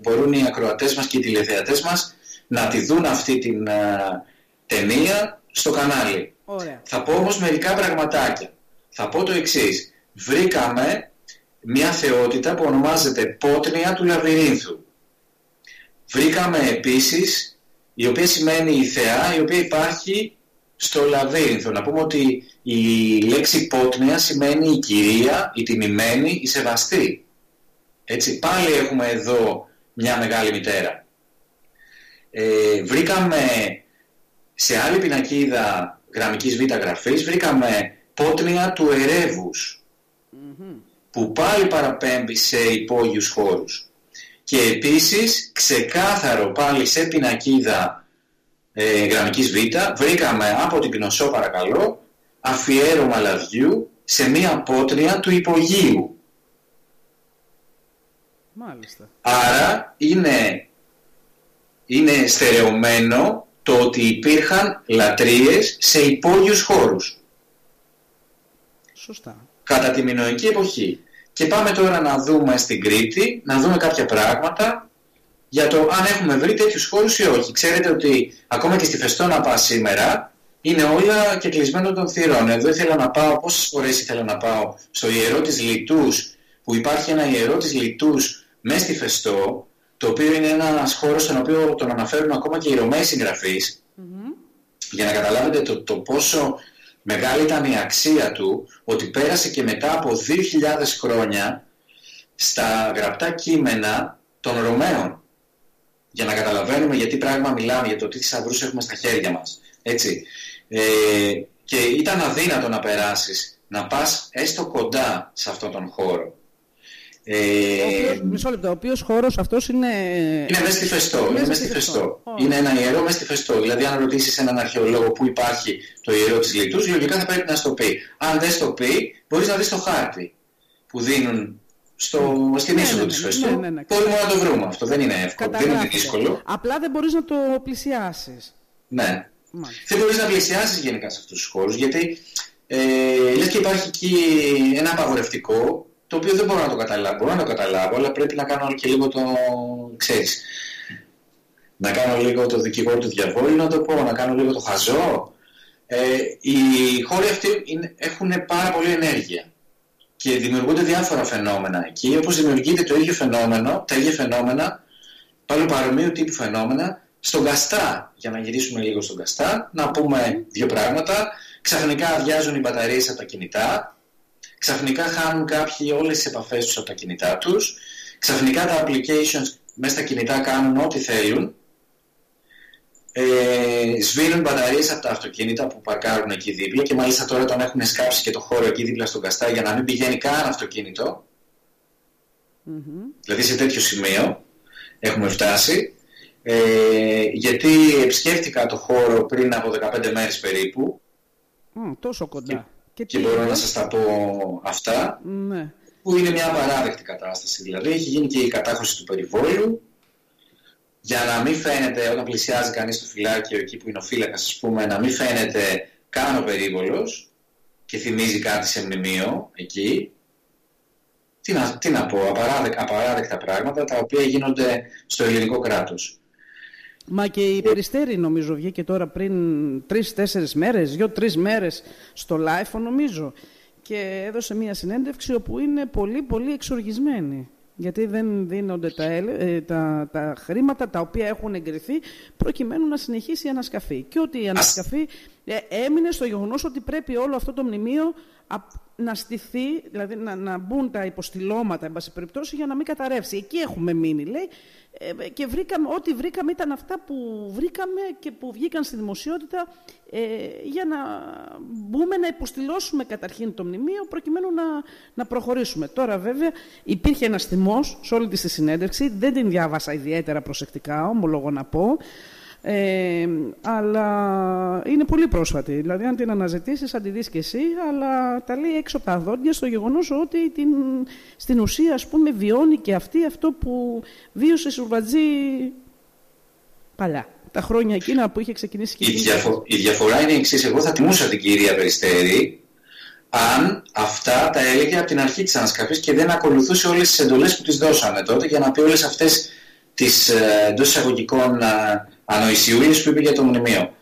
μπορούν οι ακροατές μας και οι τηλεθεατές μας να τη δουν αυτή την uh, ταινία στο κανάλι. Ωραία. Θα πω όμως μερικά πραγματάκια. Θα πω το εξής. Βρήκαμε μια θεότητα που ονομάζεται Πότνια του Λαβυρίνθου. Βρήκαμε επίσης η οποία σημαίνει η θεά, η οποία υπάρχει στο λαβύρινθο. Να πούμε ότι η λέξη πότνια σημαίνει η κυρία, η τιμημένη, η σεβαστή. Έτσι, πάλι έχουμε εδώ μια μεγάλη μητέρα. Ε, βρήκαμε σε άλλη πινακίδα γραμμικής β' γραφής, βρήκαμε πότνια του ερευους που πάλι παραπέμπει σε υπόγειους χώρους. Και επίσης, ξεκάθαρο πάλι σε πινακίδα ε, γραμμικής β, βρήκαμε από την Κνωσό παρακαλώ, αφιέρωμα λαδιού σε μία πότρια του υπογείου. Μάλιστα. Άρα είναι, είναι στερεωμένο το ότι υπήρχαν λατρείες σε υπόγειους χώρους. Σωστά. Κατά τη μινοϊκή εποχή. Και πάμε τώρα να δούμε στην Κρήτη, να δούμε κάποια πράγματα για το αν έχουμε βρει τέτοιους χώρους ή όχι. Ξέρετε ότι ακόμα και στη Φεστόνα πας σήμερα είναι όλα και κλεισμένο των θυρών. Εδώ ήθελα να πάω, πόσες φορές ήθελα να πάω στο ιερό της Λιτούς, που υπάρχει ένα ιερό της Λιτούς μέσα στη Φεστό, το οποίο είναι ένας χώρος στον οποίο τον αναφέρουν ακόμα και οι Ρωμαίοι συγγραφείς, για να καταλάβετε το, το πόσο μεγάλη ήταν η αξία του, ότι πέρασε και μετά από 2.000 χρόνια στα γραπτά κείμενα των Ρωμαίων. Για να καταλαβαίνουμε γιατί πράγμα μιλάμε, για το τι θησαυρούς έχουμε στα χέρια μας. Έτσι. Ε, και ήταν αδύνατο να περάσεις, να πας έστω κοντά σε αυτόν τον χώρο. Ε, μισό λεπτό, ο οποίος χώρος αυτός είναι... Είναι μέσα στη Φεστό. Είναι, μέσα στη Φεστό. Είναι ένα ιερό μέσα στη Φεστό. Δηλαδή, αν ρωτήσεις έναν αρχαιολόγο που υπάρχει το ιερό της Λιτούς, λογικά θα πρέπει να στο πει. Αν δεν στο πει, μπορείς να δεις το χάρτη που δίνουν στο, στην ναι, είσοδο ναι, της ναι, Φεστό. Ναι, ναι, ναι, Μπορούμε να το βρούμε αυτό. Δεν είναι εύκολο. Δεν είναι δύσκολο. Απλά δεν μπορείς να το πλησιάσεις. Ναι. Μάλιστα. Δεν μπορείς να πλησιάσεις γενικά σε αυτούς τους χώρους, γιατί ε, λες και υπάρχει εκεί ένα απαγορευτικό το οποίο δεν μπορώ να το καταλάβω. Μπορώ να το καταλάβω, αλλά πρέπει να κάνω και λίγο το, ξέρεις, να κάνω λίγο το δικηγόρο του διαβόλου, να το πω, να κάνω λίγο το χαζό. Ε, οι χώροι αυτοί έχουν πάρα πολύ ενέργεια και δημιουργούνται διάφορα φαινόμενα εκεί, όπως δημιουργείται το ίδιο φαινόμενο, τα ίδια φαινόμενα, πάλι παρομοίου τύπου φαινόμενα, στον Καστά. Για να γυρίσουμε λίγο στον Καστά, να πούμε δύο πράγματα. Ξαφνικά αδειάζουν οι μπαταρίες από τα κινητά, ξαφνικά χάνουν κάποιοι όλες τις επαφές τους από τα κινητά τους, ξαφνικά τα applications μέσα στα κινητά κάνουν ό,τι θέλουν, ε, σβήνουν μπαταρίες από τα αυτοκίνητα που παρκάρουν εκεί δίπλα και μάλιστα τώρα τον έχουν σκάψει και το χώρο εκεί δίπλα στον Καστά για να μην πηγαίνει καν αυτοκίνητο. Δηλαδή σε τέτοιο σημείο έχουμε φτάσει. Ε, γιατί επισκέφτηκα το χώρο πριν από 15 μέρες περίπου. τόσο κοντά. Και, και μπορώ να σας τα πω αυτά, ναι. που είναι μια παράδεκτη κατάσταση. Δηλαδή έχει γίνει και η κατάχωση του περιβόλου, για να μην φαίνεται όταν πλησιάζει κανείς το φυλάκιο εκεί που είναι ο φύλακας, ας πούμε, να μην φαίνεται καν ο περίβολος και θυμίζει κάτι σε μνημείο εκεί. Τι να, τι να πω, απαράδεκτα, απαράδεκτα πράγματα τα οποία γίνονται στο ελληνικό κράτος. Μα και η Περιστέρη νομίζω βγήκε τώρα πριν τρει-τέσσερι μέρες, δύο-τρει μέρες στο live νομίζω και έδωσε μια συνέντευξη όπου είναι πολύ πολύ εξοργισμένη. Γιατί δεν δίνονται τα, ε, τα, τα χρήματα τα οποία έχουν εγκριθεί προκειμένου να συνεχίσει η ανασκαφή. Και ότι η ανασκαφή ε, έμεινε στο γεγονός ότι πρέπει όλο αυτό το μνημείο να στηθεί, δηλαδή να, να μπουν τα υποστηλώματα, εν πάση περιπτώσει, για να μην καταρρεύσει. Εκεί έχουμε μείνει, λέει, ε, και βρήκαμε, ό,τι βρήκαμε ήταν αυτά που βρήκαμε και που βγήκαν στη δημοσιότητα ε, για να μπούμε να υποστηλώσουμε καταρχήν το μνημείο προκειμένου να, να προχωρήσουμε. Τώρα βέβαια υπήρχε ένας θυμός σε όλη τη συνέντευξη, δεν την διάβασα ιδιαίτερα προσεκτικά, ομολογώ να πω, ε, αλλά είναι πολύ πρόσφατη. Δηλαδή, αν την αναζητήσεις, θα τη δεις και εσύ, αλλά τα λέει έξω από τα δόντια στο γεγονός ότι την, στην ουσία, ας πούμε, βιώνει και αυτή αυτό που βίωσε η Σουρβατζή παλιά. Τα χρόνια εκείνα που είχε ξεκινήσει και η, διαφο η διαφορά είναι η εξής. Εγώ θα τιμούσα την κυρία Περιστέρη αν αυτά τα έλεγε από την αρχή της ανασκαφής και δεν ακολουθούσε όλες τις εντολές που της δώσανε τότε για να πει όλες αυτές τις ε, εντός εισαγωγικών ε, ανοησιούλης που είπε για το μνημείο.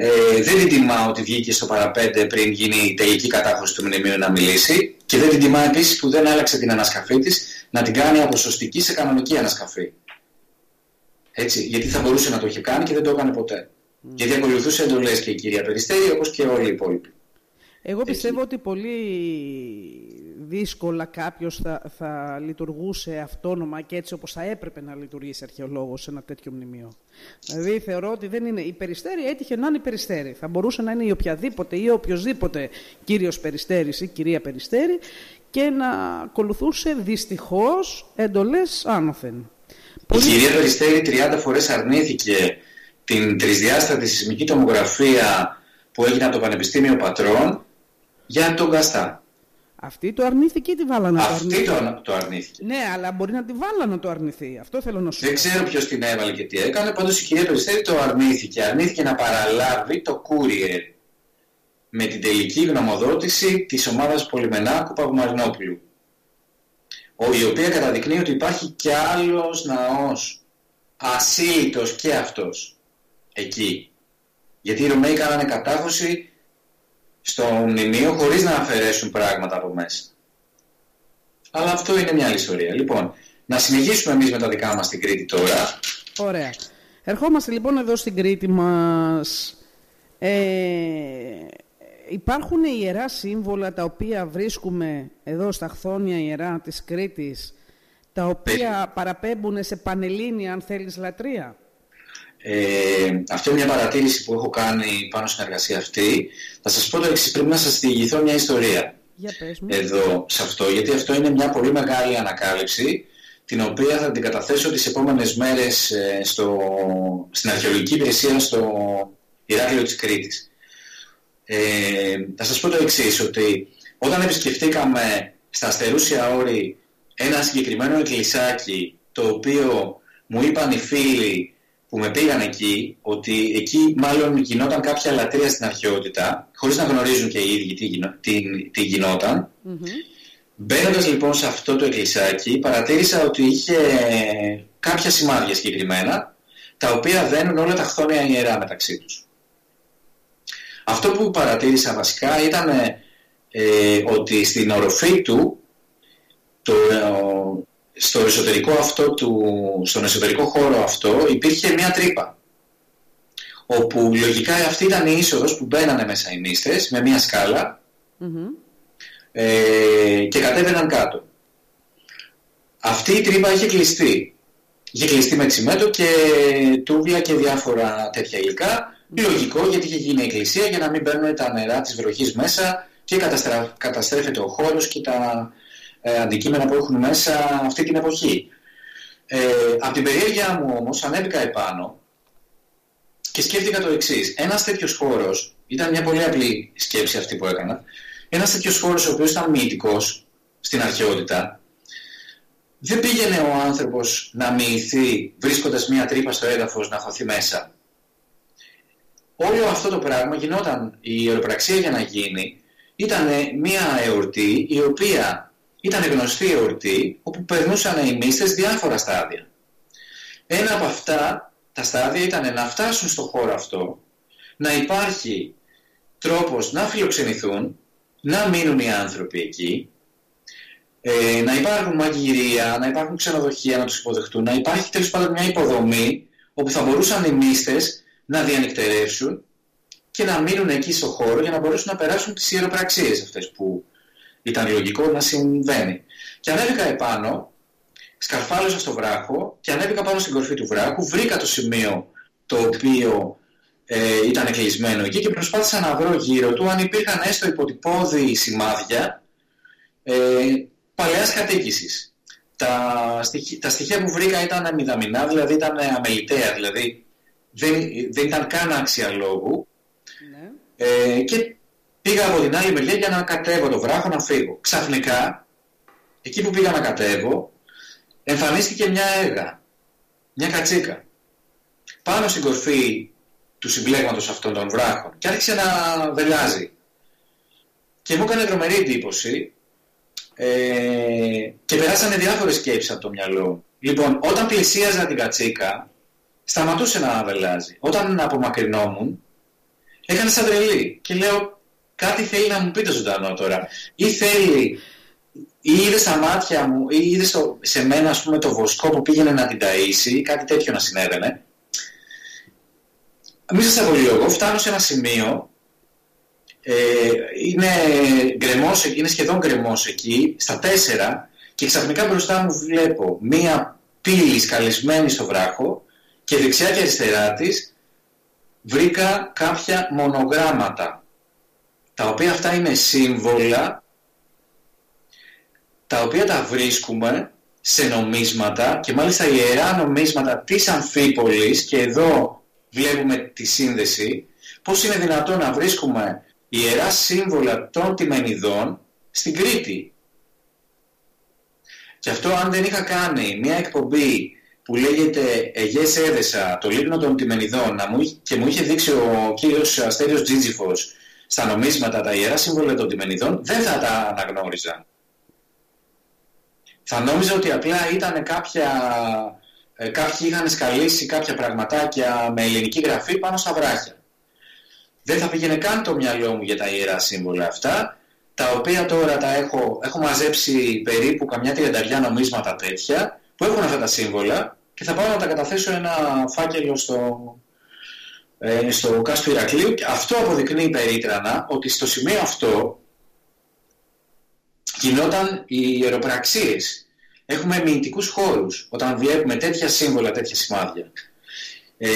Ε, δεν την τιμά ότι βγήκε στο παραπέντε πριν γίνει η τελική κατάχωση του μνημείου να μιλήσει και δεν την τιμά επίσης που δεν άλλαξε την ανασκαφή της να την κάνει από σωστική σε κανονική ανασκαφή. Έτσι, γιατί θα μπορούσε να το είχε κάνει και δεν το έκανε ποτέ. Γιατί ακολουθούσε εντολές και η κυρία Περιστέρη όπως και όλοι οι υπόλοιποι. Εγώ πιστεύω ότι πολύ δύσκολα κάποιος θα, θα λειτουργούσε αυτόνομα και έτσι όπως θα έπρεπε να λειτουργήσει αρχαιολόγος σε ένα τέτοιο μνημείο. Δηλαδή θεωρώ ότι δεν είναι η Περιστέρη, έτυχε να είναι η Περιστέρη. Θα μπορούσε να είναι η οποιαδήποτε ή οποιοδήποτε κύριος Περιστέρης ή κυρία Περιστέρη και να ακολουθούσε δυστυχώς εντολές άνωθεν. Η κυρία Περιστέρη 30 φορές αρνήθηκε την τρισδιάστατη σεισμική τομογραφία που έγινε από το Πανεπιστήμιο Πατρών για τον Καστά. Αυτή το αρνήθηκε ή τη βάλα να το αρνηθεί. Αυτή το, το αρνήθηκε. Ναι, αλλά μπορεί να τη βάλα να το αρνηθεί. Αυτό θέλω να σου πω. Δεν ξέρω ποιος την έβαλε και τι έκανε. Πάντως η κυρία Περιστέρη το αρνήθηκε. Αρνήθηκε να παραλάβει το Courier με την τελική γνωμοδότηση της ομάδας Πολυμενάκου Παυμαρινόπουλου. Η οποία καταδεικνύει ότι υπάρχει και άλλος ναός. Ασύλλητος και αυτός. Εκεί. Γιατί οι Ρωμαίοι κάνανε κατάχωση στο μνημείο χωρίς να αφαιρέσουν πράγματα από μέσα. Αλλά αυτό είναι μια άλλη ιστορία. Λοιπόν, να συνεχίσουμε εμείς με τα δικά μας στην Κρήτη τώρα. Ωραία. Ερχόμαστε λοιπόν εδώ στην Κρήτη μας. Ε, υπάρχουν ιερά σύμβολα τα οποία βρίσκουμε εδώ στα χθόνια ιερά της Κρήτης τα οποία παραπέμπουν σε πανελλήνια αν θέλεις λατρεία; Ε, αυτή είναι μια παρατήρηση που έχω κάνει πάνω στην εργασία αυτή. Θα σας πω το εξής, πρέπει να σας διηγηθώ μια ιστορία Για πες μου. εδώ σε αυτό, γιατί αυτό είναι μια πολύ μεγάλη ανακάλυψη την οποία θα την καταθέσω τις επόμενες μέρες ε, στο, στην αρχαιολογική υπηρεσία στο Ηράκλειο της Κρήτης. Ε, θα σας πω το εξής, ότι όταν επισκεφτήκαμε στα Αστερούσια Όρη ένα συγκεκριμένο εκκλησάκι το οποίο μου είπαν οι φίλοι που με πήγαν εκεί, ότι εκεί μάλλον γινόταν κάποια λατρεία στην αρχαιότητα, χωρίς να γνωρίζουν και οι ίδιοι τι, γινο, τι, τι γινόταν. Mm-hmm. Μπαίνοντας λοιπόν σε αυτό το εκκλησάκι, παρατήρησα ότι είχε κάποια σημάδια συγκεκριμένα, τα οποία δένουν όλα τα χθόνια ιερά μεταξύ τους. Αυτό που παρατήρησα βασικά ήταν ε, ότι στην οροφή του το, στο εσωτερικό αυτό του, στον εσωτερικό χώρο αυτό υπήρχε μια τρύπα όπου λογικά αυτή ήταν η είσοδος που μπαίνανε μέσα οι νήστες με μια σκάλα ε, και κατέβαιναν κάτω. Αυτή η τρύπα είχε κλειστεί. Είχε κλειστεί με τσιμέντο και τούβλια και διάφορα τέτοια υλικά. Λογικό γιατί είχε γίνει η εκκλησία για να μην μπαίνουν τα νερά της βροχής μέσα και καταστρέφεται ο χώρος και τα ε, αντικείμενα που έχουν μέσα αυτή την εποχή. Ε, από την περιέργειά μου όμως ανέβηκα επάνω και σκέφτηκα το εξής. Ένας τέτοιος χώρος, ήταν μια πολύ απλή σκέψη αυτή που έκανα, ένας τέτοιος χώρος ο οποίος ήταν μυητικός στην αρχαιότητα, δεν πήγαινε ο άνθρωπος να μοιηθεί βρίσκοντας μια τρύπα στο έδαφος να χωθεί μέσα. Όλο αυτό το πράγμα γινόταν, η αεροπραξία για να γίνει, ήταν μια εορτή η οποία ήταν γνωστή εορτή όπου περνούσαν οι μύστες διάφορα στάδια. Ένα από αυτά τα στάδια ήταν να φτάσουν στο χώρο αυτό, να υπάρχει τρόπος να φιλοξενηθούν, να μείνουν οι άνθρωποι εκεί, ε, να υπάρχουν μαγειρία, να υπάρχουν ξενοδοχεία να τους υποδεχτούν, να υπάρχει τέλος πάντων μια υποδομή όπου θα μπορούσαν οι μύστες να διανυκτερεύσουν και να μείνουν εκεί στο χώρο για να μπορέσουν να περάσουν τις ιεροπραξίες αυτές που ήταν λογικό να συμβαίνει. Και ανέβηκα επάνω, σκαρφάλωσα στο βράχο και ανέβηκα πάνω στην κορφή του βράχου, βρήκα το σημείο το οποίο ε, ήταν κλεισμένο εκεί και προσπάθησα να βρω γύρω του αν υπήρχαν έστω υποτυπώδη σημάδια ε, παλαιάς κατοίκησης. Τα, στοιχεία, τα στοιχεία που βρήκα ήταν μηδαμινά, δηλαδή ήταν αμεληταία, δηλαδή δεν, δεν ήταν καν άξια λόγου. Ναι. Ε, και Πήγα από την άλλη μεριά για να κατέβω το βράχο να φύγω. Ξαφνικά, εκεί που πήγα να κατέβω, εμφανίστηκε μια έγα, μια κατσίκα. Πάνω στην κορφή του συμπλέγματος αυτών των βράχων και άρχισε να βελάζει. Και μου έκανε τρομερή εντύπωση ε, και περάσανε διάφορες σκέψεις από το μυαλό. Λοιπόν, όταν πλησίαζα την κατσίκα, σταματούσε να βελάζει. Όταν απομακρυνόμουν, έκανε σαν τρελή και λέω κάτι θέλει να μου πει το ζωντανό τώρα. Ή θέλει, ή είδες στα μάτια μου, ή είδες σε μένα ας πούμε, το βοσκό που πήγαινε να την ταΐσει ή κάτι τέτοιο να συνέβαινε. Μη σας εγώ φτάνω σε ένα σημείο, ε, είναι, γκρεμός, είναι σχεδόν γκρεμός εκεί, στα τέσσερα, και ξαφνικά μπροστά μου βλέπω μία πύλη σκαλισμένη στο βράχο και δεξιά και αριστερά της βρήκα κάποια μονογράμματα, τα οποία αυτά είναι σύμβολα τα οποία τα βρίσκουμε σε νομίσματα και μάλιστα ιερά νομίσματα της Αμφίπολης και εδώ βλέπουμε τη σύνδεση πώς είναι δυνατόν να βρίσκουμε ιερά σύμβολα των τιμενιδών στην Κρήτη. Και αυτό αν δεν είχα κάνει μια εκπομπή που λέγεται «Εγές έδεσα το λίμνο των τιμενιδών» να μου, και μου είχε δείξει ο κύριος Αστέριος Τζίτζιφος στα νομίσματα τα ιερά σύμβολα των τιμενιδών, δεν θα τα αναγνώριζα θα νόμιζα ότι απλά ήταν κάποια, ε, κάποιοι είχαν σκαλίσει κάποια πραγματάκια με ελληνική γραφή πάνω στα βράχια. Δεν θα πήγαινε καν το μυαλό μου για τα ιερά σύμβολα αυτά, τα οποία τώρα τα έχω, έχω μαζέψει περίπου καμιά τριανταριά νομίσματα τέτοια, που έχουν αυτά τα σύμβολα και θα πάω να τα καταθέσω ένα φάκελο στο, ε, στο κάστρο Ηρακλείου και αυτό αποδεικνύει περίτρανα ότι στο σημείο αυτό γινόταν οι ιεροπραξίες. Έχουμε μυητικούς χώρους όταν βλέπουμε τέτοια σύμβολα, τέτοια σημάδια. Ε,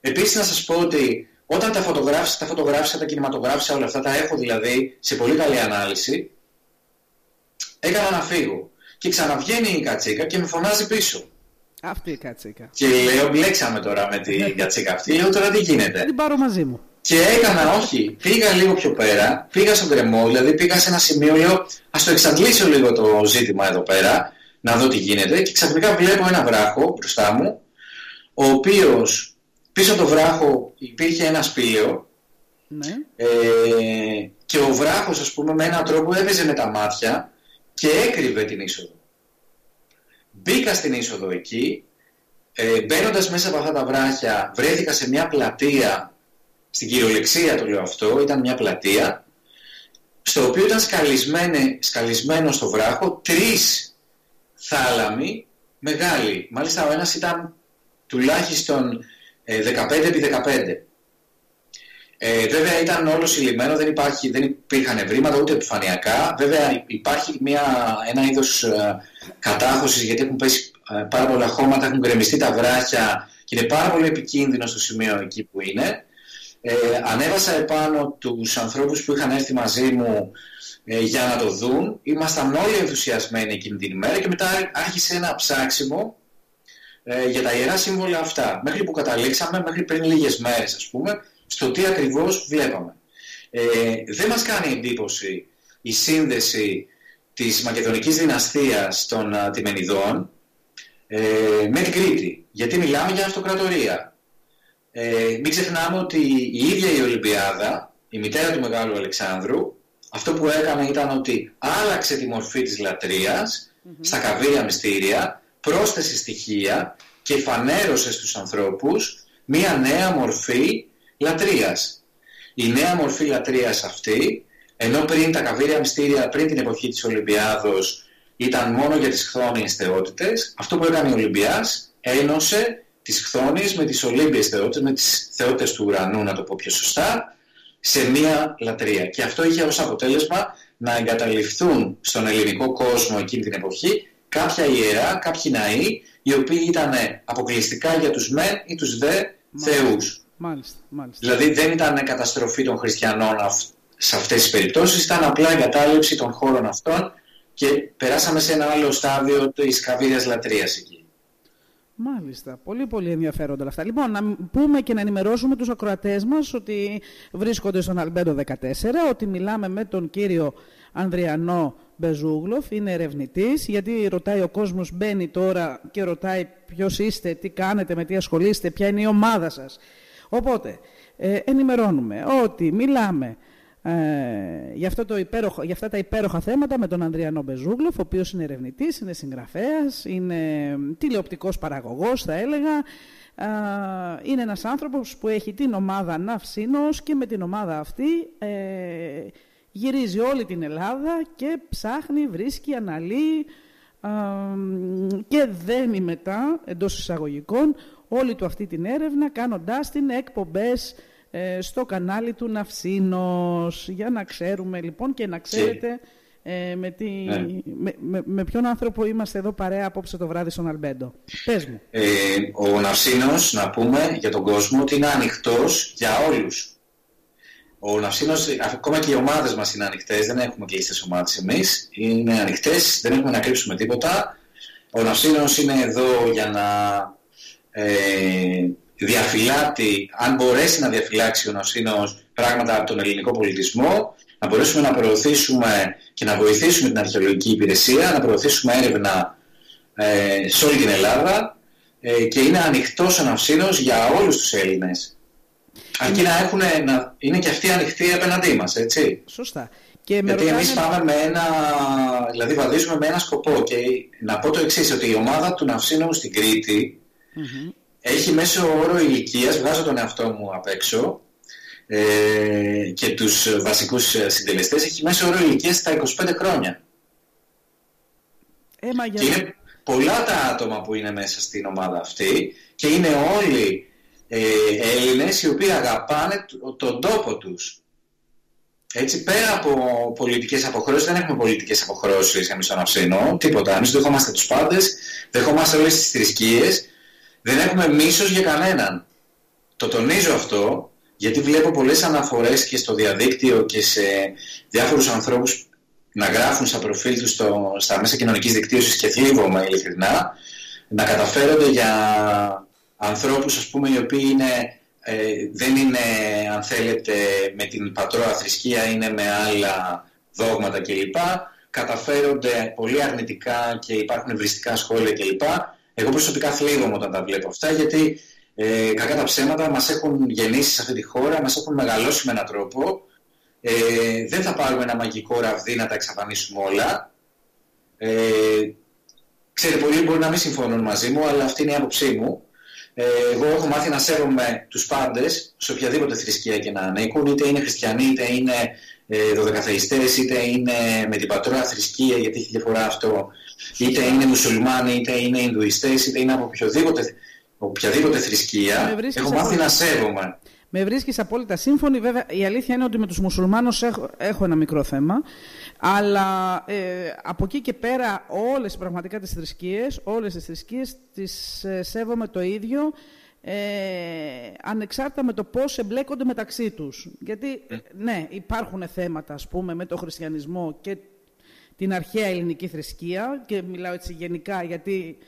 επίσης να σας πω ότι όταν τα φωτογράφησα, τα φωτογράφησα, τα κινηματογράφησα, όλα αυτά τα έχω δηλαδή σε πολύ καλή ανάλυση, έκανα να φύγω. Και ξαναβγαίνει η κατσίκα και με φωνάζει πίσω. Αυτή η κατσίκα. Και λέω, μπλέξαμε τώρα με την κατσίκα αυτή. Λέω τώρα τι γίνεται; Την πάρω μαζί μου. Και έκανα, όχι, πήγα λίγο πιο πέρα, πήγα στον κρεμό, δηλαδή πήγα σε ένα σημείο, λέω, ας το εξαντλήσω λίγο το ζήτημα εδώ πέρα, να δω τι γίνεται και ξαφνικά βλέπω ένα βράχο μπροστά μου, ο οποίος πίσω από το βράχο υπήρχε ένα σπήλαιο ναι. ε, και ο βράχος, ας πούμε, με έναν τρόπο έβαιζε με τα μάτια και έκρυβε την είσοδο. Μπήκα στην είσοδο εκεί, ε, μπαίνοντας μέσα από αυτά τα βράχια βρέθηκα σε μια πλατεία στην κυριολεξία το λέω αυτό, ήταν μια πλατεία, στο οποίο ήταν σκαλισμένο στο βράχο τρεις θάλαμοι μεγάλοι. Μάλιστα ο ένας ήταν τουλάχιστον 15 ε, επί 15. Ε, βέβαια ήταν όλος συλλημμένο, δεν, υπάρχει, δεν υπήρχαν ευρήματα ούτε επιφανειακά. Βέβαια υπάρχει μια, ένα είδος ε, κατάχωσης γιατί έχουν πέσει ε, πάρα πολλά χώματα, έχουν γκρεμιστεί τα βράχια και είναι πάρα πολύ επικίνδυνο στο σημείο εκεί που είναι. Ε, ανέβασα επάνω τους ανθρώπους που είχαν έρθει μαζί μου ε, για να το δουν. Ήμασταν όλοι ενθουσιασμένοι εκείνη την ημέρα και μετά άρχισε ένα ψάξιμο ε, για τα ιερά σύμβολα αυτά. Μέχρι που καταλήξαμε, μέχρι πριν λίγες μέρες ας πούμε, στο τι ακριβώς βλέπαμε. Ε, δεν μας κάνει εντύπωση η σύνδεση της Μακεδονικής δυναστείας των Τιμενιδών ε, με την Κρήτη. Γιατί μιλάμε για αυτοκρατορία. Ε, μην ξεχνάμε ότι η ίδια η Ολυμπιάδα, η μητέρα του Μεγάλου Αλεξάνδρου, αυτό που έκανε ήταν ότι άλλαξε τη μορφή της λατρειας στα καβύρια μυστήρια, πρόσθεσε στοιχεία και φανέρωσε στους ανθρώπους μία νέα μορφή λατρείας. Η νέα μορφή λατρείας αυτή, ενώ πριν τα καβύρια μυστήρια, πριν την εποχή της Ολυμπιάδος, ήταν μόνο για τις χθόνιες θεότητες, αυτό που έκανε ο Ολυμπιάς ένωσε τις χθόνιες με τις Ολύμπιες θεότητες, με τις θεότητες του ουρανού, να το πω πιο σωστά, σε μία λατρεία. Και αυτό είχε ως αποτέλεσμα να εγκαταλειφθούν στον ελληνικό κόσμο εκείνη την εποχή κάποια ιερά, κάποιοι ναοί, οι οποίοι ήταν αποκλειστικά για τους μεν ή τους δε θεούς. Μάλιστα, μάλιστα. Δηλαδή δεν ήταν καταστροφή των χριστιανών σε αυτές τις περιπτώσεις, ήταν απλά εγκατάλειψη των χώρων αυτών και περάσαμε σε ένα άλλο στάδιο της καβίριας λατρείας εκεί. Μάλιστα. Πολύ πολύ ενδιαφέροντα όλα αυτά. Λοιπόν, να πούμε και να ενημερώσουμε τους ακροατές μας ότι βρίσκονται στον Αλμπέντο 14, ότι μιλάμε με τον κύριο Ανδριανό Μπεζούγλοφ, είναι ερευνητής, γιατί ρωτάει ο κόσμος, μπαίνει τώρα και ρωτάει ποιος είστε, τι κάνετε, με τι ασχολείστε, ποια είναι η ομάδα σας. Οπότε, ε, ενημερώνουμε ότι μιλάμε ε, για, αυτό το υπέροχο, για αυτά τα υπέροχα θέματα με τον Ανδριανό Μπεζούγλοφ, ο οποίος είναι ερευνητής, είναι συγγραφέας, είναι τηλεοπτικός παραγωγός θα έλεγα. Ε, είναι ένας άνθρωπος που έχει την ομάδα Ναυσίνος και με την ομάδα αυτή ε, Γυρίζει όλη την Ελλάδα και ψάχνει, βρίσκει, αναλύει και δένει μετά, εντός εισαγωγικών, όλη του αυτή την έρευνα κάνοντάς την εκπομπές ε, στο κανάλι του Ναυσίνος για να ξέρουμε λοιπόν και να ξέρετε ε, με, τι, ναι. με, με, ποιον άνθρωπο είμαστε εδώ παρέα απόψε το βράδυ στον Αλμπέντο. Πες μου. Ε, ο Ναυσίνος, να πούμε για τον κόσμο, ότι είναι ανοιχτός για όλους. Ο Ναυσίνος, ακόμα και οι ομάδες μας είναι ανοιχτές, δεν έχουμε κλειστές ομάδες εμείς, είναι ανοιχτές, δεν έχουμε να κρύψουμε τίποτα. Ο Ναυσίνος είναι εδώ για να ε, διαφυλάτει, αν μπορέσει να διαφυλάξει ο Ναυσίνος πράγματα από τον ελληνικό πολιτισμό, να μπορέσουμε να προωθήσουμε και να βοηθήσουμε την αρχαιολογική υπηρεσία, να προωθήσουμε έρευνα ε, σε όλη την Ελλάδα ε, και είναι ανοιχτός ο Ναυσίνος για όλους τους Έλληνες. Αρκεί να, έχουν, να είναι και αυτοί ανοιχτοί απέναντί μας, έτσι. Σωστά. Και Γιατί ρωτάνε... εμείς πάμε με ένα, δηλαδή βαδίζουμε με ένα σκοπό και να πω το εξής ότι η ομάδα του Ναυσίνου στην Κρήτη mm-hmm. Έχει μέσο όρο ηλικίας, βγάζω τον εαυτό μου απ' έξω, ε, και τους βασικούς συντελεστές έχει μέσο όρο ηλικίας στα 25 χρόνια. Ε, και είναι πολλά τα άτομα που είναι μέσα στην ομάδα αυτή και είναι όλοι ε, Έλληνες οι οποίοι αγαπάνε τον τόπο τους. Έτσι, πέρα από πολιτικές αποχρώσεις, δεν έχουμε πολιτικές αποχρώσεις εμείς στον Αυσίνο, τίποτα. Εμείς δεχόμαστε τους πάντες, δεχόμαστε όλες τις θρησκείες, δεν έχουμε μίσος για κανέναν. Το τονίζω αυτό, γιατί βλέπω πολλές αναφορές και στο διαδίκτυο και σε διάφορους ανθρώπους να γράφουν στα προφίλ τους στο, στα μέσα κοινωνικής δικτύωσης και θλίβομαι ειλικρινά, να καταφέρονται για ανθρώπους ας πούμε οι οποίοι είναι, ε, δεν είναι αν θέλετε με την πατρώα θρησκεία, είναι με άλλα δόγματα κλπ. Καταφέρονται πολύ αρνητικά και υπάρχουν ευριστικά σχόλια κλπ. Εγώ προσωπικά θλίβομαι όταν τα βλέπω αυτά γιατί ε, κακά τα ψέματα μας έχουν γεννήσει σε αυτή τη χώρα, μας έχουν μεγαλώσει με έναν τρόπο. Ε, δεν θα πάρουμε ένα μαγικό ραβδί να τα εξαφανίσουμε όλα. Ε, ξέρετε, πολλοί μπορεί να μην συμφωνούν μαζί μου, αλλά αυτή είναι η άποψή μου. Ε, εγώ έχω μάθει να σέβομαι τους πάντες, σε οποιαδήποτε θρησκεία και να ανήκουν, είτε είναι χριστιανοί, είτε είναι ε, δωδεκαθεϊστές, είτε είναι με την πατρόα θρησκεία, γιατί έχει διαφορά αυτό, είτε είναι μουσουλμάνοι, είτε είναι Ινδουιστές, είτε είναι από οποιοδήποτε οποιαδήποτε θρησκεία, έχω μάθει να σέβομαι. Με βρίσκεις απόλυτα σύμφωνη. Βέβαια, η αλήθεια είναι ότι με τους μουσουλμάνους έχω, έχω ένα μικρό θέμα. Αλλά ε, από εκεί και πέρα, όλες πραγματικά τις θρησκείες, όλες τις θρησκείες τις ε, σέβομαι το ίδιο. Ε, ανεξάρτητα με το πώς εμπλέκονται μεταξύ τους. Γιατί, ε. ναι, υπάρχουν θέματα, ας πούμε, με το χριστιανισμό και την αρχαία ελληνική θρησκεία και μιλάω έτσι γενικά γιατί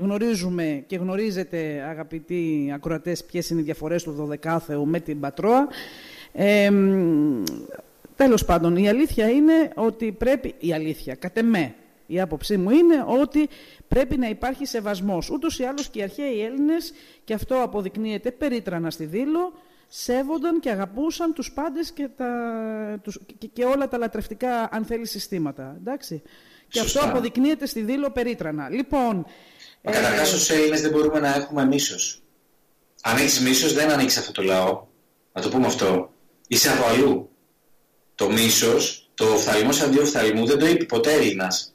γνωρίζουμε και γνωρίζετε αγαπητοί ακροατές ποιες είναι οι διαφορές του Δωδεκάθεου με την Πατρώα. Ε, τέλος πάντων, η αλήθεια είναι ότι πρέπει, η αλήθεια, κατ' εμέ, η άποψή μου είναι ότι πρέπει να υπάρχει σεβασμός. Ούτως ή άλλως και οι αρχαίοι Έλληνες, και αυτό αποδεικνύεται περίτρανα στη Δήλο, σέβονταν και αγαπούσαν τους πάντες και, τα, τους, και, και όλα τα λατρευτικά, αν θέλεις, συστήματα. Εντάξει. Και αυτό αποδεικνύεται στη Δήλο περίτρανα. Λοιπόν, Μα καταρχά ω Έλληνες δεν μπορούμε να έχουμε μίσος. Αν έχεις μίσος, δεν ανοίξεις αυτό το λαό. Να το πούμε αυτό. Είσαι από αλλού. Το μίσος, το οφθαλμό αντί δεν το είπε ποτέ Έλληνας.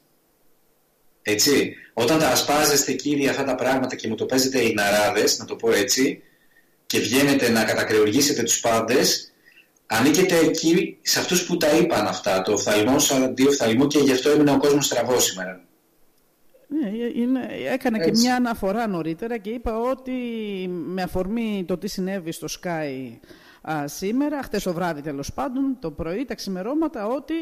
Έτσι. Όταν τα ασπάζεστε κύριε αυτά τα πράγματα και μου το παίζετε Ελληναράδε, να το πω έτσι, και βγαίνετε να κατακρεουργήσετε τους πάντες, ανήκετε εκεί σε αυτούς που τα είπαν αυτά. Το οφθαλμό αντί και γι' αυτό έμεινε ο κόσμος στραβός σήμερα. Ναι, είναι, έκανα και μια αναφορά νωρίτερα και είπα ότι με αφορμή το τι συνέβη στο Sky σήμερα, χτες το βράδυ τέλος πάντων, το πρωί, τα ξημερώματα, ότι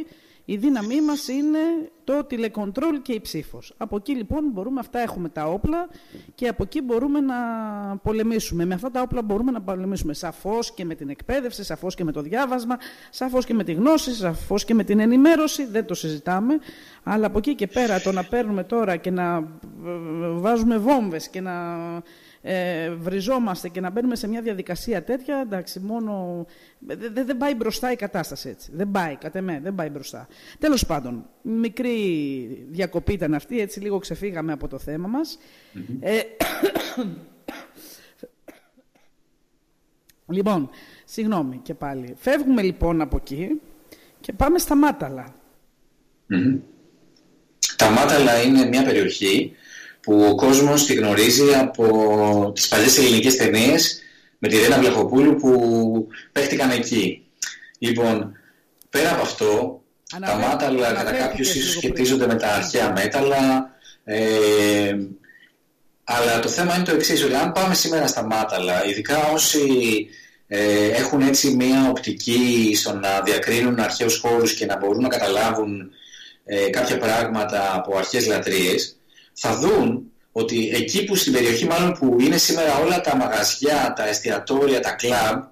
η δύναμή μας είναι το τηλεκοντρόλ και η ψήφος. Από εκεί λοιπόν μπορούμε, αυτά έχουμε τα όπλα και από εκεί μπορούμε να πολεμήσουμε. Με αυτά τα όπλα μπορούμε να πολεμήσουμε σαφώς και με την εκπαίδευση, σαφώς και με το διάβασμα, σαφώς και με τη γνώση, σαφώς και με την ενημέρωση, δεν το συζητάμε. Αλλά από εκεί και πέρα το να παίρνουμε τώρα και να βάζουμε βόμβες και να ε, βριζόμαστε και να μπαίνουμε σε μια διαδικασία τέτοια, εντάξει, μόνο... Δεν δε, πάει μπροστά η κατάσταση έτσι. Δεν πάει, κατά με, δεν πάει μπροστά. Τέλος πάντων, μικρή διακοπή ήταν αυτή, έτσι λίγο ξεφύγαμε από το θέμα μας. Ε, λοιπόν, συγγνώμη και πάλι. Φεύγουμε λοιπόν από εκεί Και πάμε στα Μάταλα. Τα Μάταλα είναι μια περιοχή που ο κόσμος τη γνωρίζει από τις παλιές ελληνικές ταινίες με τη Ρένα Βλαχοπούλου που παίχτηκαν εκεί. Λοιπόν, πέρα από αυτό, τα μάταλα κατά κάποιους ίσως σχετίζονται με τα αρχαία μέταλλα, ε, αλλά το θέμα είναι το εξής, ότι αν πάμε σήμερα στα μάταλα, ειδικά όσοι ε, έχουν έτσι μία οπτική στο να διακρίνουν αρχαίους χώρους και να μπορούν να καταλάβουν ε, κάποια πράγματα από αρχαίες λατρείες, θα δουν ότι εκεί που στην περιοχή μάλλον που είναι σήμερα όλα τα μαγαζιά, τα εστιατόρια, τα κλαμπ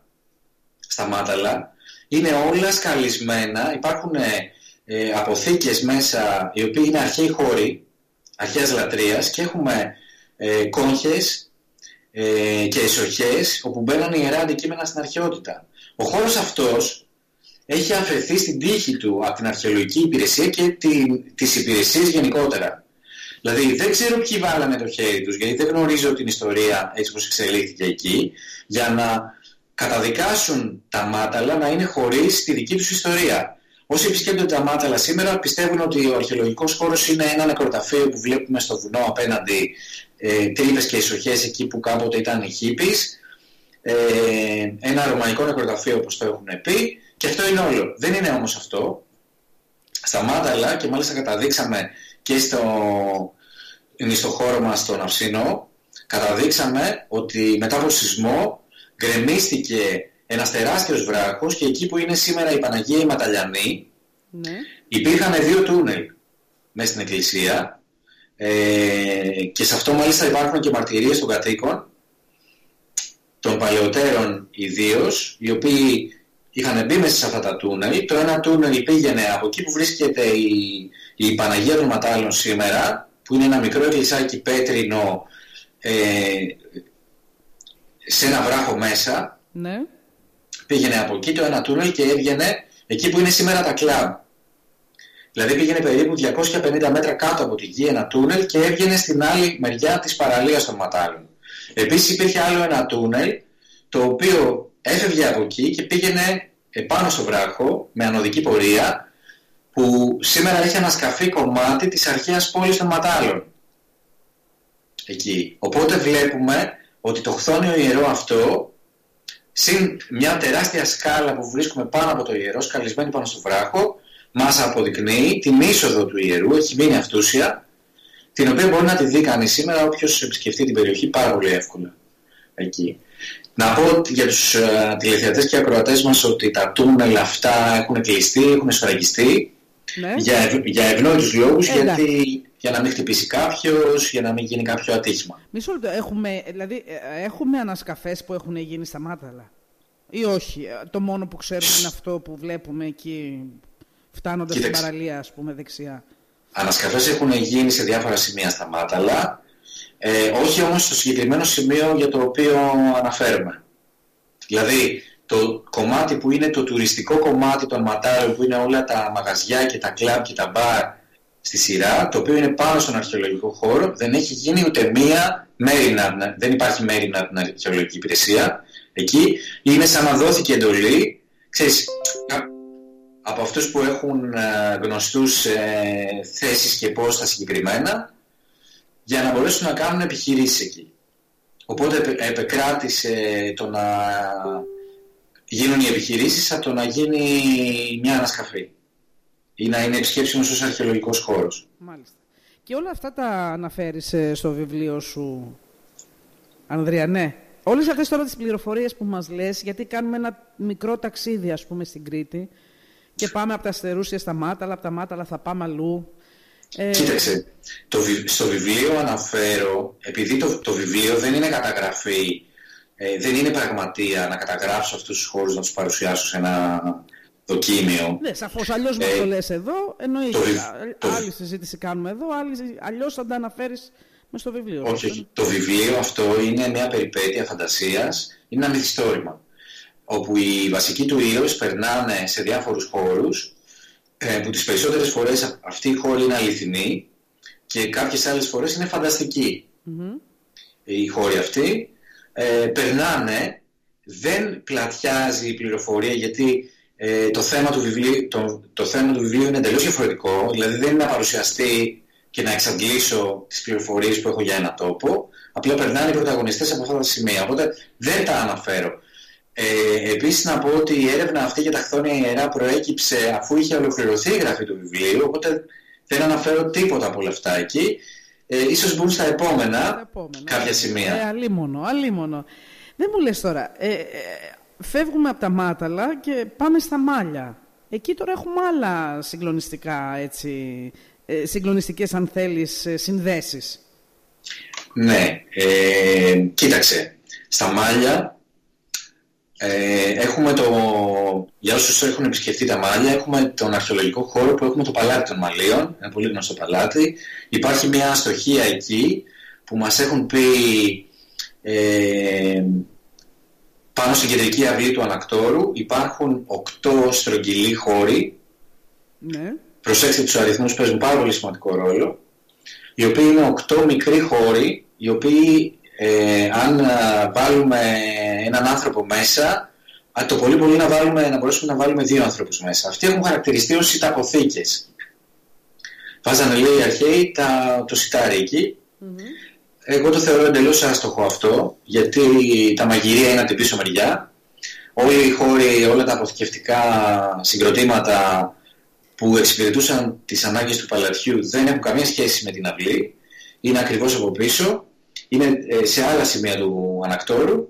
στα Μάταλα, είναι όλα σκαλισμένα, υπάρχουν ε, ε, αποθήκες μέσα οι οποίοι είναι αρχαίοι χώροι, αρχαίας λατρείας και έχουμε ε, κόγχες ε, και εσοχές όπου μπαίνανε ιερά αντικείμενα στην αρχαιότητα. Ο χώρος αυτός έχει αφαιθεί στην τύχη του από την αρχαιολογική υπηρεσία και την, τις υπηρεσίες γενικότερα. Δηλαδή δεν ξέρω ποιοι βάλανε το χέρι τους, γιατί δεν γνωρίζω την ιστορία έτσι όπως εξελίχθηκε εκεί, για να καταδικάσουν τα μάταλα να είναι χωρίς τη δική τους ιστορία. Όσοι επισκέπτονται τα μάταλα σήμερα πιστεύουν ότι ο αρχαιολογικός χώρος είναι ένα νεκροταφείο που βλέπουμε στο βουνό απέναντι ε, τρύπες και ισοχές εκεί που κάποτε ήταν οι χίπης, ε, ένα ρωμαϊκό νεκροταφείο όπως το έχουν πει και αυτό είναι όλο. Δεν είναι όμως αυτό. Στα μάταλα και μάλιστα καταδείξαμε και στο, στο χώρο μας στον Αυσίνο καταδείξαμε ότι μετά από σεισμό γκρεμίστηκε ένας τεράστιος βράχος και εκεί που είναι σήμερα η Παναγία η Ματαλιανή ναι. υπήρχαν δύο τούνελ μέσα στην εκκλησία ε, και σε αυτό μάλιστα υπάρχουν και μαρτυρίες των κατοίκων των παλαιότερων ιδίως, οι οποίοι είχαν μπει μέσα σε αυτά τα τούνελ. Το ένα τούνελ πήγαινε από εκεί που βρίσκεται η, η Παναγία των Ματάλων σήμερα, που είναι ένα μικρό εκκλησάκι πέτρινο ε, σε ένα βράχο μέσα. Ναι. Πήγαινε από εκεί το ένα τούνελ και έβγαινε εκεί που είναι σήμερα τα κλαμπ. Δηλαδή πήγαινε περίπου 250 μέτρα κάτω από τη γη ένα τούνελ και έβγαινε στην άλλη μεριά της παραλίας των Ματάλων. Επίσης υπήρχε άλλο ένα τούνελ το οποίο έφευγε από εκεί και πήγαινε επάνω στο βράχο με ανωδική πορεία που σήμερα έχει ανασκαφεί κομμάτι της αρχαίας πόλης των Ματάλων. Εκεί. Οπότε βλέπουμε ότι το χθόνιο ιερό αυτό συν μια τεράστια σκάλα που βρίσκουμε πάνω από το ιερό, σκαλισμένη πάνω στο βράχο, μας αποδεικνύει την είσοδο του ιερού, έχει μείνει αυτούσια, την οποία μπορεί να τη δει κανείς σήμερα όποιος επισκεφτεί την περιοχή πάρα πολύ εύκολα. Εκεί. Να πω για τους uh, τηλεθεατές και ακροατές μας ότι τα τούνελ αυτά έχουν κλειστεί, έχουν σφραγιστεί ναι. για, ευ, για ευνόητους λόγους γιατί για να μην χτυπήσει κάποιος, για να μην γίνει κάποιο ατύχημα. Μισό λεπτό, έχουμε, δηλαδή, ε, έχουμε ανασκαφές που έχουν γίνει στα Μάταλα; Ή όχι. Ε, το μόνο που ξέρουμε είναι αυτό που βλέπουμε εκεί φτάνοντας στην παραλία, ας πούμε, δεξιά. Ανασκαφές έχουν γίνει σε διάφορα σημεία στα Μάταλα, ε, όχι όμως στο συγκεκριμένο σημείο για το οποίο αναφέρουμε. Δηλαδή, το κομμάτι που είναι το τουριστικό κομμάτι των Ματάλων, που είναι όλα τα μαγαζιά και τα κλαμπ και τα μπαρ στη σειρά, το οποίο είναι πάνω στον αρχαιολογικό χώρο, δεν έχει γίνει ούτε μία μέρινα, δεν υπάρχει μέρινα από την αρχαιολογική υπηρεσία. Εκεί είναι σαν να δόθηκε εντολή, ξέρεις, από αυτούς που έχουν ε, γνωστούς ε, θέσεις και πόστα συγκεκριμένα για να μπορέσουν να κάνουν επιχειρήσεις εκεί. Οπότε επεκράτησε το να γίνουν οι επιχειρήσεις από το να γίνει μια ανασκαφή ή να είναι επισκέψιμος ως αρχαιολογικός χώρος. Μάλιστα. Και όλα αυτά τα αναφέρεις ε, στο βιβλίο σου, Ανδρία, ναι. Όλες αυτές τώρα τις πληροφορίες που μας λες, γιατί κάνουμε ένα μικρό ταξίδι, ας πούμε, στην Κρήτη, και πάμε από τα Αστερούσια στα Μάταλα, από τα Μάταλα θα πάμε αλλού. Ε... Κοίταξε, το, στο βιβλίο αναφέρω, επειδή το, το βιβλίο δεν είναι καταγραφή, ε, δεν είναι πραγματεία να καταγράψω αυτούς τους χώρους, να τους παρουσιάσω σε ένα δοκίμιο. Ναι, σαφώς, αλλιώς ε, το λες εδώ, εννοείται. Το, άλλη συζήτηση κάνουμε εδώ, άλλη, αλλιώς θα τα αναφέρεις μες στο βιβλίο. Όχι, το βιβλίο αυτό είναι μια περιπέτεια φαντασίας, είναι ένα μυθιστόρημα όπου οι βασικοί του ήρωες περνάνε σε διάφορους χώρους ε, που τις περισσότερες φορές αυτοί οι χώροι είναι αληθινοί και κάποιες άλλες φορές είναι φανταστικοί. Mm-hmm. Οι χώροι αυτοί ε, περνάνε, δεν πλατιάζει η πληροφορία γιατί ε, το, θέμα του βιβλίου, το, το θέμα του βιβλίου είναι εντελώς διαφορετικό, δηλαδή δεν είναι να παρουσιαστεί και να εξαντλήσω τις πληροφορίες που έχω για ένα τόπο, απλά περνάνε οι πρωταγωνιστές από αυτά τα σημεία, οπότε δεν τα αναφέρω. Ε, επίσης να πω ότι η έρευνα αυτή για τα χθόνια ιερά προέκυψε αφού είχε ολοκληρωθεί η γραφή του βιβλίου, οπότε δεν αναφέρω τίποτα από όλα αυτά εκεί. Ε, ίσως μπουν στα επόμενα, επόμενα κάποια σημεία. Ε, αλίμονο, αλίμονο. Δεν μου λες τώρα, ε, ε, φεύγουμε από τα μάταλα και πάμε στα μάλια. Εκεί τώρα έχουμε άλλα συγκλονιστικά, έτσι, ε, συγκλονιστικές αν θέλεις ε, συνδέσεις. Ναι, ε, κοίταξε, στα μάλια ε, έχουμε το, για όσους έχουν επισκεφτεί τα Μάλια, έχουμε τον αρχαιολογικό χώρο που έχουμε το παλάτι των Μαλίων, ένα πολύ γνωστό παλάτι. Υπάρχει μια αστοχία εκεί που μας έχουν πει ε, πάνω στην κεντρική αυλή του ανακτόρου υπάρχουν οκτώ στρογγυλοί χώροι. Ναι. Προσέξτε τους αριθμούς παίζουν πάρα πολύ σημαντικό ρόλο. Οι οποίοι είναι οκτώ μικροί χώροι, οι οποίοι ε, αν βάλουμε έναν άνθρωπο μέσα, το πολύ πολύ να, βάλουμε, να μπορέσουμε να βάλουμε δύο άνθρωπους μέσα. Αυτοί έχουν χαρακτηριστεί ως σιταποθήκες. Βάζανε λέει οι αρχαίοι τα, το σιτάρι εκεί. Εγώ το θεωρώ εντελώς άστοχο αυτό, γιατί τα μαγειρία είναι από την πίσω μεριά. Όλοι οι χώροι, όλα τα αποθηκευτικά συγκροτήματα που εξυπηρετούσαν τις ανάγκες του παλατιού δεν έχουν καμία σχέση με την αυλή. Είναι ακριβώς από πίσω είναι ε, σε άλλα σημεία του ανακτόρου.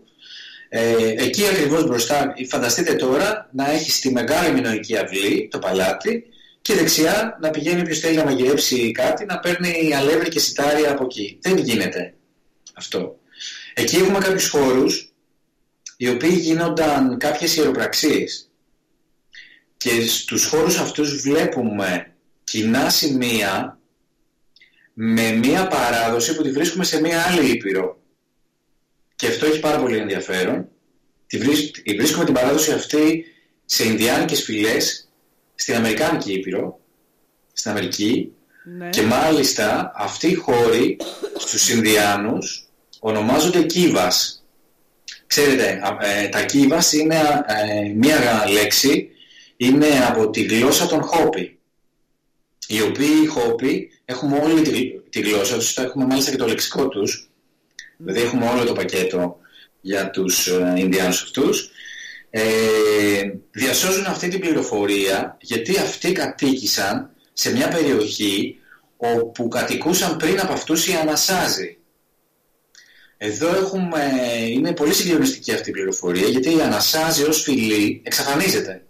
Ε, εκεί ακριβώς μπροστά, φανταστείτε τώρα να έχει στη μεγάλη μηνοϊκή αυλή, το παλάτι, και δεξιά να πηγαίνει όποιος θέλει να μαγειρέψει κάτι, να παίρνει αλεύρι και σιτάρια από εκεί. Δεν γίνεται αυτό. Εκεί έχουμε κάποιους χώρους, οι οποίοι γίνονταν κάποιες ιεροπραξίες. Και στους χώρους αυτούς βλέπουμε κοινά σημεία με μία παράδοση που τη βρίσκουμε σε μία άλλη ήπειρο. Και αυτό έχει πάρα πολύ ενδιαφέρον. Τη βρίσκουμε την παράδοση αυτή σε Ινδιάνικες φυλές στην Αμερικάνικη Ήπειρο, στην Αμερική ναι. και μάλιστα αυτοί οι χώροι στους Ινδιάνους ονομάζονται κύβας. Ξέρετε, ε, τα κύβας είναι ε, μία λέξη, είναι από τη γλώσσα των Χόπι οι οποίοι οι Χόποι έχουμε όλη τη, τη γλώσσα τους, έχουμε μάλιστα και το λεξικό τους, δηλαδή έχουμε όλο το πακέτο για τους ε, Ινδιάνους αυτούς, ε, διασώζουν αυτή την πληροφορία γιατί αυτοί κατοίκησαν σε μια περιοχή όπου κατοικούσαν πριν από αυτούς οι Ανασάζοι. Εδώ έχουμε, είναι πολύ συγκλονιστική αυτή η πληροφορία γιατί η Ανασάζη ως φυλή εξαφανίζεται.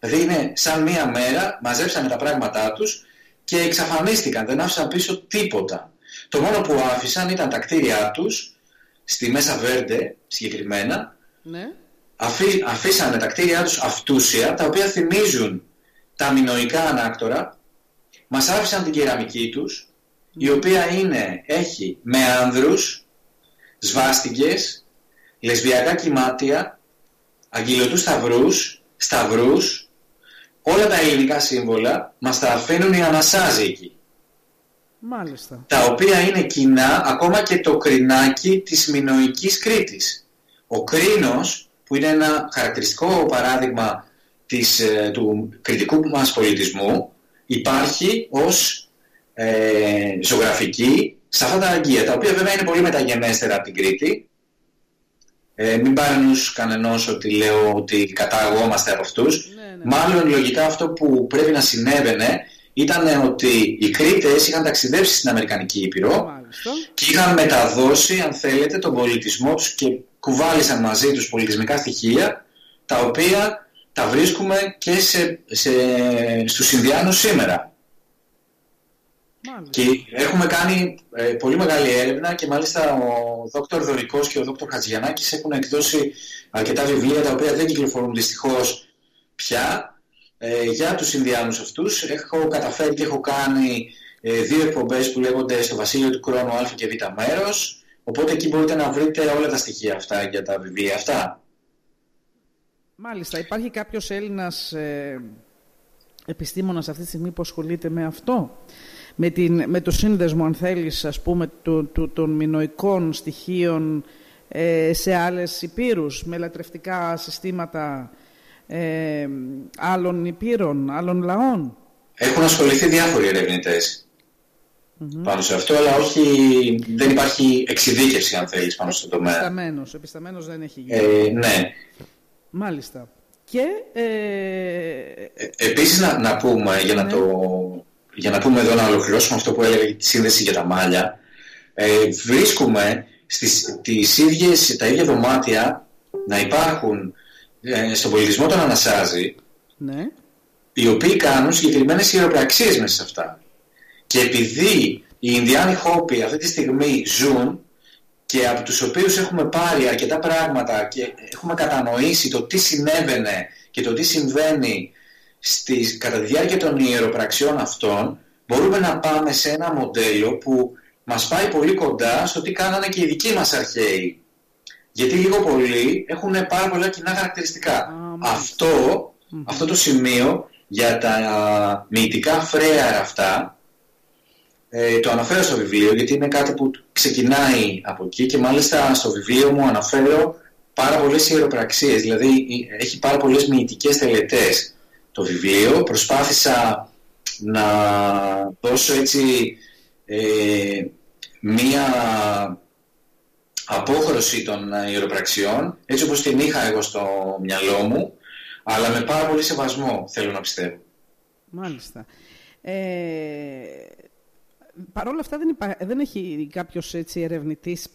Δηλαδή είναι σαν μία μέρα μαζέψανε τα πράγματά τους και εξαφανίστηκαν, δεν άφησαν πίσω τίποτα. Το μόνο που άφησαν ήταν τα κτίρια τους, στη Μέσα Βέρντε συγκεκριμένα, ναι. Αφή, αφήσανε τα κτίρια τους αυτούσια, τα οποία θυμίζουν τα μινοϊκά ανάκτορα, μας άφησαν την κεραμική τους, η οποία είναι, έχει με άνδρους, σβάστικες, λεσβιακά κυμάτια, αγγελωτούς σταυρούς, σταυρούς, όλα τα ελληνικά σύμβολα μας τα αφήνουν οι ανασάζοι εκεί. Μάλιστα. Τα οποία είναι κοινά ακόμα και το κρινάκι της Μινοϊκής Κρήτης. Ο κρίνος, που είναι ένα χαρακτηριστικό παράδειγμα της, ε, του κριτικού μας πολιτισμού, υπάρχει ως ε, ζωγραφική σε αυτά τα αγγεία, τα οποία βέβαια είναι πολύ μεταγενέστερα από την Κρήτη. Ε, μην πάρει νους κανενός ότι λέω ότι κατάγωμαστε από αυτούς. Ναι. Μάλλον λογικά αυτό που πρέπει να συνέβαινε ήταν ότι οι Κρήτες είχαν ταξιδέψει στην Αμερικανική Ήπειρο και είχαν μεταδώσει, αν θέλετε, τον πολιτισμό τους και κουβάλισαν μαζί τους πολιτισμικά στοιχεία τα οποία τα βρίσκουμε και σε, σε, στους Ινδιάνους σήμερα. Και έχουμε κάνει ε, πολύ μεγάλη έρευνα και μάλιστα ο Δόκτωρ Δωρικός και ο Δόκτωρ Χατζιανάκης έχουν εκδώσει αρκετά βιβλία τα οποία δεν κυκλοφορούν δυστυχώς πια ε, για τους Ινδιάνους αυτούς. Έχω καταφέρει και έχω κάνει ε, δύο εκπομπές που λέγονται στο Βασίλειο του Κρόνου Α και Β μέρος. Οπότε εκεί μπορείτε να βρείτε όλα τα στοιχεία αυτά για τα βιβλία αυτά. Μάλιστα. Υπάρχει κάποιος Έλληνας ε, επιστήμονας αυτή τη στιγμή που ασχολείται με αυτό; Με, την, με το σύνδεσμο, αν θέλεις, ας πούμε, των μηνοϊκών στοιχείων ε, σε άλλες υπήρους, με λατρευτικά συστήματα ε, άλλων υπήρων, άλλων λαών. Έχουν ασχοληθεί διάφοροι πάνω σε αυτό, αλλά όχι, δεν υπάρχει εξειδίκευση, αν θέλεις, πάνω στο τομέα. Επισταμένος, επισταμένος δεν έχει γίνει. Ε, ναι. Μάλιστα. Και, ε... ε επίσης να, να πούμε, για να, ναι. το, για να πούμε εδώ να ολοκληρώσουμε αυτό που έλεγα τη σύνδεση για τα μάλια, ε, βρίσκουμε στις, τις ίδιες, τα ίδια δωμάτια να υπάρχουν ε, στον πολιτισμό των Ανασάζη, ναι. οι οποίοι κάνουν συγκεκριμένες ιεροπραξίες μέσα σε αυτά. Και επειδή οι Ινδιάνοι Χόποι αυτή τη στιγμή ζουν και από τους οποίους έχουμε πάρει αρκετά πράγματα και έχουμε κατανοήσει το τι συνέβαινε και το τι συμβαίνει στις, κατά τη διάρκεια των ιεροπραξιών αυτών, μπορούμε να πάμε σε ένα μοντέλο που μας πάει πολύ κοντά στο τι κάνανε και οι δικοί μας αρχαίοι. Γιατί λίγο πολύ έχουν πάρα πολλά κοινά χαρακτηριστικά. αυτό, αυτό το σημείο για τα μυητικά φρέαρα αυτά ε, το αναφέρω στο βιβλίο γιατί είναι κάτι που ξεκινάει από εκεί και μάλιστα στο βιβλίο μου αναφέρω πάρα πολλές ιεροπραξίες, δηλαδή έχει πάρα πολλές μυητικές τελετές το βιβλίο. Προσπάθησα να δώσω έτσι ε, μία απόχρωση των ιεροπραξιών έτσι όπως την είχα εγώ στο μυαλό μου αλλά με πάρα πολύ σεβασμό θέλω να πιστεύω. Μάλιστα. Ε, Παρ' όλα αυτά δεν, δεν έχει κάποιος έτσι, ερευνητής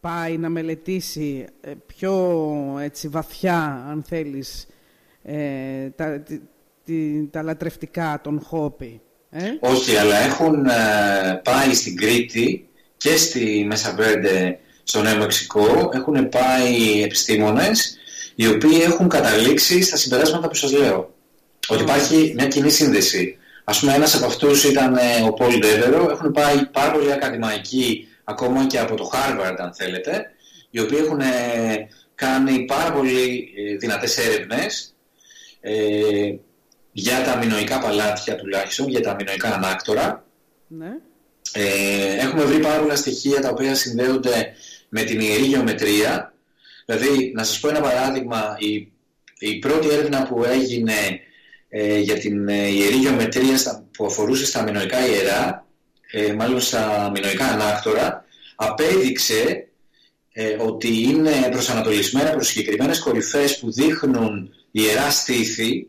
πάει να μελετήσει ε, πιο έτσι, βαθιά, αν θέλεις, ε, τα, τα λατρευτικά των Χόπι. Ε; Όχι, αλλά έχουν ε, πάει στην Κρήτη και στη Μεσαβέρντε στο Νέο Μεξικό, έχουν πάει επιστήμονες οι οποίοι έχουν καταλήξει στα συμπεράσματα που σας λέω. Ότι υπάρχει μια κοινή σύνδεση Ας πούμε ένας από αυτούς ήταν ε, ο Πολ Ντέβερο, έχουν πάει πάρα πολλοί ακαδημαϊκοί ακόμα και από το Harvard αν θέλετε, οι οποίοι έχουν ε, κάνει πάρα πολύ ε, δυνατές έρευνες ε, για τα μηνοϊκά παλάτια τουλάχιστον, για τα μηνοϊκά ανάκτορα. Ναι. Ε, έχουμε βρει πάρα πολλά στοιχεία τα οποία συνδέονται με την ιερή γεωμετρία. Δηλαδή, να σας πω ένα παράδειγμα, η, η πρώτη έρευνα που έγινε ε, για την ε, ιερή γεωμετρία που αφορούσε στα μηνοϊκά ιερά, ε, μάλλον στα μηνοϊκά ανάκτορα, απέδειξε ε, ότι είναι προσανατολισμένα προς συγκεκριμένες κορυφές που δείχνουν ιερά στήθη.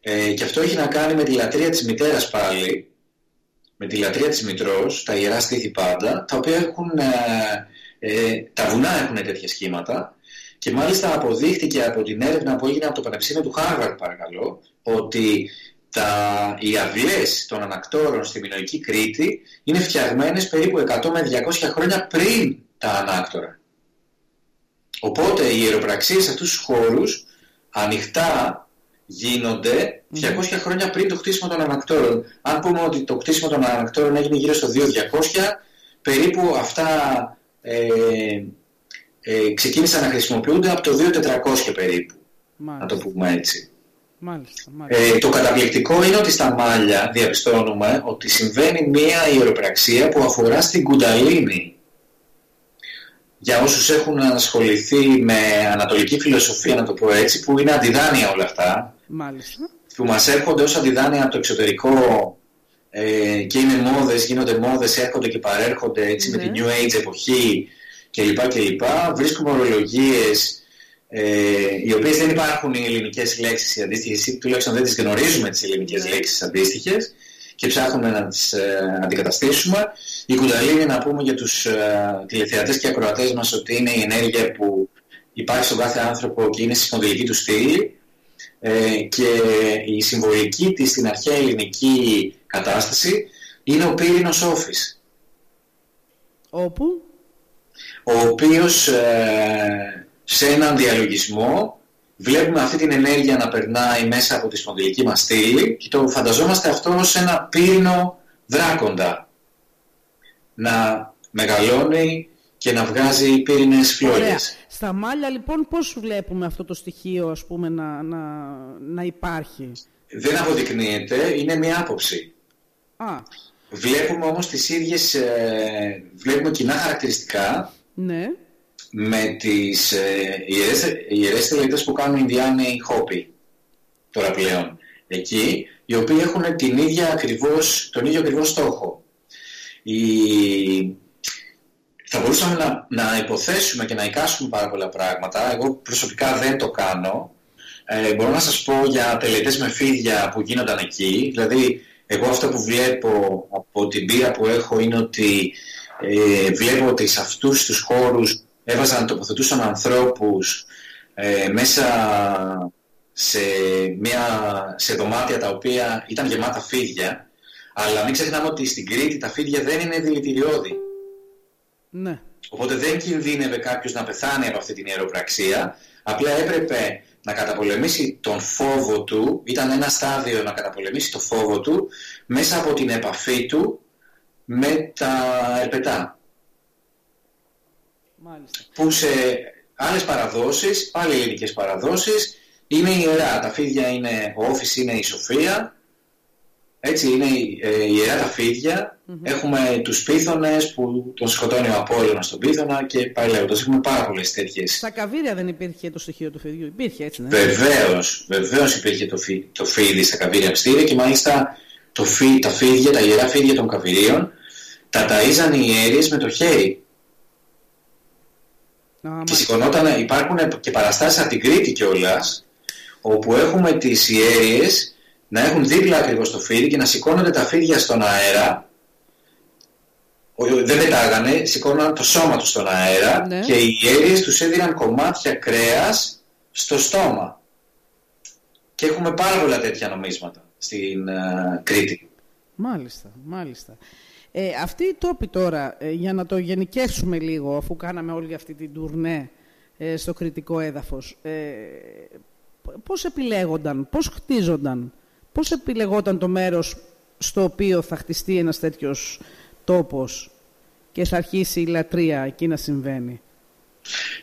Ε, και αυτό έχει να κάνει με τη λατρεία της μητέρας πάλι, με τη λατρεία της μητρός, τα ιερά στήθη πάντα, τα οποία έχουν, τα βουνά έχουν τέτοια σχήματα και μάλιστα αποδείχτηκε από την έρευνα που έγινε από το Πανεπιστήμιο του Χάρβαρντ, παρακαλώ, ότι τα, οι αυλές των ανακτόρων στη Μινοϊκή Κρήτη είναι φτιαγμένες περίπου 100 με 200 χρόνια πριν τα ανάκτορα. Οπότε οι ιεροπραξίες σε αυτούς τους χώρους ανοιχτά γίνονται 200 χρόνια πριν το χτίσιμο των ανακτόρων. Αν πούμε ότι το χτίσιμο των ανακτόρων έγινε γύρω στο 2200, περίπου αυτά ε, ε, ξεκίνησαν να χρησιμοποιούνται από το 2400 περίπου. Μάλιστα. Να το πούμε έτσι. Μάλιστα, μάλιστα. Ε, το καταπληκτικό είναι ότι στα μάλια διαπιστώνουμε ότι συμβαίνει μία ιεροπραξία που αφορά στην κουνταλίνη. Για όσους έχουν ασχοληθεί με ανατολική φιλοσοφία, να το πω έτσι, που είναι αντιδάνεια όλα αυτά, Μάλιστα. που μας έρχονται ως αντιδάνεια από το εξωτερικό ε, και είναι μόδες, γίνονται μόδες, έρχονται και παρέρχονται έτσι, με την ναι. New Age εποχή κλπ. κλπ. Βρίσκουμε ορολογίες ε, οι οποίες δεν υπάρχουν οι ελληνικές λέξεις οι αντίστοιχες ή τουλάχιστον δεν τις γνωρίζουμε τις ελληνικές ναι. λέξεις αντίστοιχες και ψάχνουμε να τις ε, αντικαταστήσουμε. Η κουνταλίνη να πούμε για τους ε, τηλεθεατές και ακροατές μας ότι είναι η ενέργεια που υπάρχει στον κάθε άνθρωπο και είναι στη σπονδυλική του στήλη ε, και η συμβολική της στην αρχαία ελληνική κατάσταση είναι ο πύρινος όφης. Όπου; ο οποίος ε, σε έναν διαλογισμό βλέπουμε αυτή την ενέργεια να περνάει μέσα από τη σπονδυλική μας στήλη και το φανταζόμαστε αυτό ως ένα πύρινο δράκοντα να μεγαλώνει και να βγάζει πύρινες φλόγες. Στα μάλια λοιπόν πώς βλέπουμε αυτό το στοιχείο ας πούμε να, να, να υπάρχει; Δεν αποδεικνύεται, είναι μια άποψη. Α. Βλέπουμε όμως τις ίδιες, ε, βλέπουμε κοινά χαρακτηριστικά ναι. Με τις ε, ιερές, που κάνουν οι Ινδιάνοι Χόπι τώρα πλέον εκεί, οι οποίοι έχουν την ίδια ακριβώς, τον ίδιο ακριβώς στόχο. Η... Θα μπορούσαμε να, να υποθέσουμε και να εικάσουμε πάρα πολλά πράγματα. Εγώ προσωπικά δεν το κάνω. Ε, μπορώ να σας πω για τελετές με φίδια που γίνονταν εκεί. Δηλαδή, εγώ αυτό που βλέπω από την πείρα που έχω είναι ότι ε, βλέπω ότι σε αυτούς τους χώρους έβαζαν, τοποθετούσαν ανθρώπους ε, μέσα σε, μια, σε δωμάτια τα οποία ήταν γεμάτα φίδια αλλά μην ξεχνάμε ότι στην Κρήτη τα φίδια δεν είναι δηλητηριώδη. Ναι. Οπότε δεν κινδύνευε κάποιος να πεθάνει από αυτή την ιεροπραξία απλά έπρεπε να καταπολεμήσει τον φόβο του ήταν ένα στάδιο να καταπολεμήσει το φόβο του μέσα από την επαφή του με τα ερπετά. Μάλιστα. Που σε άλλες παραδόσεις, πάλι ελληνικές παραδόσεις, είναι ιερά. Τα φίδια είναι, ο όφης είναι η Σοφία, έτσι είναι ε, ιερά τα φίδια. Έχουμε τους πίθονες που τον σκοτώνει ο Απόλλωνας στον πίθωνα και πάει λέγοντας. Έχουμε πάρα πολλές τέτοιες. Στα καβίρια δεν υπήρχε το στοιχείο του φιδιού; Υπήρχε έτσι, ναι. Βεβαίως, βεβαίως υπήρχε το, φι, το φίδι στα καβίρια μυστήρια και μάλιστα το φι, τα φίδια, τα ιερά φίδια των καβυρίων τα ταΐζαν οι ιερείς με το χέρι. Και σηκωνόταν, υπάρχουν και παραστάσεις από την Κρήτη κιόλας, όπου έχουμε τις ιέρειες να έχουν δίπλα ακριβώς το φίδι και να σηκώνονται τα φίδια στον αέρα. Δεν πετάγανε, σηκώναν το σώμα τους στον αέρα Ναι. και οι ιέρειες τους έδιναν κομμάτια κρέας στο στόμα. Και έχουμε πάρα πολλά τέτοια νομίσματα στην ε, Κρήτη. Μάλιστα, μάλιστα. Ε, αυτοί οι τόποι τώρα, ε, για να το γενικεύσουμε λίγο, αφού κάναμε όλη αυτή την τουρνέ ε, στο κριτικό έδαφος, ε, π- πώς επιλέγονταν, πώς χτίζονταν, πώς επιλεγόταν το μέρος στο οποίο θα χτιστεί ένας τέτοιος τόπος και θα αρχίσει η λατρεία εκεί να συμβαίνει;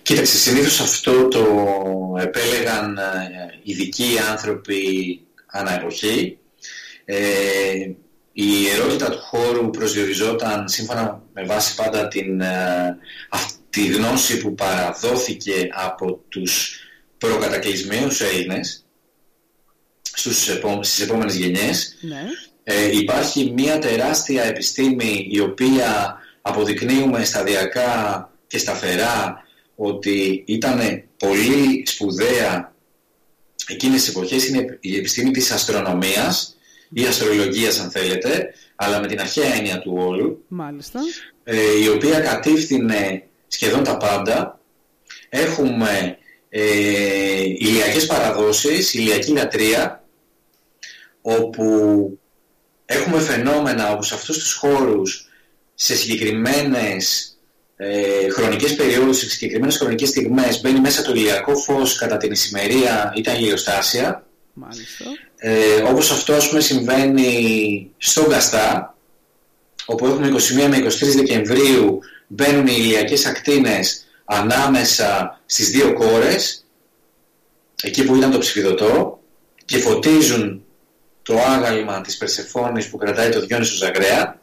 Κοίταξε, συνήθως αυτό το επέλεγαν ε, ειδικοί άνθρωποι ανά εποχή. Ε, η ιερότητα του χώρου προσδιοριζόταν σύμφωνα με βάση πάντα την, ε, αυτή τη γνώση που παραδόθηκε από τους προκατακλυσμίους Έλληνες στους επό, στις επόμενες γενιές. Ναι. Ε, υπάρχει μια τεράστια επιστήμη η οποία αποδεικνύουμε σταδιακά και σταθερά ότι ήταν πολύ σπουδαία εκείνες τις εποχές είναι η επιστήμη της αστρονομίας ή αστρολογίας αν θέλετε αλλά με την αρχαία έννοια του όλου Μάλιστα. ε, η οποία κατήφθηνε σχεδόν τα πάντα έχουμε ε, ηλιακές παραδόσεις, ηλιακή λατρεία όπου έχουμε φαινόμενα όπου σε αυτούς τους χώρους σε συγκεκριμένες ε, χρονικές περιόδους, σε συγκεκριμένες χρονικές στιγμές μπαίνει μέσα το ηλιακό φως κατά την ησημερία ή τα ηλιοστάσια Μάλιστα. Ε, όπως αυτό ας πούμε συμβαίνει στον Καστά όπου έχουμε 21 με 23 Δεκεμβρίου μπαίνουν οι ηλιακές ακτίνες ανάμεσα στις δύο κόρες εκεί που ήταν το ψηφιδωτό και φωτίζουν το άγαλμα της Περσεφόνης που κρατάει το Διόνυσο Ζαγρέα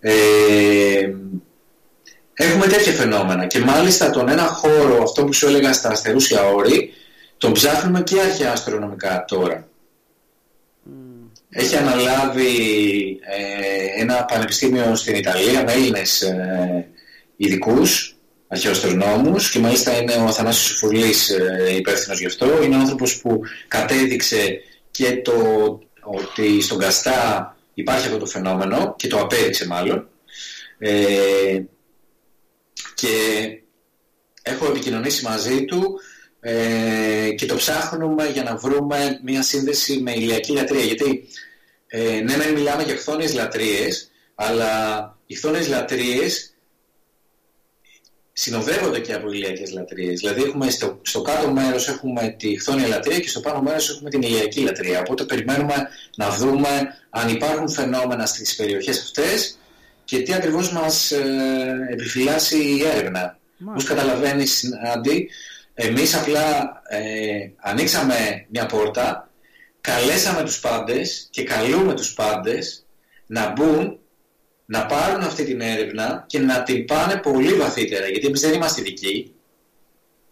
ε, έχουμε τέτοια φαινόμενα. Και μάλιστα τον ένα χώρο αυτό που σου έλεγα στα αστερούσια όρη τον ψάχνουμε και αρχαία αστρονομικά τώρα έχει αναλάβει ε, ένα πανεπιστήμιο στην Ιταλία με Έλληνες ε, ειδικούς αρχαιοαστρονόμους και μάλιστα είναι ο Αθανάσιος Σουφουρλής ε, υπεύθυνος γι' αυτό. Είναι ο άνθρωπος που κατέδειξε και το ότι στον Καστά υπάρχει αυτό το φαινόμενο και το απέδειξε μάλλον. Ε, και έχω επικοινωνήσει μαζί του ε, και το ψάχνουμε για να βρούμε μια σύνδεση με ηλιακή λατρεία. Γιατί ε, ναι, μεν μιλάμε για χθόνιες λατρείες, αλλά οι χθόνιες λατρείες συνοδεύονται και από ηλιακές λατρείες. Δηλαδή έχουμε στο, στο κάτω μέρος έχουμε τη χθόνια λατρεία και στο πάνω μέρος έχουμε την ηλιακή λατρεία. Οπότε περιμένουμε να δούμε αν υπάρχουν φαινόμενα στις περιοχές αυτές και τι ακριβώς μας ε, επιφυλάσσει η έρευνα. Όπως καταλαβαίνεις, Άντι, εμείς απλά ε, ανοίξαμε μια πόρτα, καλέσαμε τους πάντες και καλούμε τους πάντες να μπουν να πάρουν αυτή την έρευνα και να την πάνε πολύ βαθύτερα, γιατί εμείς δεν είμαστε ειδικοί,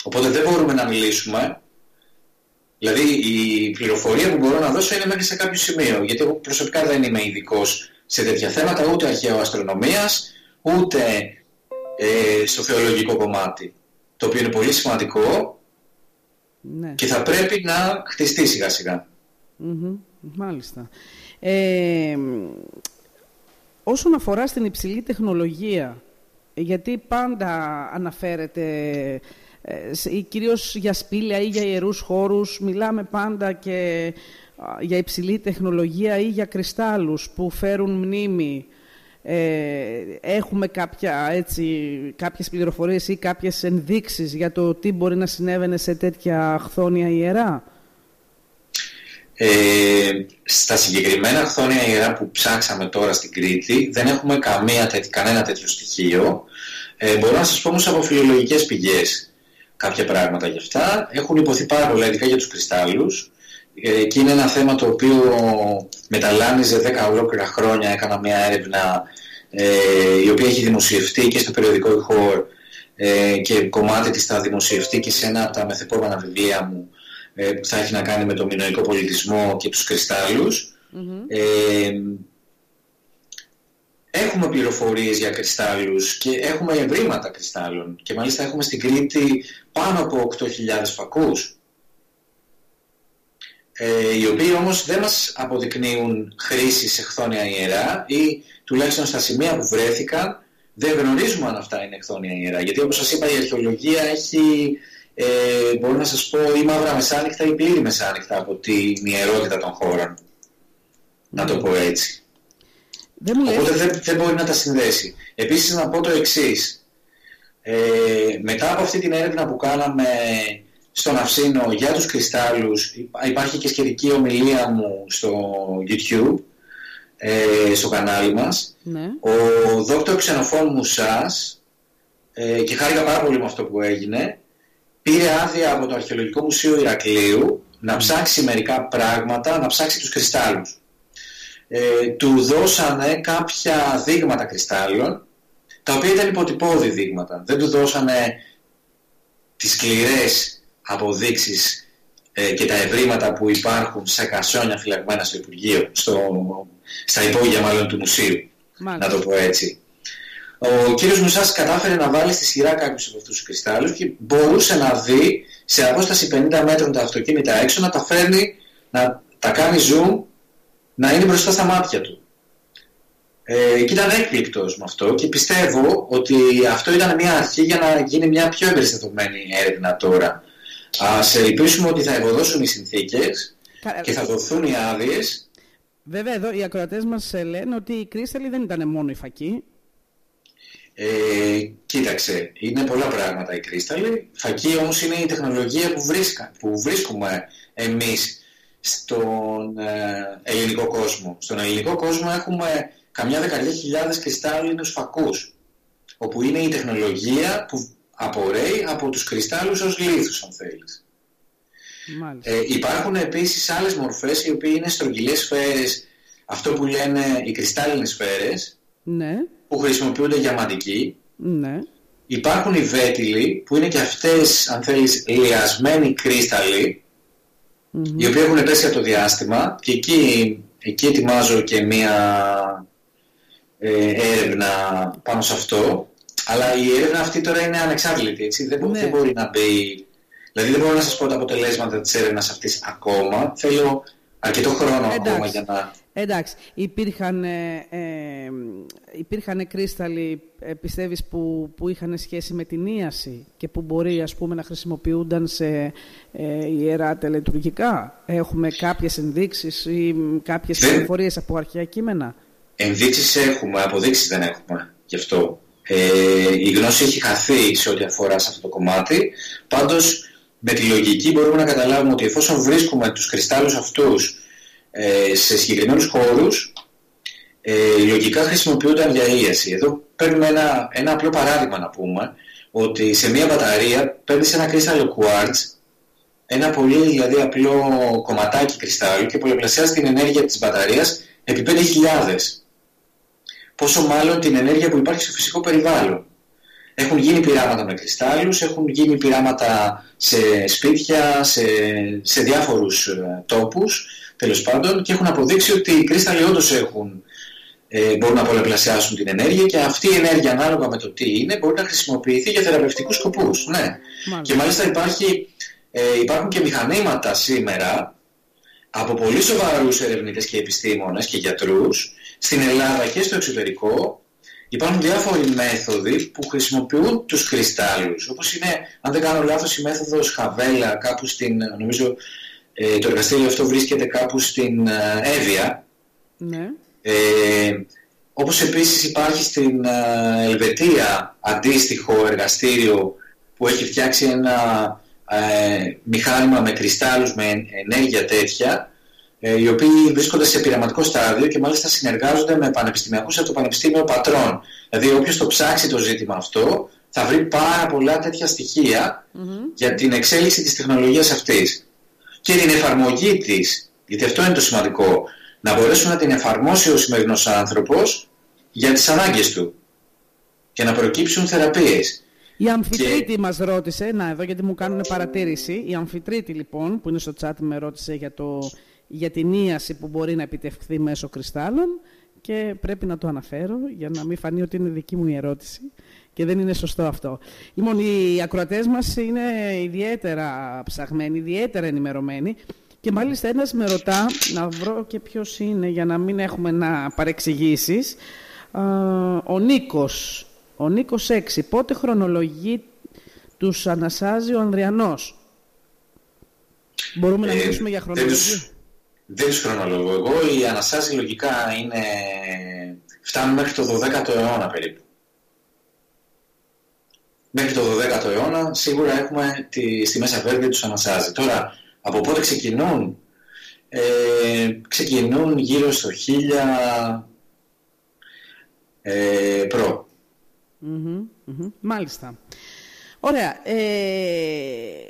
οπότε δεν μπορούμε να μιλήσουμε. Δηλαδή η πληροφορία που μπορώ να δώσω είναι μέχρι σε κάποιο σημείο, γιατί εγώ προσωπικά δεν είμαι ειδικός σε τέτοια θέματα, ούτε αρχαίος αστρονομίας, ούτε ε, στο θεολογικό κομμάτι, το οποίο είναι πολύ σημαντικό ναι. και θα πρέπει να χτιστεί σιγά Μάλιστα. Ε, όσον αφορά στην υψηλή τεχνολογία, γιατί πάντα αναφέρεται ε, κυρίως για σπήλαια ή για ιερούς χώρους, μιλάμε πάντα και για υψηλή τεχνολογία ή για κρυστάλλους που φέρουν μνήμη. Ε, έχουμε κάποια, έτσι, κάποιες πληροφορίες ή κάποιες ενδείξεις για το τι μπορεί να συνέβαινε σε τέτοια χθόνια ιερά; Ε, στα συγκεκριμένα χθόνια ιερά που ψάξαμε τώρα στην Κρήτη δεν έχουμε καμία, κανένα τέτοιο στοιχείο. Ε, μπορώ να σας πω όμως από φιλολογικές πηγές κάποια πράγματα γι' αυτά. Έχουν υποθεί πάρα πολλά ειδικά για τους κρυστάλλους ε, και είναι ένα θέμα το οποίο μεταλάνιζε 10 ολόκληρα χρόνια. Έκανα μια έρευνα ε, η οποία έχει δημοσιευτεί και στο περιοδικό ηχόρ ε, και κομμάτι της θα δημοσιευτεί και σε ένα από τα μεθεπόμενα βιβλία μου ε, που θα έχει να κάνει με το μηνοϊκό πολιτισμό και τους κρυσταλλους Ε, έχουμε πληροφορίες για κρυστάλλους και έχουμε ευρήματα κρυστάλλων και μάλιστα έχουμε στην Κρήτη πάνω από 8.000 φακούς ε, οι οποίοι όμως δεν μας αποδεικνύουν χρήση σε χθόνια ιερά ή τουλάχιστον στα σημεία που βρέθηκαν δεν γνωρίζουμε αν αυτά είναι χθόνια ιερά γιατί όπως σας είπα η αρχαιολογία έχει ε, μπορώ να σας πω ή μαύρα μεσάνυχτα ή πλήρη μεσάνυχτα από την ιερότητα των χώρων. Να το πω έτσι. Δεν Οπότε δεν, δεν μπορεί να τα συνδέσει. Επίσης να πω το εξής. Ε, μετά από αυτή την έρευνα που κάναμε στον Αυσίνο για τους κρυστάλλους υπάρχει και σχετική ομιλία μου στο YouTube ε, στο κανάλι μας ναι. ο δόκτωρ Ξενοφών Μουσάς ε, και χάρηκα πάρα πολύ με αυτό που έγινε πήρε άδεια από το Αρχαιολογικό Μουσείο Ηρακλείου να ψάξει μερικά πράγματα, να ψάξει τους κρυστάλλους. Ε, του δώσανε κάποια δείγματα κρυστάλλων, τα οποία ήταν υποτυπώδη δείγματα. Δεν του δώσανε τις σκληρές αποδείξεις ε, και τα ευρήματα που υπάρχουν σε κασόνια φυλαγμένα στο Υπουργείο, στο, στα υπόγεια μάλλον του μουσείου, να το πω έτσι ο κύριος Μουσάς κατάφερε να βάλει στη σειρά κάποιους από αυτούς τους κρυστάλλους και μπορούσε να δει σε απόσταση 50 μέτρων τα αυτοκίνητα έξω να τα φέρνει, να τα κάνει zoom, να είναι μπροστά στα μάτια του. Ε, και ήταν έκπληκτος με αυτό και πιστεύω ότι αυτό ήταν μια αρχή για να γίνει μια πιο εμπεριστατωμένη έρευνα τώρα. Ας ελπίσουμε ότι θα ευωδώσουν οι συνθήκες και θα δοθούν οι άδειες. Βέβαια εδώ οι ακροατές μας λένε ότι οι κρίσταλοι δεν ήταν μόνο η φακή, ε, κοίταξε, είναι πολλά πράγματα οι κρίσταλοι. Φακή όμως είναι η τεχνολογία που, βρίσκα, που βρίσκουμε εμείς στον ε, ελληνικό κόσμο. Στον ελληνικό κόσμο έχουμε καμιά δεκαετία χιλιάδες κρυστάλλινους φακούς, όπου είναι η τεχνολογία που απορρέει από τους κρυστάλλους ως λίθους, αν θέλεις. Ε, υπάρχουν επίσης άλλες μορφές, οι οποίες είναι στρογγυλές σφαίρες, αυτό που λένε οι κρυστάλλινες σφαίρες, ναι που χρησιμοποιούνται για μαντική. Ναι. Υπάρχουν οι βέτιλοι που είναι και αυτές, αν θέλεις, λιασμένοι οι οποίοι έχουν πέσει από το διάστημα και εκεί, εκεί ετοιμάζω και μία ε, έρευνα πάνω σε αυτό. Αλλά η έρευνα αυτή τώρα είναι ανεξάρτητη, έτσι. Δεν, ναι. δεν μπορεί να μπει... Δηλαδή δεν μπορώ να σας πω τα αποτελέσματα της έρευνας αυτής ακόμα. Θέλω αρκετό χρόνο ακόμα για να... Εντάξει, υπήρχαν, ε, ε, υπήρχαν κρίσταλοι, ε, πιστεύεις, που, που είχαν σχέση με την ίαση και που μπορεί, ας πούμε, να χρησιμοποιούνταν σε ε, ιερά τελετουργικά; Έχουμε κάποιες ενδείξεις ή κάποιες πληροφορίες από αρχαία κείμενα; Ενδείξεις έχουμε, αποδείξεις δεν έχουμε γι' αυτό. Ε, η γνώση έχει χαθεί σε ό,τι αφορά σε αυτό το κομμάτι. Πάντως, με τη λογική μπορούμε να καταλάβουμε ότι εφόσον βρίσκουμε τους κρυστάλλους αυτούς ε, σε συγκεκριμένους χώρους ε, λογικά χρησιμοποιούνταν για ίαση. Εδώ παίρνουμε ένα, ένα απλό παράδειγμα να πούμε ότι σε μια μπαταρία παίρνεις ένα κρίσταλλο quartz ένα πολύ δηλαδή απλό κομματάκι κρυστάλλου και πολλαπλασιάζεις την ενέργεια της μπαταρίας επί 5.000. πόσο μάλλον την ενέργεια που υπάρχει στο φυσικό περιβάλλον. Έχουν γίνει πειράματα με κρυστάλλους, έχουν γίνει πειράματα σε σπίτια, σε, σε διάφορους ε, τόπους, τέλος πάντων, και έχουν αποδείξει ότι οι κρύσταλλοι όντως έχουν, ε, μπορούν να πολλαπλασιάσουν την ενέργεια και αυτή η ενέργεια ανάλογα με το τι είναι μπορεί να χρησιμοποιηθεί για θεραπευτικούς σκοπούς. Ναι. Και μάλιστα υπάρχει, ε, υπάρχουν και μηχανήματα σήμερα από πολύ σοβαρούς ερευνητές και επιστήμονες και γιατρούς στην Ελλάδα και στο εξωτερικό υπάρχουν διάφοροι μέθοδοι που χρησιμοποιούν τους κρυστάλλους όπως είναι, αν δεν κάνω λάθος, η μέθοδος Χαβέλα κάπου στην, νομίζω ε, το εργαστήριο αυτό βρίσκεται κάπου στην ε, Εύβοια ναι. ε, όπως επίσης υπάρχει στην ε, Ελβετία αντίστοιχο εργαστήριο που έχει φτιάξει ένα ε, μηχάνημα με κρυστάλλους, με ενέργεια τέτοια, ε, οι οποίοι βρίσκονται σε πειραματικό στάδιο και μάλιστα συνεργάζονται με πανεπιστημιακούς από το Πανεπιστήμιο Πατρών. Δηλαδή όποιος το ψάξει το ζήτημα αυτό θα βρει πάρα πολλά τέτοια για την εξέλιξη της τεχνολογίας αυτής και την εφαρμογή της, γιατί αυτό είναι το σημαντικό, να μπορέσουν να την εφαρμόσει ο σημερινός άνθρωπος για τις ανάγκες του και να προκύψουν θεραπείες. Η Αμφιτρίτη και... μας ρώτησε, να εδώ γιατί μου κάνουν παρατήρηση, η Αμφιτρίτη λοιπόν που είναι στο chat με ρώτησε για, το, για την ίαση που μπορεί να επιτευχθεί μέσω κρυστάλλων και πρέπει να το αναφέρω για να μην φανεί ότι είναι δική μου η ερώτηση και δεν είναι σωστό αυτό. Λοιπόν, οι ακροατές μας είναι ιδιαίτερα ψαγμένοι, ιδιαίτερα ενημερωμένοι και μάλιστα ένας με ρωτά, να βρω και ποιος είναι για να μην έχουμε να παρεξηγήσεις, ο Νίκος ο Νίκος 6. Πότε χρονολογεί τους ανασάζει ο Ανδριανός; Μπορούμε να ε, μιλήσουμε για χρονολογία; Δεν τους χρονολογώ εγώ. Οι ανασάζει λογικά είναι... φτάνουν μέχρι το 12ο αιώνα περίπου. Μέχρι το 12ο αιώνα σίγουρα έχουμε τη, στη Μέσα Βέρδη τους ανασάζει. Τώρα, από πότε ξεκινούν, ε, ξεκινούν γύρω στο 1000 ε, προ. Μάλιστα. Ωραία. Ε,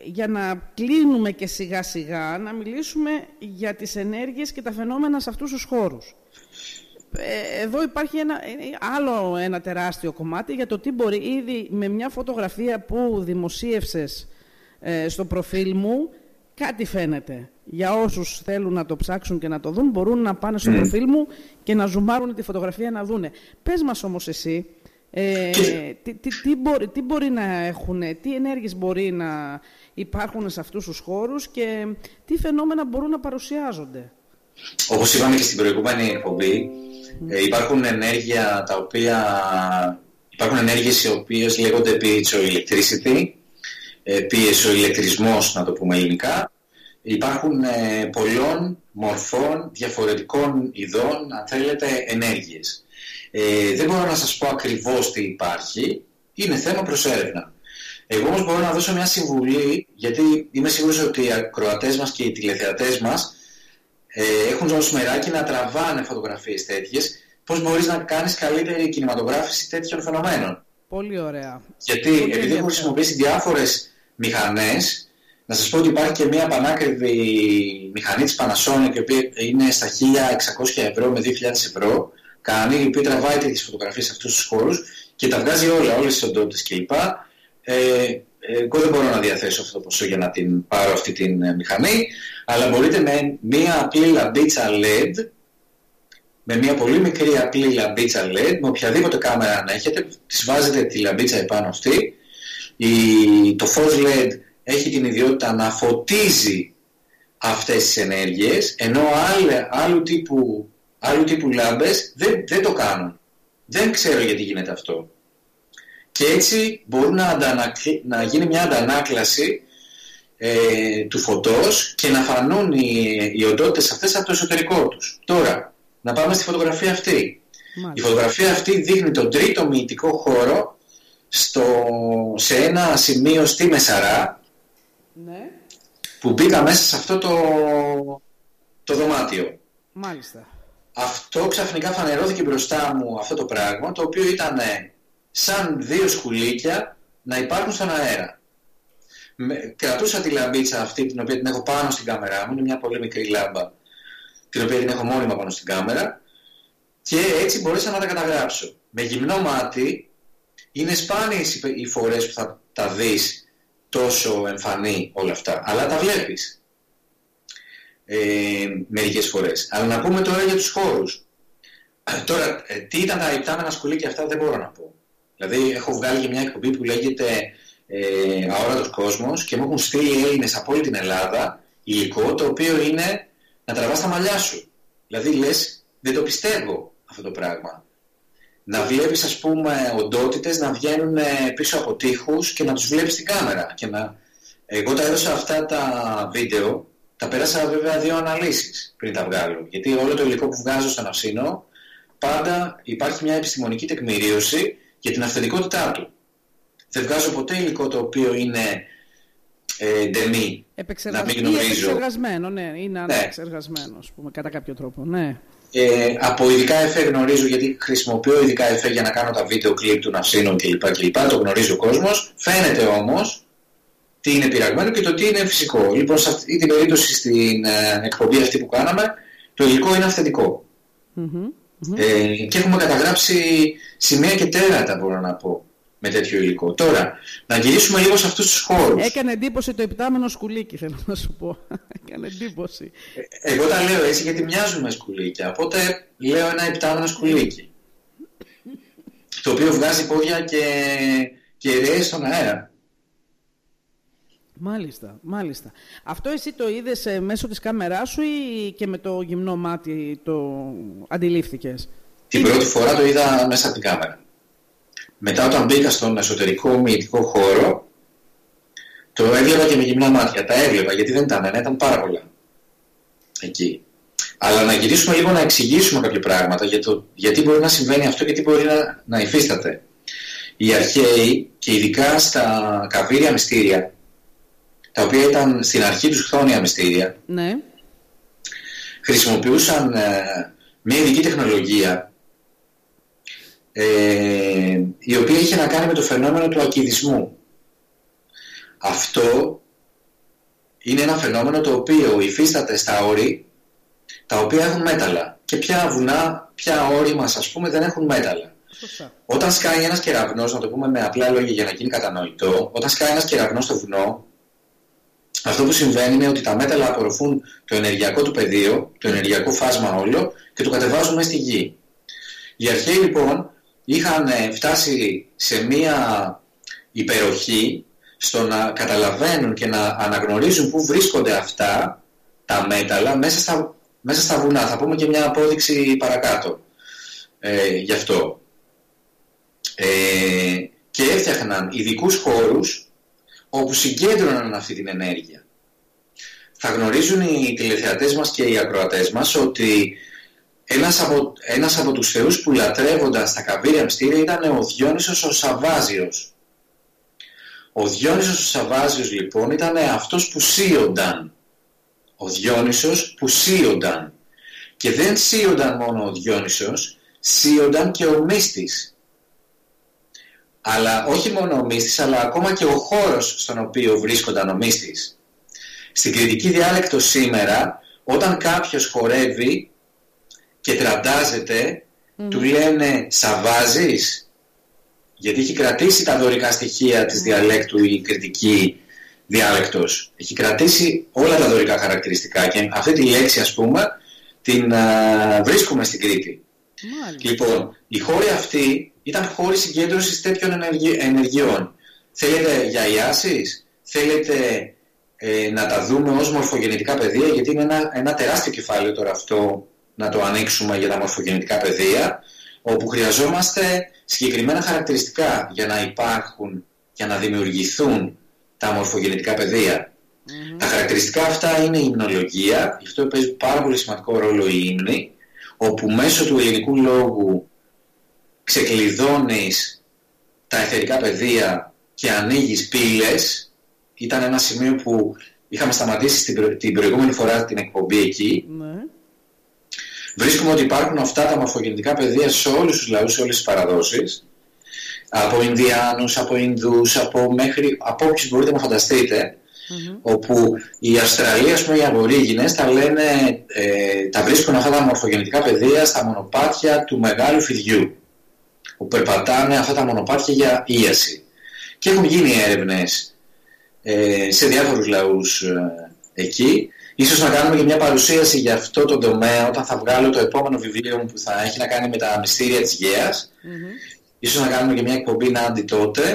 για να κλείνουμε και σιγά σιγά να μιλήσουμε για τις ενέργειες και τα φαινόμενα σε αυτούς τους χώρους. Ε, εδώ υπάρχει ένα, ε, άλλο ένα τεράστιο κομμάτι για το τι μπορεί ήδη με μια φωτογραφία που δημοσίευσες στο προφίλ μου κάτι φαίνεται. Για όσους θέλουν να το ψάξουν και να το δουν μπορούν να πάνε στο προφίλ μου και να ζουμάρουν τη φωτογραφία να δούνε. Πες μας όμως εσύ ε, τι, τι, τι, μπορεί, τι μπορεί να έχουν, τι ενέργειες μπορεί να υπάρχουν σε αυτούς τους χώρους και τι φαινόμενα μπορούν να παρουσιάζονται. Όπως είπαμε και στην προηγούμενη εκπομπή, ε, υπάρχουν ενέργεια τα οποία... Υπάρχουν ενέργειες οι οποίες λέγονται piezoelectricity, ε, πίεσο-ηλεκτρισμός να το πούμε ελληνικά. Υπάρχουν ε, πολλών μορφών, διαφορετικών ειδών, αν θέλετε, ενέργειες. Ε, δεν μπορώ να σας πω ακριβώς τι υπάρχει, είναι θέμα προς έρευνα. Εγώ όμως μπορώ να δώσω μια συμβουλή, γιατί είμαι σίγουρος ότι οι ακροατές μας και οι τηλεθεατές μας ε, έχουν ως μεράκι να τραβάνε φωτογραφίες τέτοιες, πώς μπορείς να κάνεις καλύτερη κινηματογράφηση τέτοιων φαινομένων; Πολύ ωραία. Γιατί επειδή έχω χρησιμοποιήσει διάφορες μηχανές, να σας πω ότι υπάρχει και μια πανάκριβη μηχανή της Panasonic, η οποία είναι στα 1600 ευρώ με 2000 ευρώ, κάνει, η οποία τραβάει τις φωτογραφίες σε αυτούς τους χώρους και τα βγάζει όλα, όλες τις οντότητες κλπ. Ε, εγώ δεν μπορώ να διαθέσω αυτό το ποσό για να την πάρω αυτή την ε, μηχανή, αλλά μπορείτε με μία απλή λαμπίτσα LED, με μία πολύ μικρή απλή λαμπίτσα LED, με οποιαδήποτε κάμερα αν έχετε, τις βάζετε τη λαμπίτσα επάνω αυτή, η, το φως LED έχει την ιδιότητα να φωτίζει αυτές τις ενέργειες, ενώ άλλου τύπου άλλου τύπου λάμπες δεν, δεν το κάνουν. Δεν ξέρω γιατί γίνεται αυτό. Και έτσι μπορεί να, να γίνει μια αντανάκλαση ε, του φωτός και να φανούν οι, οι οντότητες αυτές από το εσωτερικό τους. Τώρα, να πάμε στη φωτογραφία αυτή. Η φωτογραφία αυτή δείχνει τον τρίτο μυητικό χώρο στο, σε ένα σημείο στη Μεσαρά ναι. που μπήκα μέσα σε αυτό το, το δωμάτιο. Μάλιστα αυτό ξαφνικά φανερώθηκε μπροστά μου αυτό το πράγμα το οποίο ήταν σαν δύο σκουλίκια να υπάρχουν στον αέρα. Με, κρατούσα τη λαμπίτσα αυτή την οποία την έχω πάνω στην κάμερά μου, είναι μια πολύ μικρή λάμπα την οποία την έχω μόνιμα πάνω στην κάμερα και έτσι μπορέσα να τα καταγράψω. Με γυμνό μάτι είναι σπάνιες οι φορές που θα τα δεις τόσο εμφανή όλα αυτά, αλλά τα βλέπεις ε, μερικές φορές. Αλλά να πούμε τώρα για τους χώρους. Τώρα, ε, τι ήταν τα υπτάμενα σκουλίκια αυτά δεν μπορώ να πω. Δηλαδή έχω βγάλει και μια εκπομπή που λέγεται ε, Αόρατος Κόσμος και μου έχουν στείλει Έλληνες από όλη την Ελλάδα υλικό το οποίο είναι να τραβάς τα μαλλιά σου. Δηλαδή λες δεν το πιστεύω αυτό το πράγμα. Να βλέπεις ας πούμε οντότητες να βγαίνουν ε, πίσω από τείχους και να τους βλέπεις στην κάμερα. Και να... Εγώ τα έδωσα αυτά τα βίντεο, τα πέρασα βέβαια δύο αναλύσεις πριν τα βγάλω. Γιατί όλο το υλικό που βγάζω στον Αυσίνο πάντα υπάρχει μια επιστημονική τεκμηρίωση για την αυθεντικότητά του. Δεν βγάζω ποτέ υλικό το οποίο είναι ε, ντεμή, να μην γνωρίζω. Επεξεργασμένο, ναι, είναι ναι. ανεξεργασμένο, πούμε, κατά κάποιο τρόπο, ναι. Ε, από ειδικά εφέ γνωρίζω γιατί χρησιμοποιώ ειδικά εφέ για να κάνω τα βίντεο κλιπ του ναυσίνων κλπ. κλπ. Το γνωρίζει ο κόσμος. Φαίνεται όμως τι είναι πειραγμένο και το τι είναι φυσικό. Λοιπόν, σε αυτή την περίπτωση στην ε, εκπομπή αυτή που κάναμε, το υλικό είναι αυθεντικό. Ε, και έχουμε καταγράψει σημεία και τέρατα μπορώ να πω με τέτοιο υλικό. Τώρα, να γυρίσουμε λίγο σε αυτούς τους χώρους. Έκανε εντύπωση το υπτάμενο σκουλίκι, θέλω να σου πω. Έκανε εντύπωση. Ε, εγώ τα λέω έτσι γιατί μοιάζουν με σκουλίκια. Οπότε λέω ένα υπτάμενο σκουλίκι. το οποίο βγάζει πόδια και, και ρέει στον αέρα. Μάλιστα, μάλιστα. Αυτό εσύ το είδες ε, μέσω της κάμεράς σου ή και με το γυμνό μάτι το αντιλήφθηκες; Την πρώτη φορά το είδα μέσα από την κάμερα. Μετά όταν μπήκα στον εσωτερικό μυητικό χώρο, το έβλεπα και με γυμνά μάτια. Τα έβλεπα γιατί δεν ήταν ένα, ήταν πάρα πολλά. Εκεί. Αλλά να γυρίσουμε λίγο να εξηγήσουμε κάποια πράγματα για το γιατί μπορεί να συμβαίνει αυτό και τι μπορεί να, να υφίσταται. Οι αρχαίοι και ειδικά στα καβίρια μυστήρια τα οποία ήταν στην αρχή τους χρόνια μυστήρια, ναι. χρησιμοποιούσαν ε, μια ειδική τεχνολογία ε, η οποία είχε να κάνει με το φαινόμενο του ακιδισμού. Αυτό είναι ένα φαινόμενο το οποίο υφίσταται στα όρη τα οποία έχουν μέταλλα. Και ποια βουνά, ποια όρη μας ας πούμε δεν έχουν μέταλλα. Όταν σκάει ένας κεραυνός, να το πούμε με απλά λόγια για να γίνει κατανοητό, όταν σκάει ένας κεραυνός στο βουνό, αυτό που συμβαίνει είναι ότι τα μέταλλα απορροφούν το ενεργειακό του πεδίο, το ενεργειακό φάσμα όλο και το κατεβάζουν μέσα στη γη. Οι αρχαίοι λοιπόν είχαν ε, φτάσει σε μία υπεροχή στο να καταλαβαίνουν και να αναγνωρίζουν πού βρίσκονται αυτά τα μέταλλα μέσα στα, μέσα στα βουνά. Θα πούμε και μια απόδειξη παρακάτω ε, γι' αυτό. Ε, και έφτιαχναν ειδικούς χώρους όπου συγκέντρωναν αυτή την ενέργεια. Θα γνωρίζουν οι τηλεθεατές μας και οι ακροατές μας ότι ένας από, ένας από τους θεούς που λατρεύονταν στα καβίρια μυστήρια ήταν ο Διόνυσος ο Σαβάζιος. Ο Διόνυσος ο Σαβάζιος λοιπόν ήταν αυτός που σύονταν. Ο Διόνυσος που σύονταν. Και δεν σύονταν μόνο ο Διόνυσος, σύονταν και ο Μύστης αλλά όχι μόνο ο μύστης, αλλά ακόμα και ο χώρος στον οποίο βρίσκονταν ο μύστης. Στην κριτική διάλεκτος σήμερα, όταν κάποιος χορεύει και τραντάζεται, του λένε «Σαβάζεις», γιατί έχει κρατήσει τα δωρικά στοιχεία της διαλέκτου η κριτική διάλεκτος. Έχει κρατήσει όλα τα δωρικά χαρακτηριστικά και αυτή τη λέξη ας πούμε την βρίσκουμε στην Κρήτη. Λοιπόν, η χώρη αυτή ήταν χώρη συγκέντρωσης τέτοιων ενεργειών. Θέλετε για ιάσεις, θέλετε ε, να τα δούμε ως μορφογενετικά πεδία, γιατί είναι ένα, ένα τεράστιο κεφάλαιο τώρα αυτό να το ανοίξουμε για τα μορφογενετικά πεδία, όπου χρειαζόμαστε συγκεκριμένα χαρακτηριστικά για να υπάρχουν, για να δημιουργηθούν τα μορφογενετικά Τα χαρακτηριστικά αυτά είναι η υμνολογία, γι' αυτό παίζει πάρα πολύ σημαντικό ρόλο η ύμνη, όπου μέσω του ελληνικού λόγου ξεκλειδώνεις τα εθερικά πεδία και ανοίγεις πύλες. Ήταν ένα σημείο που είχαμε σταματήσει την, προηγούμενη φορά την εκπομπή εκεί. Ναι. Βρίσκουμε ότι υπάρχουν αυτά τα μορφογεννητικά πεδία σε όλους τους λαούς, σε όλες τις παραδόσεις. Από Ινδιάνους, από Ινδούς, από, μέχρι, από όποιους μπορείτε να φανταστείτε. όπου η Αυστραλία, ας πούμε, οι αγορήγινες τα λένε, ε, τα βρίσκουν αυτά τα μορφογεννητικά πεδία στα μονοπάτια του μεγάλου φιδιού, που περπατάνε αυτά τα μονοπάτια για ίαση. Και έχουν γίνει έρευνες ε, σε διάφορους λαούς ε, εκεί. Ίσως να κάνουμε και μια παρουσίαση για αυτό το τομέα όταν θα βγάλω το επόμενο βιβλίο μου που θα έχει να κάνει με τα μυστήρια της γείας. Mm-hmm. Ίσως να κάνουμε και μια εκπομπή να αντί τότε.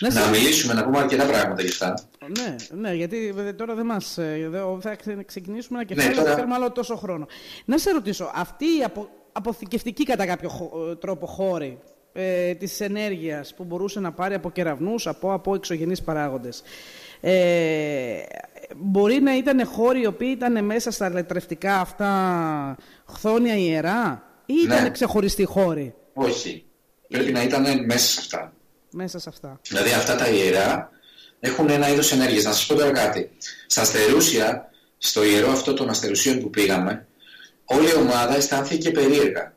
Να, να μιλήσουμε, να πούμε αρκετά πράγματα γι' αυτά. Ναι, ναι, γιατί τώρα δεν μας... Ε, θα ξεκινήσουμε ένα ναι, κεφάλαιο ναι, τώρα... θέλουμε άλλο τόσο χρόνο. Να σε ρωτήσω, αυτή η απο, αποθηκευτική κατά κάποιο τρόπο χώρη ε, της ενέργειας που μπορούσε να πάρει από κεραυνούς, από, από εξωγενείς παράγοντες. Ε, μπορεί να ήταν χώροι οι οποίοι ήταν μέσα στα λετρευτικά αυτά χθόνια ιερά ή ήταν ναι. ξεχωριστοί χώροι; Όχι. Πρέπει να ήταν μέσα σε αυτά. Μέσα σε αυτά. Δηλαδή αυτά τα ιερά έχουν ένα είδος ενέργειας. Να σας πω τώρα κάτι. Στα αστερούσια, στο ιερό αυτό των αστερουσίων που πήγαμε, όλη η ομάδα αισθάνθηκε περίεργα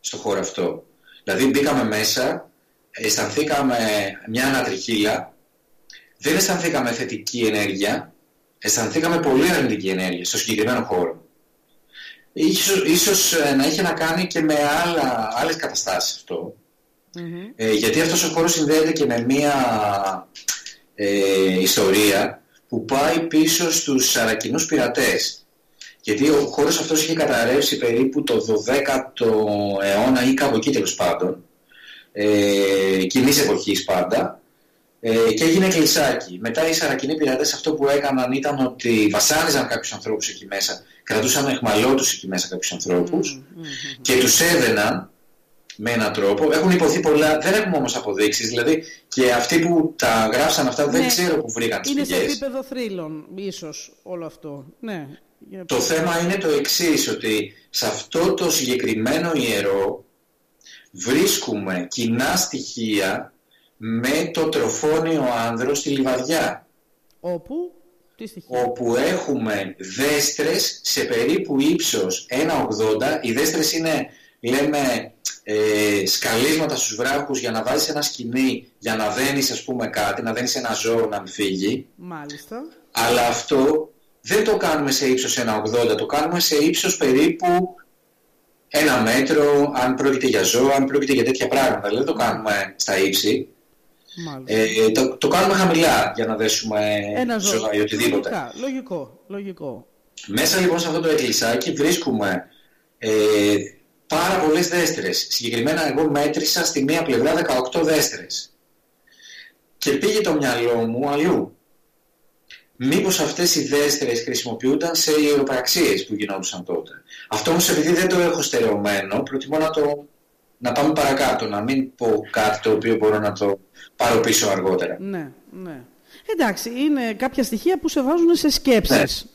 στο χώρο αυτό. Δηλαδή μπήκαμε μέσα, αισθανθήκαμε μια ανατριχίλα, δεν αισθανθήκαμε θετική ενέργεια, αισθανθήκαμε πολύ αρνητική ενέργεια στο συγκεκριμένο χώρο. Ίσως, ίσως ε, να είχε να κάνει και με άλλα, άλλες καταστάσεις αυτό. Ε, γιατί αυτός ο χώρος συνδέεται και με μία ε, ιστορία που πάει πίσω στους Σαρακινούς πειρατές. Γιατί ο χώρος αυτός είχε καταρρεύσει περίπου το 12ο αιώνα ή κάπου εκεί τέλος πάντων, ε, κοινής εποχής πάντα, ε, και έγινε κλεισάκι. Μετά οι Σαρακινοί πειρατές αυτό που έκαναν ήταν ότι βασάνιζαν κάποιους ανθρώπους εκεί μέσα, κρατούσαν εχμαλώτους εκεί μέσα κάποιους ανθρώπους και τους έδαιναν με έναν τρόπο. Έχουν υποθεί πολλά, δεν έχουμε όμως αποδείξεις, δηλαδή και αυτοί που τα γράψαν αυτά δεν ναι. ξέρω που βρήκαν τις είναι πηγές. Είναι σε επίπεδο θρύλων, ίσως, όλο αυτό. Ναι. Το θέμα είναι το εξής, ότι σε αυτό το συγκεκριμένο ιερό βρίσκουμε κοινά στοιχεία με το τροφόνιο άνδρο στη Λιβαδιά. Όπου, τι όπου έχουμε δέστρες σε περίπου ύψος 1,80. Οι δέστρες είναι, λέμε, ε, σκαλίσματα στους βράχους για να βάζεις ένα σκηνή, για να δένεις ας πούμε κάτι, να δένεις ένα ζώο να μην φύγει. Μάλιστα. Αλλά αυτό δεν το κάνουμε σε ύψος 1,80, το κάνουμε σε ύψος περίπου ένα μέτρο, αν πρόκειται για ζώα, αν πρόκειται για τέτοια πράγματα. Δηλαδή δεν το κάνουμε στα ύψη. Ε, το, το κάνουμε χαμηλά για να δέσουμε Ένα ζώα ή οτιδήποτε. Λογικά, λογικό, λογικό. Μέσα λοιπόν σε αυτό το εκκλησάκι βρίσκουμε ε, πάρα πολλές δέστερες. Συγκεκριμένα εγώ μέτρησα στη μία πλευρά 18 δέστερες. Και πήγε το μυαλό μου αλλού. Μήπως αυτές οι δέστερες χρησιμοποιούνταν σε ιεροπραξίες που γινόντουσαν τότε. Αυτό όμως επειδή δεν το έχω στερεωμένο, προτιμώ να, το, να πάμε παρακάτω, να μην πω κάτι το οποίο μπορώ να το πάρω πίσω αργότερα. Ναι, ναι. Εντάξει, είναι κάποια στοιχεία που σε βάζουν σε σκέψεις.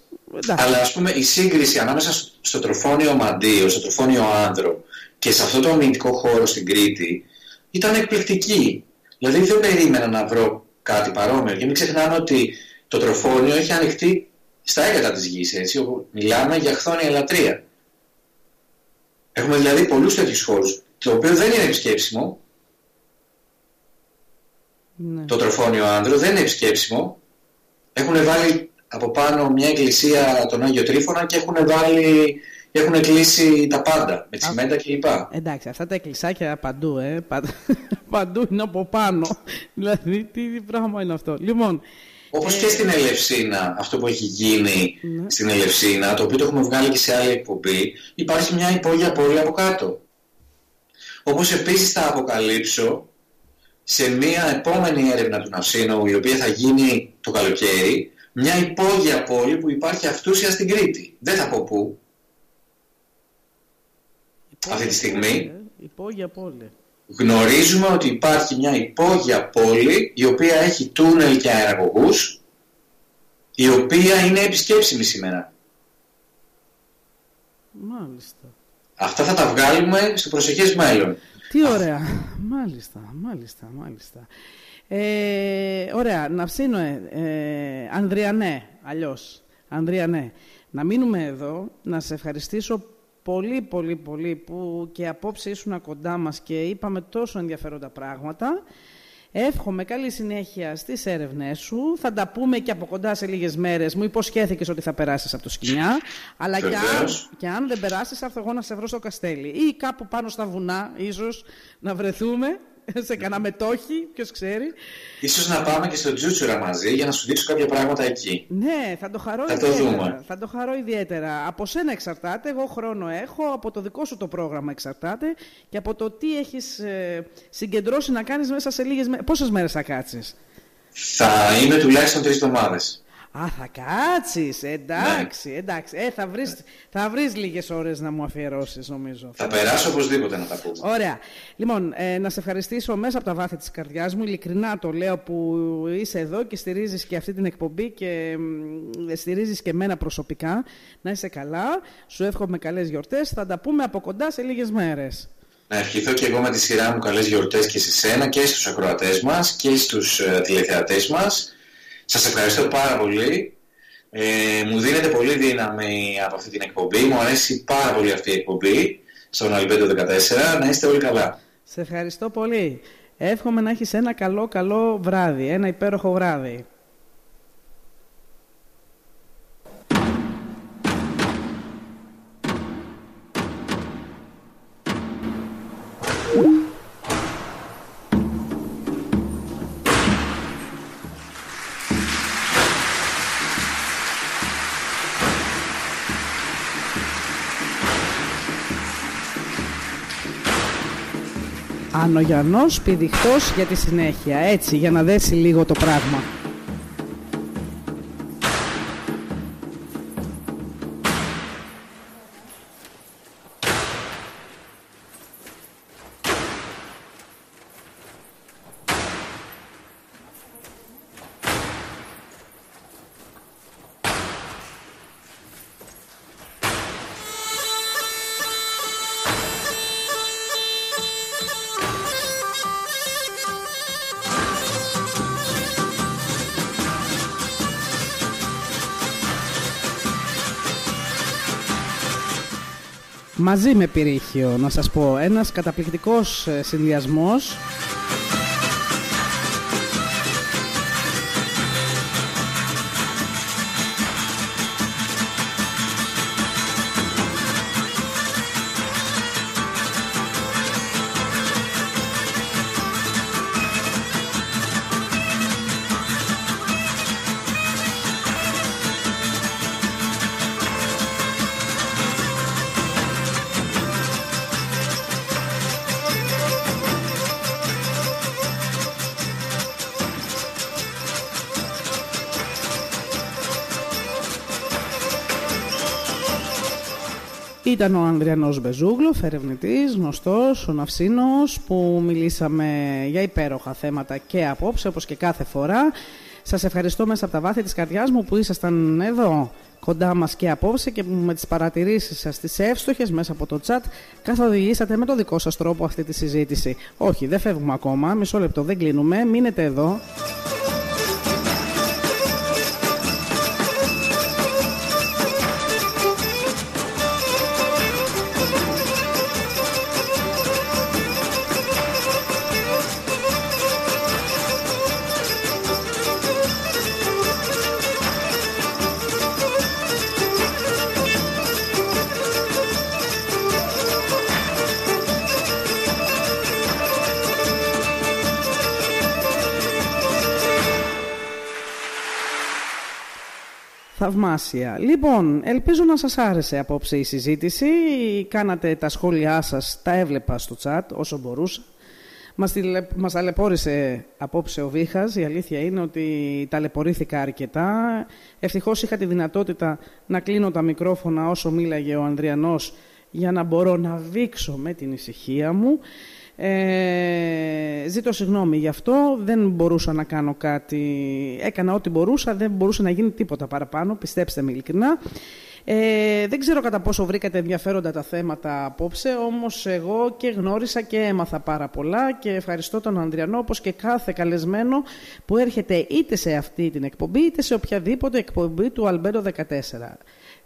Ναι. Αλλά ας πούμε η σύγκριση ανάμεσα στο τροφόνιο Μαντίο, στο τροφόνιο Άνδρο και σε αυτό το αμυντικό χώρο στην Κρήτη ήταν εκπληκτική. Δηλαδή δεν περίμενα να βρω κάτι παρόμοιο. Και μην ξεχνάμε ότι το τροφόνιο έχει ανοιχτεί στα έγκατα της γης, έτσι, όπου μιλάμε για χθόνια λατρεία. Έχουμε δηλαδή πολλούς τέτοιους χώρους, το οποίο δεν είναι επισκέψιμο, ναι. το τροφόνιο άνδρο, δεν είναι επισκέψιμο. Έχουν βάλει από πάνω μια εκκλησία τον Άγιο Τρίφωνα και έχουν βάλει έχουν κλείσει τα πάντα με τσιμέντα κλπ. Εντάξει, αυτά τα εκκλησάκια παντού, ε, παντού είναι από πάνω. δηλαδή, τι πράγμα είναι αυτό. Λοιπόν, όπως και στην Ελευσίνα, αυτό που έχει γίνει ναι. στην Ελευσίνα, το οποίο το έχουμε βγάλει και σε άλλη εκπομπή, υπάρχει μια υπόγεια πόλη από κάτω. Όπως επίσης θα αποκαλύψω σε μια επόμενη έρευνα του Ναυσίνου, η οποία θα γίνει το καλοκαίρι, μια υπόγεια πόλη που υπάρχει αυτούσια στην Κρήτη. Δεν θα πω πού. Αυτή τη στιγμή. Ε, υπόγεια πόλη. Γνωρίζουμε ότι υπάρχει μια υπόγεια πόλη η οποία έχει τούνελ και αεραγωγούς η οποία είναι επισκέψιμη σήμερα. Μάλιστα. Αυτά θα τα βγάλουμε στο προσεχές μέλλον. Τι ωραία. Μάλιστα, μάλιστα, μάλιστα. Ε, ωραία, να ψήνω, ε, Ανδριανέ, αλλιώς. Ανδριανέ, να μείνουμε εδώ, να σε ευχαριστήσω πολύ, πολύ, πολύ που και απόψε ήσουν κοντά μας και είπαμε τόσο ενδιαφέροντα πράγματα. Εύχομαι καλή συνέχεια στις έρευνές σου. Θα τα πούμε και από κοντά σε λίγες μέρες. Μου υποσχέθηκες ότι θα περάσεις από το σκηνιά. αλλά και αν, και αν δεν περάσεις, θα έρθω εγώ να σε βρω στο Καστέλι. Ή κάπου πάνω στα βουνά, ίσως, να βρεθούμε σε κανένα μετόχι, ποιος ξέρει. Ίσως να πάμε και στο Τζούτσουρα μαζί για να σου δείξω κάποια πράγματα εκεί. Ναι, θα το χαρώ θα ιδιαίτερα. Το δούμε. Θα το χαρώ ιδιαίτερα. Από σένα εξαρτάται, εγώ χρόνο έχω, από το δικό σου το πρόγραμμα εξαρτάται και από το τι έχεις ε, συγκεντρώσει να κάνεις μέσα σε λίγες μέρες. Πόσες μέρες θα κάτσεις; Θα είμαι τουλάχιστον τρεις εβδομάδες. Α, θα κάτσεις, εντάξει, ναι. εντάξει. Ε, θα βρεις, θα βρεις λίγες ώρες να μου αφιερώσεις, νομίζω. Θα περάσω οπωσδήποτε να τα πούμε. Ωραία. Λοιπόν, ε, να σε ευχαριστήσω μέσα από τα βάθη της καρδιάς μου. Ειλικρινά το λέω που είσαι εδώ και στηρίζεις και αυτή την εκπομπή και ε, στηρίζεις και εμένα προσωπικά. Να είσαι καλά. Σου εύχομαι καλές γιορτές. Θα τα πούμε από κοντά σε λίγες μέρες. Να ευχηθώ και εγώ με τη σειρά μου καλές γιορτές και σε σένα και στους ακροατές μας και στους ε, τηλεθεατές μας. Σας ευχαριστώ πάρα πολύ. Ε, μου δίνετε πολύ δύναμη από αυτή την εκπομπή. Μου αρέσει πάρα πολύ αυτή η εκπομπή στον Αλμπέντο 14. Να είστε όλοι καλά. Σε ευχαριστώ πολύ. Εύχομαι να έχεις ένα καλό καλό βράδυ, ένα υπέροχο βράδυ. Ανογιανός πηδιχτός για τη συνέχεια, έτσι, για να δέσει λίγο το πράγμα. Μαζί με πυρίχιο να σας πω. Ένας καταπληκτικός ε, συνδυασμός Ήταν ο Ανδριανός Μπεζούγλοφ, ερευνητής, γνωστός, ο Ναυσίνος, που μιλήσαμε για υπέροχα θέματα και απόψε, όπως και κάθε φορά. Σας ευχαριστώ μέσα από τα βάθη της καρδιάς μου που ήσασταν εδώ κοντά μας και απόψε και που με τις παρατηρήσεις σας, τις εύστοχες μέσα από το chat, καθοδηγήσατε με το δικό σας τρόπο αυτή τη συζήτηση. Όχι, δεν φεύγουμε ακόμα, μισό λεπτό, δεν κλείνουμε, μείνετε εδώ. Θαυμάσια. Λοιπόν, ελπίζω να σας άρεσε απόψε η συζήτηση. Κάνατε τα σχόλιά σας, τα έβλεπα στο chat όσο μπορούσα. Μας, τηλε... μας ταλαιπώρησε απόψε ο Βίχας. Η αλήθεια είναι ότι ταλαιπωρήθηκα αρκετά. Ευτυχώς είχα τη δυνατότητα να κλείνω τα μικρόφωνα όσο μίλαγε ο Ανδριανός για να μπορώ να βήξω με την ησυχία μου. Ε, ζήτω συγγνώμη γι' αυτό, δεν μπορούσα να κάνω κάτι, έκανα ό,τι μπορούσα, δεν μπορούσε να γίνει τίποτα παραπάνω, πιστέψτε με ειλικρινά. Ε, δεν ξέρω κατά πόσο βρήκατε ενδιαφέροντα τα θέματα απόψε, όμως εγώ και γνώρισα και έμαθα πάρα πολλά και ευχαριστώ τον Ανδριανό όπως και κάθε καλεσμένο που έρχεται είτε σε αυτή την εκπομπή είτε σε οποιαδήποτε εκπομπή του Αλμπέρο 14.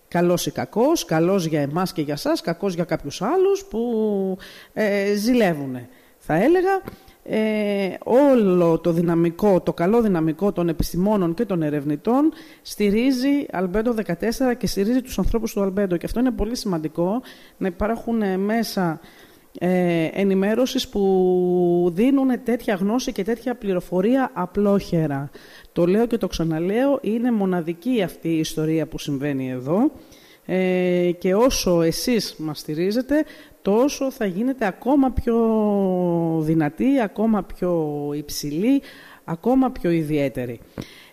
Καλός ή κακός, καλός για εμάς και για σας, κακός για κάποιους άλλους που ε, ζηλεύουν, θα έλεγα. ε, όλο το δυναμικό, το καλό δυναμικό των επιστημόνων και των ερευνητών στηρίζει Αλμπέντο 14 και στηρίζει τους ανθρώπους του Αλμπέντο. Και αυτό είναι πολύ σημαντικό να υπάρχουν ε, μέσα ε, ενημέρωσης που δίνουν τέτοια γνώση και τέτοια πληροφορία απλόχερα. Το λέω και το ξαναλέω, είναι μοναδική αυτή η ιστορία που συμβαίνει εδώ ε, και όσο εσείς μας στηρίζετε, τόσο θα γίνετε ακόμα πιο δυνατή, ακόμα πιο υψηλή, ακόμα πιο ιδιαίτερη.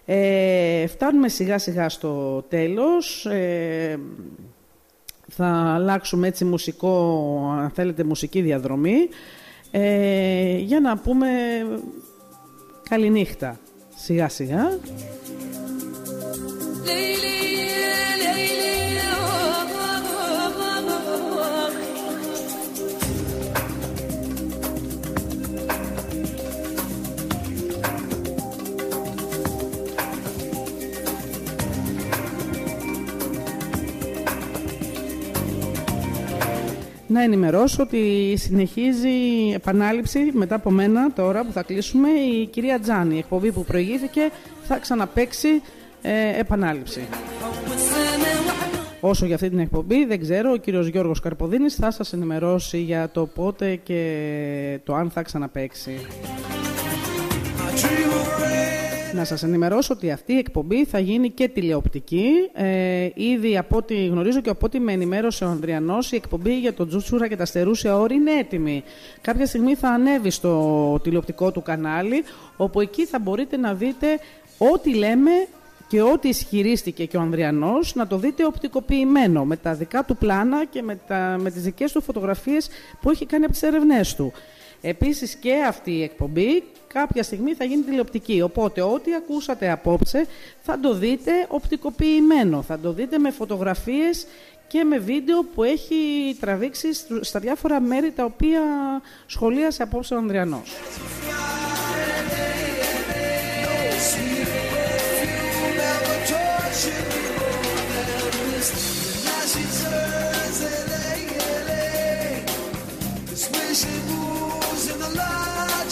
Ε, φτάνουμε σιγά σιγά στο τέλος. Ε, θα αλλάξουμε έτσι μουσικό, αν θέλετε, μουσική διαδρομή ε, για να πούμε καληνύχτα σιγά σιγά. Να ενημερώσω ότι συνεχίζει επανάληψη μετά από μένα τώρα που θα κλείσουμε η κυρία Τζάνη. Η εκπομπή που προηγήθηκε θα ξαναπέξει ε, επανάληψη. Όσο για αυτή την εκπομπή δεν ξέρω, ο κύριος Γιώργος Καρποδίνης θα σας ενημερώσει για το πότε και το αν θα ξαναπέξει. Να σας ενημερώσω ότι αυτή η εκπομπή θα γίνει και τηλεοπτική. Ε, ήδη από ό,τι γνωρίζω και από ό,τι με ενημέρωσε ο Ανδριανός, η εκπομπή για τον Τζούτσουρα και τα στερούσια όρη είναι έτοιμη. Κάποια στιγμή θα ανέβει στο τηλεοπτικό του κανάλι, όπου εκεί θα μπορείτε να δείτε ό,τι λέμε και ό,τι ισχυρίστηκε και ο Ανδριανός να το δείτε οπτικοποιημένο με τα δικά του πλάνα και με, τα, με τις δικές του φωτογραφίες που έχει κάνει από τις ερευνές του. Επίσης και αυτή η εκπομπή κάποια στιγμή θα γίνει τηλεοπτική. Οπότε ό,τι ακούσατε απόψε θα το δείτε οπτικοποιημένο. Θα το δείτε με φωτογραφίες και με βίντεο που έχει τραβήξει στα διάφορα μέρη τα οποία σχολίασε απόψε ο Ανδριανός.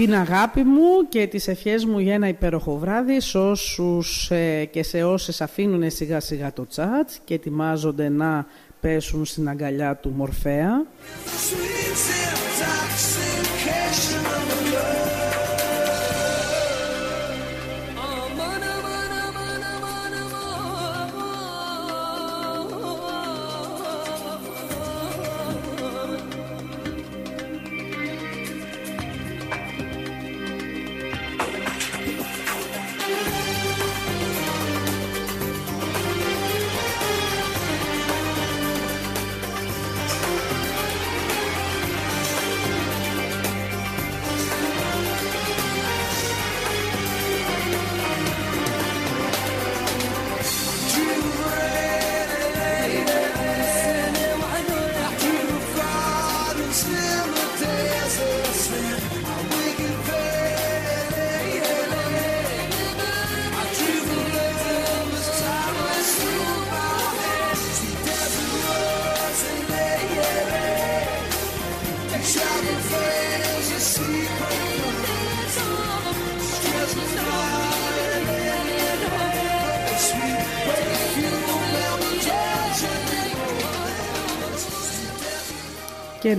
την αγάπη μου και τις ευχές μου για ένα υπέροχο βράδυ σε όσους ε, και σε όσες αφήνουν σιγά σιγά το τσάτ και ετοιμάζονται να πέσουν στην αγκαλιά του Μορφέα.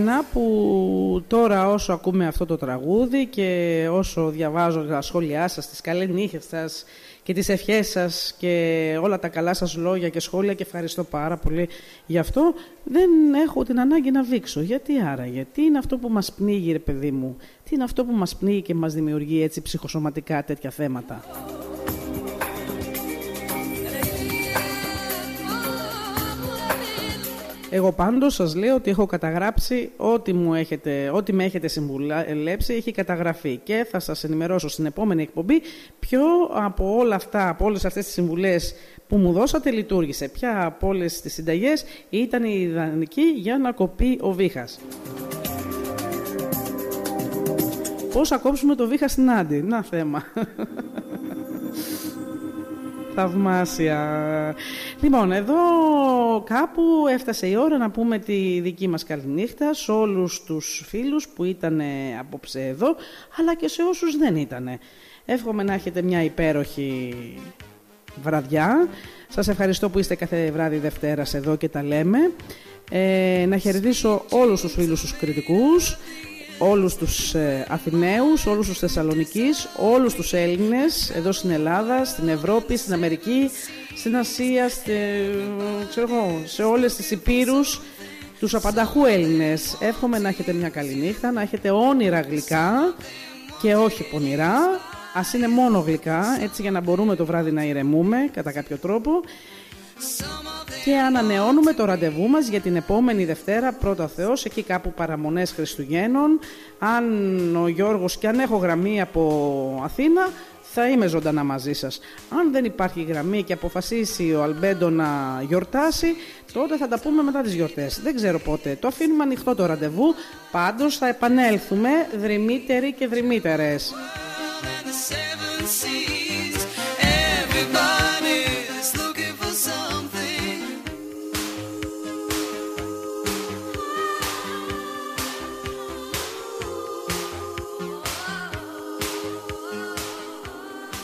Και να που τώρα όσο ακούμε αυτό το τραγούδι και όσο διαβάζω τα σχόλιά σας, τις καλές νύχες σας και τις ευχές σας και όλα τα καλά σας λόγια και σχόλια και ευχαριστώ πάρα πολύ γι' αυτό, δεν έχω την ανάγκη να βήξω. Γιατί άρα, γιατί είναι αυτό που μας πνίγει ρε παιδί μου, τι είναι αυτό που μας πνίγει και μας δημιουργεί έτσι ψυχοσωματικά τέτοια θέματα; Εγώ πάντως σας λέω ότι έχω καταγράψει ό,τι, μου έχετε, ό,τι με έχετε συμβουλέψει έχει καταγραφεί και θα σας ενημερώσω στην επόμενη εκπομπή ποιο από όλα αυτά, από όλες αυτές τις συμβουλές που μου δώσατε λειτουργήσε. Ποια από όλες τις συνταγές ήταν η ιδανική για να κοπεί ο βήχας. Πώς θα κόψουμε το βήχα στην Άντι; Να θέμα. Θαυμάσια. Λοιπόν, εδώ κάπου έφτασε η ώρα να πούμε τη δική μας καληνύχτα σε όλους τους φίλους που ήταν απόψε εδώ, αλλά και σε όσους δεν ήταν. Εύχομαι να έχετε μια υπέροχη βραδιά. Σας ευχαριστώ που είστε κάθε βράδυ Δευτέρας εδώ και τα λέμε. Ε, να χαιρετήσω όλους τους φίλους τους κριτικούς, όλους τους ε, Αθηναίους, όλους τους Θεσσαλονικείς, όλους τους Έλληνες εδώ στην Ελλάδα, στην Ευρώπη, στην Αμερική, στην Ασία, ξέρω σε όλες τις υπήρους, τους απανταχού Έλληνες. Εύχομαι να έχετε μια καλή νύχτα, να έχετε όνειρα γλυκά και όχι πονηρά. Ας είναι μόνο γλυκά, έτσι για να μπορούμε το βράδυ να ηρεμούμε κατά κάποιο τρόπο και ανανεώνουμε το ραντεβού μας για την επόμενη Δευτέρα, πρώτα Θεός, εκεί κάπου παραμονές Χριστουγέννων. Αν ο Γιώργος και αν έχω γραμμή από Αθήνα, θα είμαι ζωντανά μαζί σας. Αν δεν υπάρχει γραμμή και αποφασίσει ο Αλμπέντο να γιορτάσει, τότε θα τα πούμε μετά τις γιορτές. Δεν ξέρω πότε. Το αφήνουμε ανοιχτό το ραντεβού, πάντως θα επανέλθουμε δρυμύτεροι και δρυμύτερες.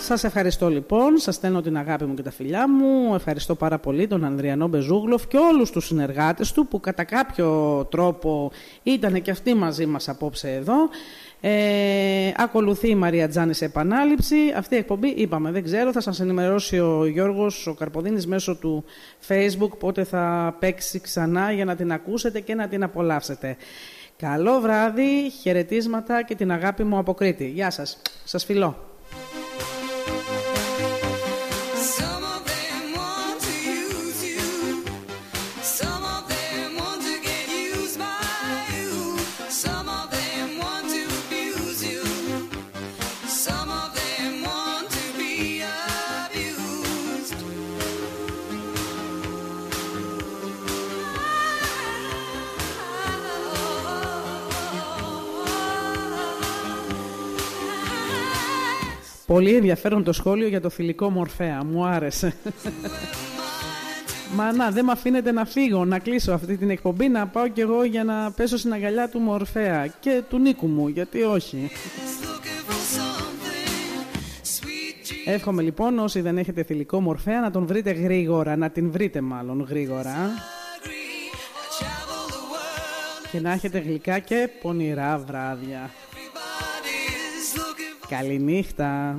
Σας ευχαριστώ λοιπόν, σας στέλνω την αγάπη μου και τα φιλιά μου, ευχαριστώ πάρα πολύ τον Ανδριανό Μπεζούγλοφ και όλους τους συνεργάτες του που κατά κάποιο τρόπο ήταν και αυτοί μαζί μας απόψε εδώ. Ε, ακολουθεί η Μαρία Τζάνη σε επανάληψη. Αυτή η εκπομπή, είπαμε, δεν ξέρω, θα σας ενημερώσει ο Γιώργος ο Καρποδίνης μέσω του Facebook πότε θα παίξει ξανά για να την ακούσετε και να την απολαύσετε. Καλό βράδυ, χαιρετίσματα και την αγάπη μου από Κρήτη. Γεια σας. Σας φιλώ. Πολύ ενδιαφέρον το σχόλιο για το φιλικό μορφέα. Μου άρεσε. Μα να, δεν με αφήνετε να φύγω, να κλείσω αυτή την εκπομπή, να πάω κι εγώ για να πέσω στην αγκαλιά του Μορφέα και του Νίκου μου, γιατί όχι. Εύχομαι λοιπόν όσοι δεν έχετε φιλικό Μορφέα να τον βρείτε γρήγορα, να την βρείτε μάλλον γρήγορα. Και να έχετε γλυκά και πονηρά βράδια. Καληνύχτα!